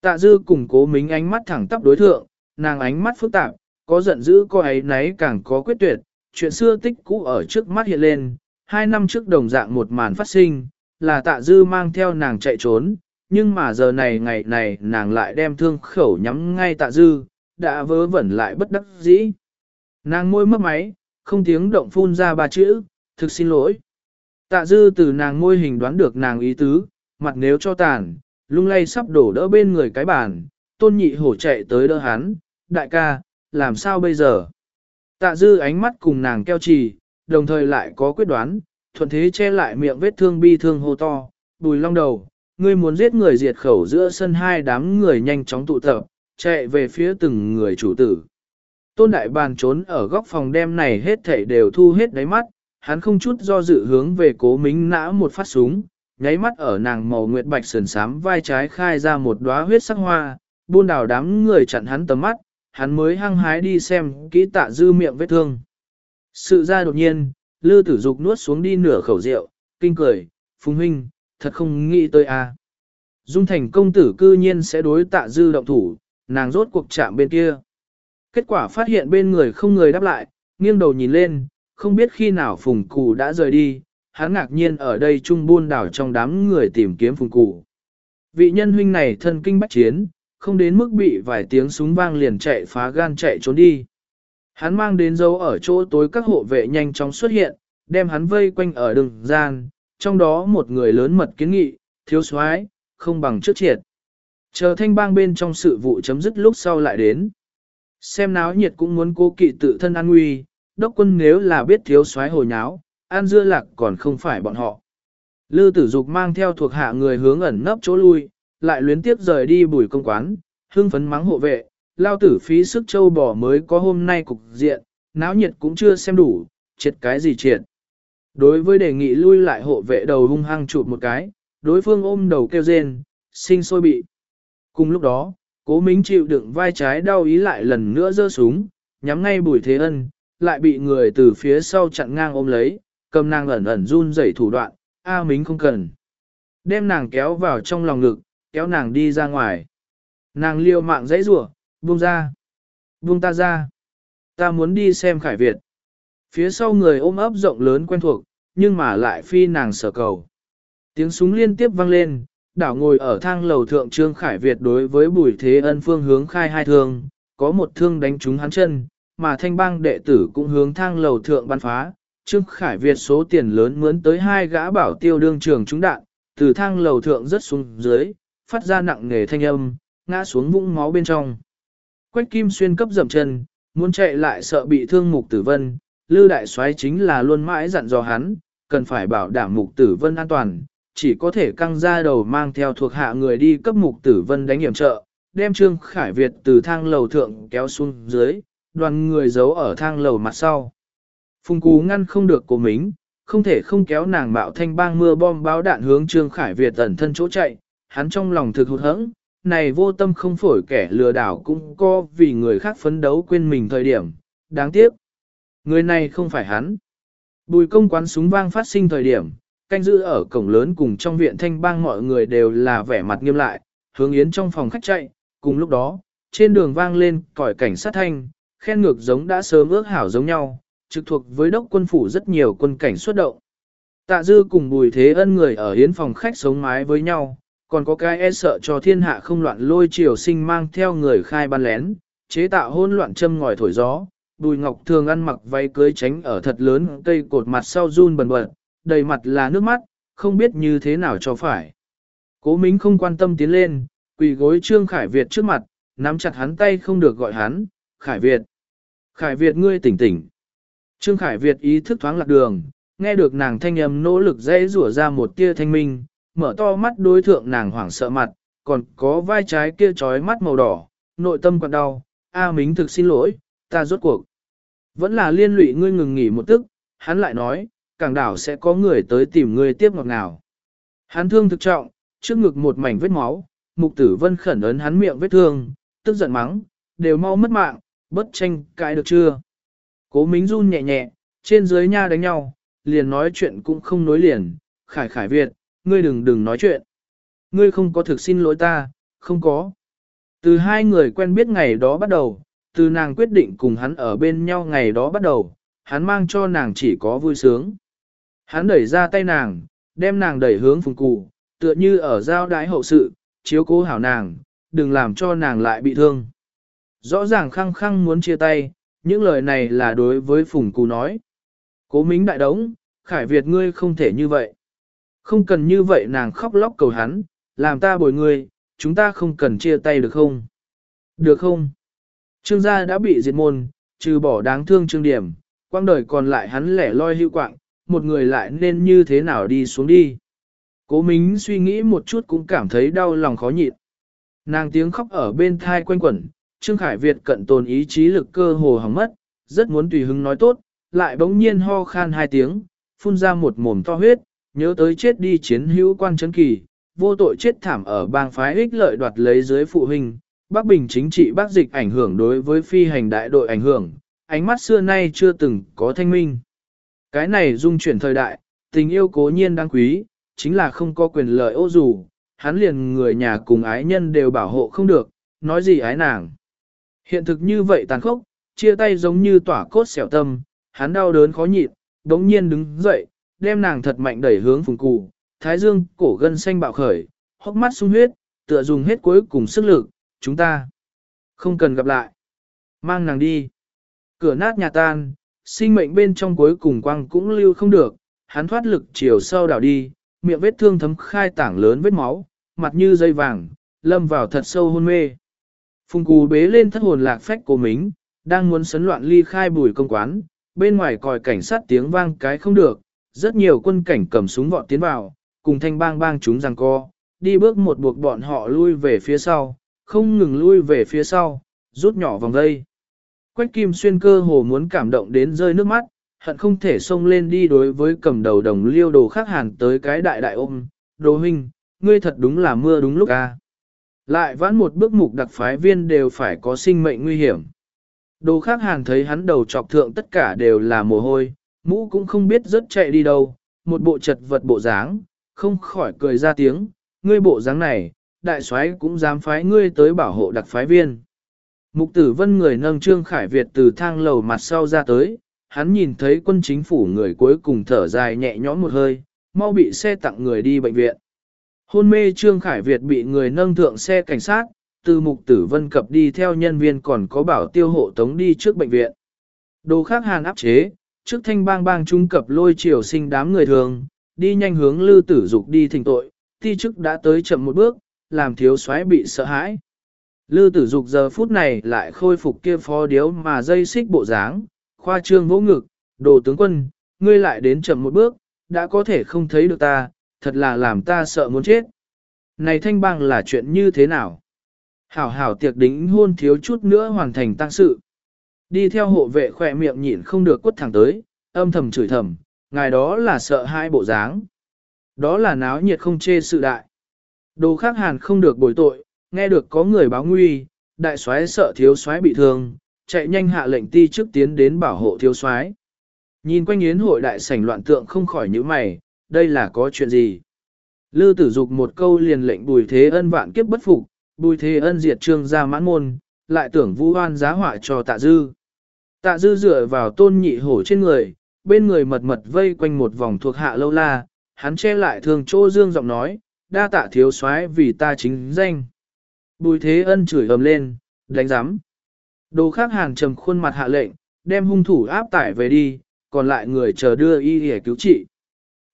Tạ dư cùng cố mính ánh mắt thẳng tắp đối thượng, nàng ánh mắt phức tạp, có giận dữ có ấy nấy càng có quyết tuyệt, chuyện xưa tích cũ ở trước mắt hiện lên, hai năm trước đồng dạng một màn phát sinh, là tạ dư mang theo nàng chạy trốn, nhưng mà giờ này ngày này nàng lại đem thương khẩu nhắm ngay tạ dư, đã vớ vẩn lại bất đắc dĩ. Nàng môi mất máy, không tiếng động phun ra ba chữ, thực xin lỗi. Tạ dư từ nàng môi hình đoán được nàng ý tứ, mặt nếu cho tàn, lung lay sắp đổ đỡ bên người cái bàn, tôn nhị hổ chạy tới đỡ hắn, đại ca, làm sao bây giờ? Tạ dư ánh mắt cùng nàng keo trì, đồng thời lại có quyết đoán, thuận thế che lại miệng vết thương bi thương hô to, bùi long đầu, ngươi muốn giết người diệt khẩu giữa sân hai đám người nhanh chóng tụ tập, chạy về phía từng người chủ tử. Tôn đại bàn trốn ở góc phòng đem này hết thảy đều thu hết đáy mắt, hắn không chút do dự hướng về cố mính nã một phát súng, nháy mắt ở nàng màu nguyệt bạch sườn sám vai trái khai ra một đóa huyết sắc hoa, buôn đảo đám người chặn hắn tầm mắt, hắn mới hăng hái đi xem kỹ tạ dư miệng vết thương. Sự ra đột nhiên, lư tử dục nuốt xuống đi nửa khẩu rượu, kinh cười, phùng huynh, thật không nghĩ tới a. Dung thành công tử cư nhiên sẽ đối tạ dư động thủ, nàng rốt cuộc chạm bên kia. Kết quả phát hiện bên người không người đáp lại, nghiêng đầu nhìn lên, không biết khi nào phùng cụ đã rời đi, hắn ngạc nhiên ở đây trung buôn đảo trong đám người tìm kiếm phùng cụ. Vị nhân huynh này thân kinh bách chiến, không đến mức bị vài tiếng súng vang liền chạy phá gan chạy trốn đi. Hắn mang đến dấu ở chỗ tối các hộ vệ nhanh chóng xuất hiện, đem hắn vây quanh ở đường gian, trong đó một người lớn mật kiến nghị, thiếu soái không bằng trước triệt. Chờ thanh bang bên trong sự vụ chấm dứt lúc sau lại đến. Xem náo nhiệt cũng muốn cố kỵ tự thân an nguy, đốc quân nếu là biết thiếu soái hồi nháo, an dưa lạc còn không phải bọn họ. Lư tử dục mang theo thuộc hạ người hướng ẩn nấp chỗ lui, lại luyến tiếp rời đi bùi công quán, hưng phấn mắng hộ vệ, lao tử phí sức châu bò mới có hôm nay cục diện, náo nhiệt cũng chưa xem đủ, triệt cái gì triệt. Đối với đề nghị lui lại hộ vệ đầu hung hăng chụp một cái, đối phương ôm đầu kêu rên, sinh sôi bị. Cùng lúc đó, cố mính chịu đựng vai trái đau ý lại lần nữa giơ súng, nhắm ngay bùi thế ân, lại bị người từ phía sau chặn ngang ôm lấy, cầm nàng ẩn ẩn run rẩy thủ đoạn, A Mính không cần. Đem nàng kéo vào trong lòng ngực, kéo nàng đi ra ngoài. Nàng liều mạng dãy rủa, buông ra. Buông ta ra. Ta muốn đi xem Khải Việt. Phía sau người ôm ấp rộng lớn quen thuộc, nhưng mà lại phi nàng sở cầu. Tiếng súng liên tiếp vang lên, đảo ngồi ở thang lầu thượng Trương Khải Việt đối với bùi thế ân phương hướng khai hai thương, có một thương đánh trúng hắn chân, mà thanh bang đệ tử cũng hướng thang lầu thượng bắn phá. Trương Khải Việt số tiền lớn mướn tới hai gã bảo tiêu đương trường trúng đạn, từ thang lầu thượng rất xuống dưới, phát ra nặng nề thanh âm, ngã xuống vũng máu bên trong. Quách Kim Xuyên cấp dậm chân, muốn chạy lại sợ bị thương Mục Tử Vân, Lư Đại Soái chính là luôn mãi dặn dò hắn, cần phải bảo đảm Mục Tử Vân an toàn, chỉ có thể căng ra đầu mang theo thuộc hạ người đi cấp Mục Tử Vân đánh hiểm trợ, đem Trương Khải Việt từ thang lầu thượng kéo xuống dưới, đoàn người giấu ở thang lầu mặt sau. Phùng Cú ngăn không được cô mính, không thể không kéo nàng bạo thanh bang mưa bom báo đạn hướng Trương Khải Việt ẩn thân chỗ chạy, hắn trong lòng thực hụt hẫng, này vô tâm không phổi kẻ lừa đảo cũng có vì người khác phấn đấu quên mình thời điểm, đáng tiếc. Người này không phải hắn. Bùi công quán súng vang phát sinh thời điểm, canh giữ ở cổng lớn cùng trong viện thanh bang mọi người đều là vẻ mặt nghiêm lại, hướng yến trong phòng khách chạy, cùng lúc đó, trên đường vang lên còi cảnh sát thanh, khen ngược giống đã sớm ước hảo giống nhau, trực thuộc với đốc quân phủ rất nhiều quân cảnh xuất động. Tạ dư cùng bùi thế ân người ở yến phòng khách sống mái với nhau, còn có cái e sợ cho thiên hạ không loạn lôi triều sinh mang theo người khai ban lén, chế tạo hôn loạn châm ngòi thổi gió. Bùi Ngọc thường ăn mặc váy cưới tránh ở thật lớn cây cột mặt sau run bần bật, đầy mặt là nước mắt, không biết như thế nào cho phải. Cố Mính không quan tâm tiến lên, quỳ gối Trương Khải Việt trước mặt, nắm chặt hắn tay không được gọi hắn, Khải Việt. Khải Việt ngươi tỉnh tỉnh. Trương Khải Việt ý thức thoáng lạc đường, nghe được nàng thanh âm nỗ lực dễ rủa ra một tia thanh minh, mở to mắt đối thượng nàng hoảng sợ mặt, còn có vai trái kia trói mắt màu đỏ, nội tâm còn đau, A Mính thực xin lỗi, ta rốt cuộc. Vẫn là liên lụy ngươi ngừng nghỉ một tức, hắn lại nói, cảng đảo sẽ có người tới tìm ngươi tiếp ngọt ngào. Hắn thương thực trọng, trước ngực một mảnh vết máu, mục tử vân khẩn ấn hắn miệng vết thương, tức giận mắng, đều mau mất mạng, bất tranh cãi được chưa. Cố Mính run nhẹ nhẹ, trên dưới nha đánh nhau, liền nói chuyện cũng không nối liền, khải khải Việt, ngươi đừng đừng nói chuyện. Ngươi không có thực xin lỗi ta, không có. Từ hai người quen biết ngày đó bắt đầu, từ nàng quyết định cùng hắn ở bên nhau ngày đó bắt đầu, hắn mang cho nàng chỉ có vui sướng. Hắn đẩy ra tay nàng, đem nàng đẩy hướng phùng cụ, tựa như ở giao đái hậu sự, chiếu cố hảo nàng, đừng làm cho nàng lại bị thương. Rõ ràng khăng khăng muốn chia tay, những lời này là đối với phùng cụ nói. Cố mính đại đống, Khải Việt ngươi không thể như vậy. Không cần như vậy nàng khóc lóc cầu hắn, làm ta bồi ngươi, chúng ta không cần chia tay được không? Được không? Trương gia đã bị diệt môn, trừ bỏ đáng thương trương điểm, quang đời còn lại hắn lẻ loi hữu quạng, một người lại nên như thế nào đi xuống đi. Cố Mính suy nghĩ một chút cũng cảm thấy đau lòng khó nhịn. Nàng tiếng khóc ở bên thai quanh quẩn, Trương Khải Việt cận tồn ý chí lực cơ hồ hỏng mất, rất muốn tùy hứng nói tốt, lại bỗng nhiên ho khan hai tiếng, phun ra một mồm to huyết, nhớ tới chết đi chiến hữu quan chấn kỳ, vô tội chết thảm ở bang phái ích lợi đoạt lấy dưới phụ huynh, Bắc Bình chính trị bác dịch ảnh hưởng đối với phi hành đại đội ảnh hưởng, ánh mắt xưa nay chưa từng có thanh minh. Cái này dung chuyển thời đại, tình yêu cố nhiên đáng quý, chính là không có quyền lợi ô dù, hắn liền người nhà cùng ái nhân đều bảo hộ không được, nói gì ái nàng. Hiện thực như vậy tàn khốc, chia tay giống như tỏa cốt xẻo tâm, hắn đau đớn khó nhịn, đống nhiên đứng dậy, đem nàng thật mạnh đẩy hướng phùng cụ, thái dương, cổ gân xanh bạo khởi, hốc mắt sung huyết, tựa dùng hết cuối cùng sức lực, chúng ta không cần gặp lại. Mang nàng đi. Cửa nát nhà tan, sinh mệnh bên trong cuối cùng quang cũng lưu không được, hắn thoát lực chiều sâu đảo đi, miệng vết thương thấm khai tảng lớn vết máu, mặt như dây vàng, lâm vào thật sâu hôn mê. Phùng cù bế lên thất hồn lạc phách của mình, đang muốn sấn loạn ly khai bùi công quán, bên ngoài còi cảnh sát tiếng vang cái không được, rất nhiều quân cảnh cầm súng vọt tiến vào, cùng thanh bang bang chúng rằng co, đi bước một buộc bọn họ lui về phía sau, không ngừng lui về phía sau, rút nhỏ vòng dây. Quách kim xuyên cơ hồ muốn cảm động đến rơi nước mắt, hận không thể xông lên đi đối với cầm đầu đồng liêu đồ khác hàn tới cái đại đại ôm, đồ huynh, ngươi thật đúng là mưa đúng lúc a. Lại vãn một bước mục đặc phái viên đều phải có sinh mệnh nguy hiểm. Đồ khác hàn thấy hắn đầu trọc thượng tất cả đều là mồ hôi, mũ cũng không biết rất chạy đi đâu, một bộ chật vật bộ dáng, không khỏi cười ra tiếng, ngươi bộ dáng này, đại soái cũng dám phái ngươi tới bảo hộ đặc phái viên. Mục tử vân người nâng Trương Khải Việt từ thang lầu mặt sau ra tới, hắn nhìn thấy quân chính phủ người cuối cùng thở dài nhẹ nhõm một hơi, mau bị xe tặng người đi bệnh viện. Hôn mê Trương Khải Việt bị người nâng thượng xe cảnh sát, từ mục tử vân cập đi theo nhân viên còn có bảo tiêu hộ tống đi trước bệnh viện. Đồ khác hàn áp chế, trước thanh bang bang trung cập lôi triều sinh đám người thường, đi nhanh hướng lư tử dục đi thỉnh tội, ti chức đã tới chậm một bước, làm thiếu soái bị sợ hãi. Lư tử dục giờ phút này lại khôi phục kia phó điếu mà dây xích bộ dáng, khoa trương vỗ ngực, đồ tướng quân, ngươi lại đến chậm một bước, đã có thể không thấy được ta, thật là làm ta sợ muốn chết. Này thanh bang là chuyện như thế nào? Hảo hảo tiệc đính hôn thiếu chút nữa hoàn thành tăng sự. Đi theo hộ vệ khỏe miệng nhịn không được quất thẳng tới, âm thầm chửi thầm, ngài đó là sợ hai bộ dáng. Đó là náo nhiệt không chê sự đại. Đồ khác hàn không được bồi tội, nghe được có người báo nguy, đại soái sợ thiếu soái bị thương, chạy nhanh hạ lệnh ti trước tiến đến bảo hộ thiếu soái. Nhìn quanh yến hội đại sảnh loạn tượng không khỏi nhíu mày, đây là có chuyện gì? Lư tử dục một câu liền lệnh bùi thế ân vạn kiếp bất phục, bùi thế ân diệt trương ra mãn môn, lại tưởng vũ hoan giá họa cho tạ dư. Tạ dư dựa vào tôn nhị hổ trên người, bên người mật mật vây quanh một vòng thuộc hạ lâu la, hắn che lại thường chỗ dương giọng nói, đa tạ thiếu soái vì ta chính danh. Bùi thế ân chửi ầm lên, đánh giám. Đồ khác hàng trầm khuôn mặt hạ lệnh, đem hung thủ áp tải về đi, còn lại người chờ đưa y để cứu trị.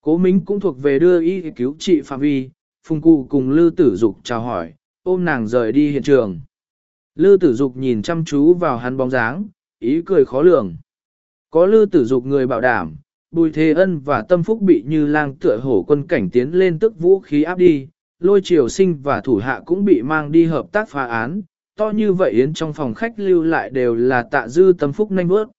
Cố Mính cũng thuộc về đưa y cứu trị phạm vi, phùng cụ cùng Lư Tử Dục chào hỏi, ôm nàng rời đi hiện trường. Lư Tử Dục nhìn chăm chú vào hắn bóng dáng, ý cười khó lường. Có Lư Tử Dục người bảo đảm, Bùi Thế Ân và Tâm Phúc bị như lang tựa hổ quân cảnh tiến lên tức vũ khí áp đi, lôi triều sinh và thủ hạ cũng bị mang đi hợp tác phá án, to như vậy yến trong phòng khách lưu lại đều là tạ dư Tâm Phúc nhanh bước.